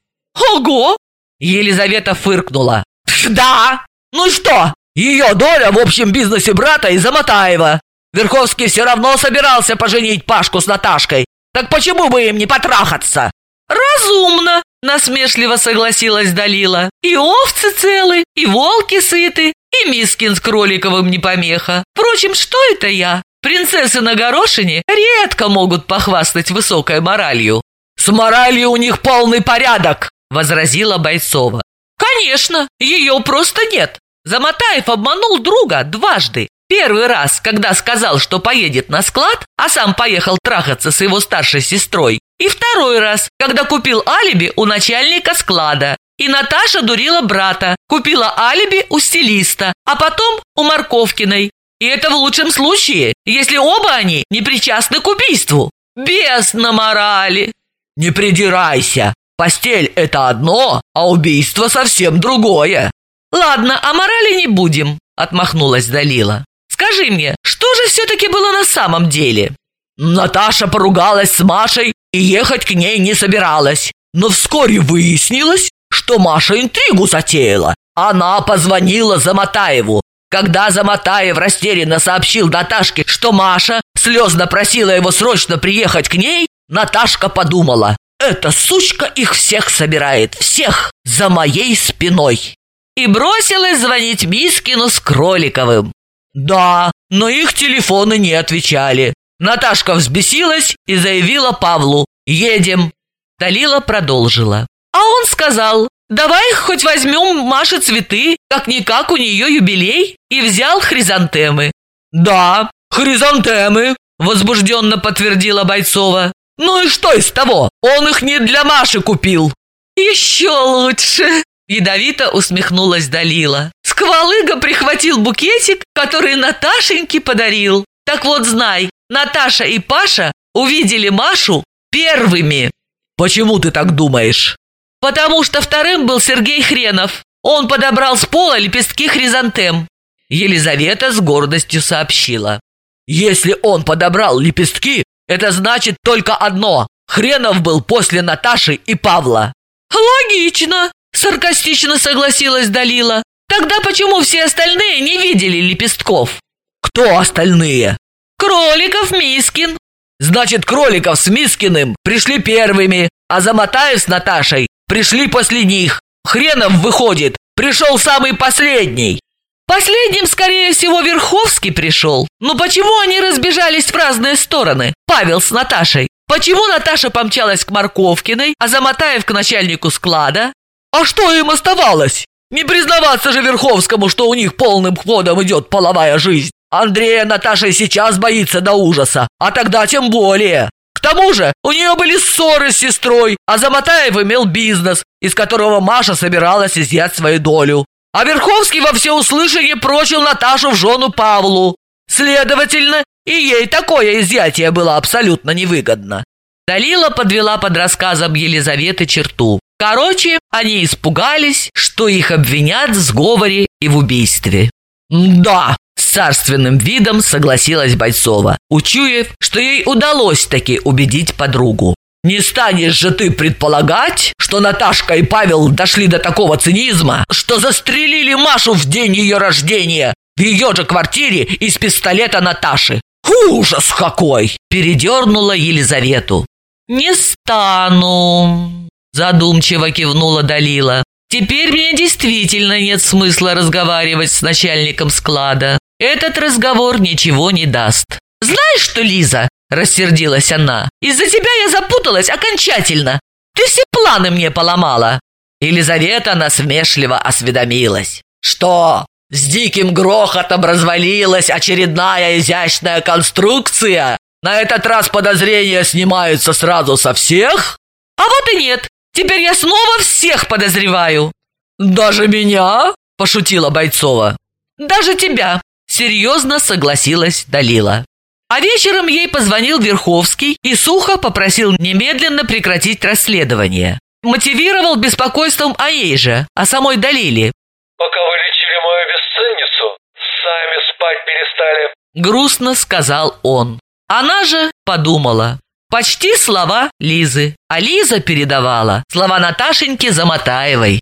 «Ого!» Елизавета фыркнула. «Да! Ну что, ее доля в общем бизнесе брата и Замотаева. Верховский все равно собирался поженить Пашку с Наташкой. Так почему бы им не потрахаться?» «Разумно!» – насмешливо согласилась Далила. «И овцы целы, и волки сыты, и Мискин с Кроликовым не помеха. Впрочем, что это я? Принцессы на горошине редко могут похвастать высокой моралью». «С моралью у них полный порядок!» – возразила Бойцова. «Конечно, ее просто нет. Замотаев обманул друга дважды. Первый раз, когда сказал, что поедет на склад, а сам поехал трахаться с его старшей сестрой. И второй раз, когда купил алиби у начальника склада. И Наташа дурила брата, купила алиби у стилиста, а потом у Марковкиной. И это в лучшем случае, если оба они не причастны к убийству. Без на морали. Не придирайся. Постель – это одно, а убийство совсем другое. Ладно, о морали не будем, отмахнулась Далила. Скажи мне, что же все-таки было на самом деле?» Наташа поругалась с Машей и ехать к ней не собиралась. Но вскоре выяснилось, что Маша интригу затеяла. Она позвонила Замотаеву. Когда Замотаев растерянно сообщил Наташке, что Маша слезно просила его срочно приехать к ней, Наташка подумала, эта сучка их всех собирает, всех, за моей спиной. И бросилась звонить Мискину с Кроликовым. Да, но их телефоны не отвечали. Наташка взбесилась и заявила Павлу «Едем». Далила продолжила. А он сказал «Давай хоть возьмем Маше цветы, как-никак у нее юбилей» и взял хризантемы. «Да, хризантемы», – возбужденно подтвердила Бойцова. «Ну и что из того? Он их не для Маши купил». «Еще лучше!» – ядовито усмехнулась Далила. Сквалыга прихватил букетик, который Наташеньке подарил. Так вот знай, Наташа и Паша увидели Машу первыми. Почему ты так думаешь? Потому что вторым был Сергей Хренов. Он подобрал с пола лепестки хризантем. Елизавета с гордостью сообщила. Если он подобрал лепестки, это значит только одно. Хренов был после Наташи и Павла. Логично, саркастично согласилась Далила. Тогда почему все остальные не видели лепестков? Кто остальные? Кроликов, Мискин. Значит, Кроликов с Мискиным пришли первыми, а Замотаев с Наташей пришли после них. Хренов выходит, пришел самый последний. Последним, скорее всего, Верховский пришел. Но почему они разбежались в разные стороны? Павел с Наташей. Почему Наташа помчалась к Марковкиной, а Замотаев к начальнику склада? А что им оставалось? Не признаваться же Верховскому, что у них полным ходом идет половая жизнь. Андрея Наташа сейчас боится до ужаса, а тогда тем более. К тому же у нее были ссоры с сестрой, а Замотаев имел бизнес, из которого Маша собиралась изъять свою долю. А Верховский во всеуслышание прочил Наташу в жену Павлу. Следовательно, и ей такое изъятие было абсолютно невыгодно. Далила подвела под рассказом Елизаветы черту. Короче, они испугались, что их обвинят в сговоре и в убийстве. «Да, с царственным видом согласилась Бойцова, учуяв, что ей удалось таки убедить подругу. Не станешь же ты предполагать, что Наташка и Павел дошли до такого цинизма, что застрелили Машу в день ее рождения в ее же квартире из пистолета Наташи. Ужас какой! Передернула Елизавету. Не стану, задумчиво кивнула Далила. Теперь мне действительно нет смысла разговаривать с начальником склада. Этот разговор ничего не даст. Знаешь что, Лиза, Рассердилась она. «Из-за тебя я запуталась окончательно. Ты все планы мне поломала». Елизавета насмешливо осведомилась. «Что, с диким грохотом развалилась очередная изящная конструкция? На этот раз подозрения снимаются сразу со всех?» «А вот и нет. Теперь я снова всех подозреваю». «Даже меня?» – пошутила Бойцова. «Даже тебя», – серьезно согласилась Далила. А вечером ей позвонил Верховский и сухо попросил немедленно прекратить расследование. Мотивировал беспокойством о ей же, о самой Далиле. «Пока вы лечили мою бесценницу, сами спать перестали», грустно сказал он. Она же подумала. Почти слова Лизы, а Лиза передавала слова Наташеньки Заматаевой.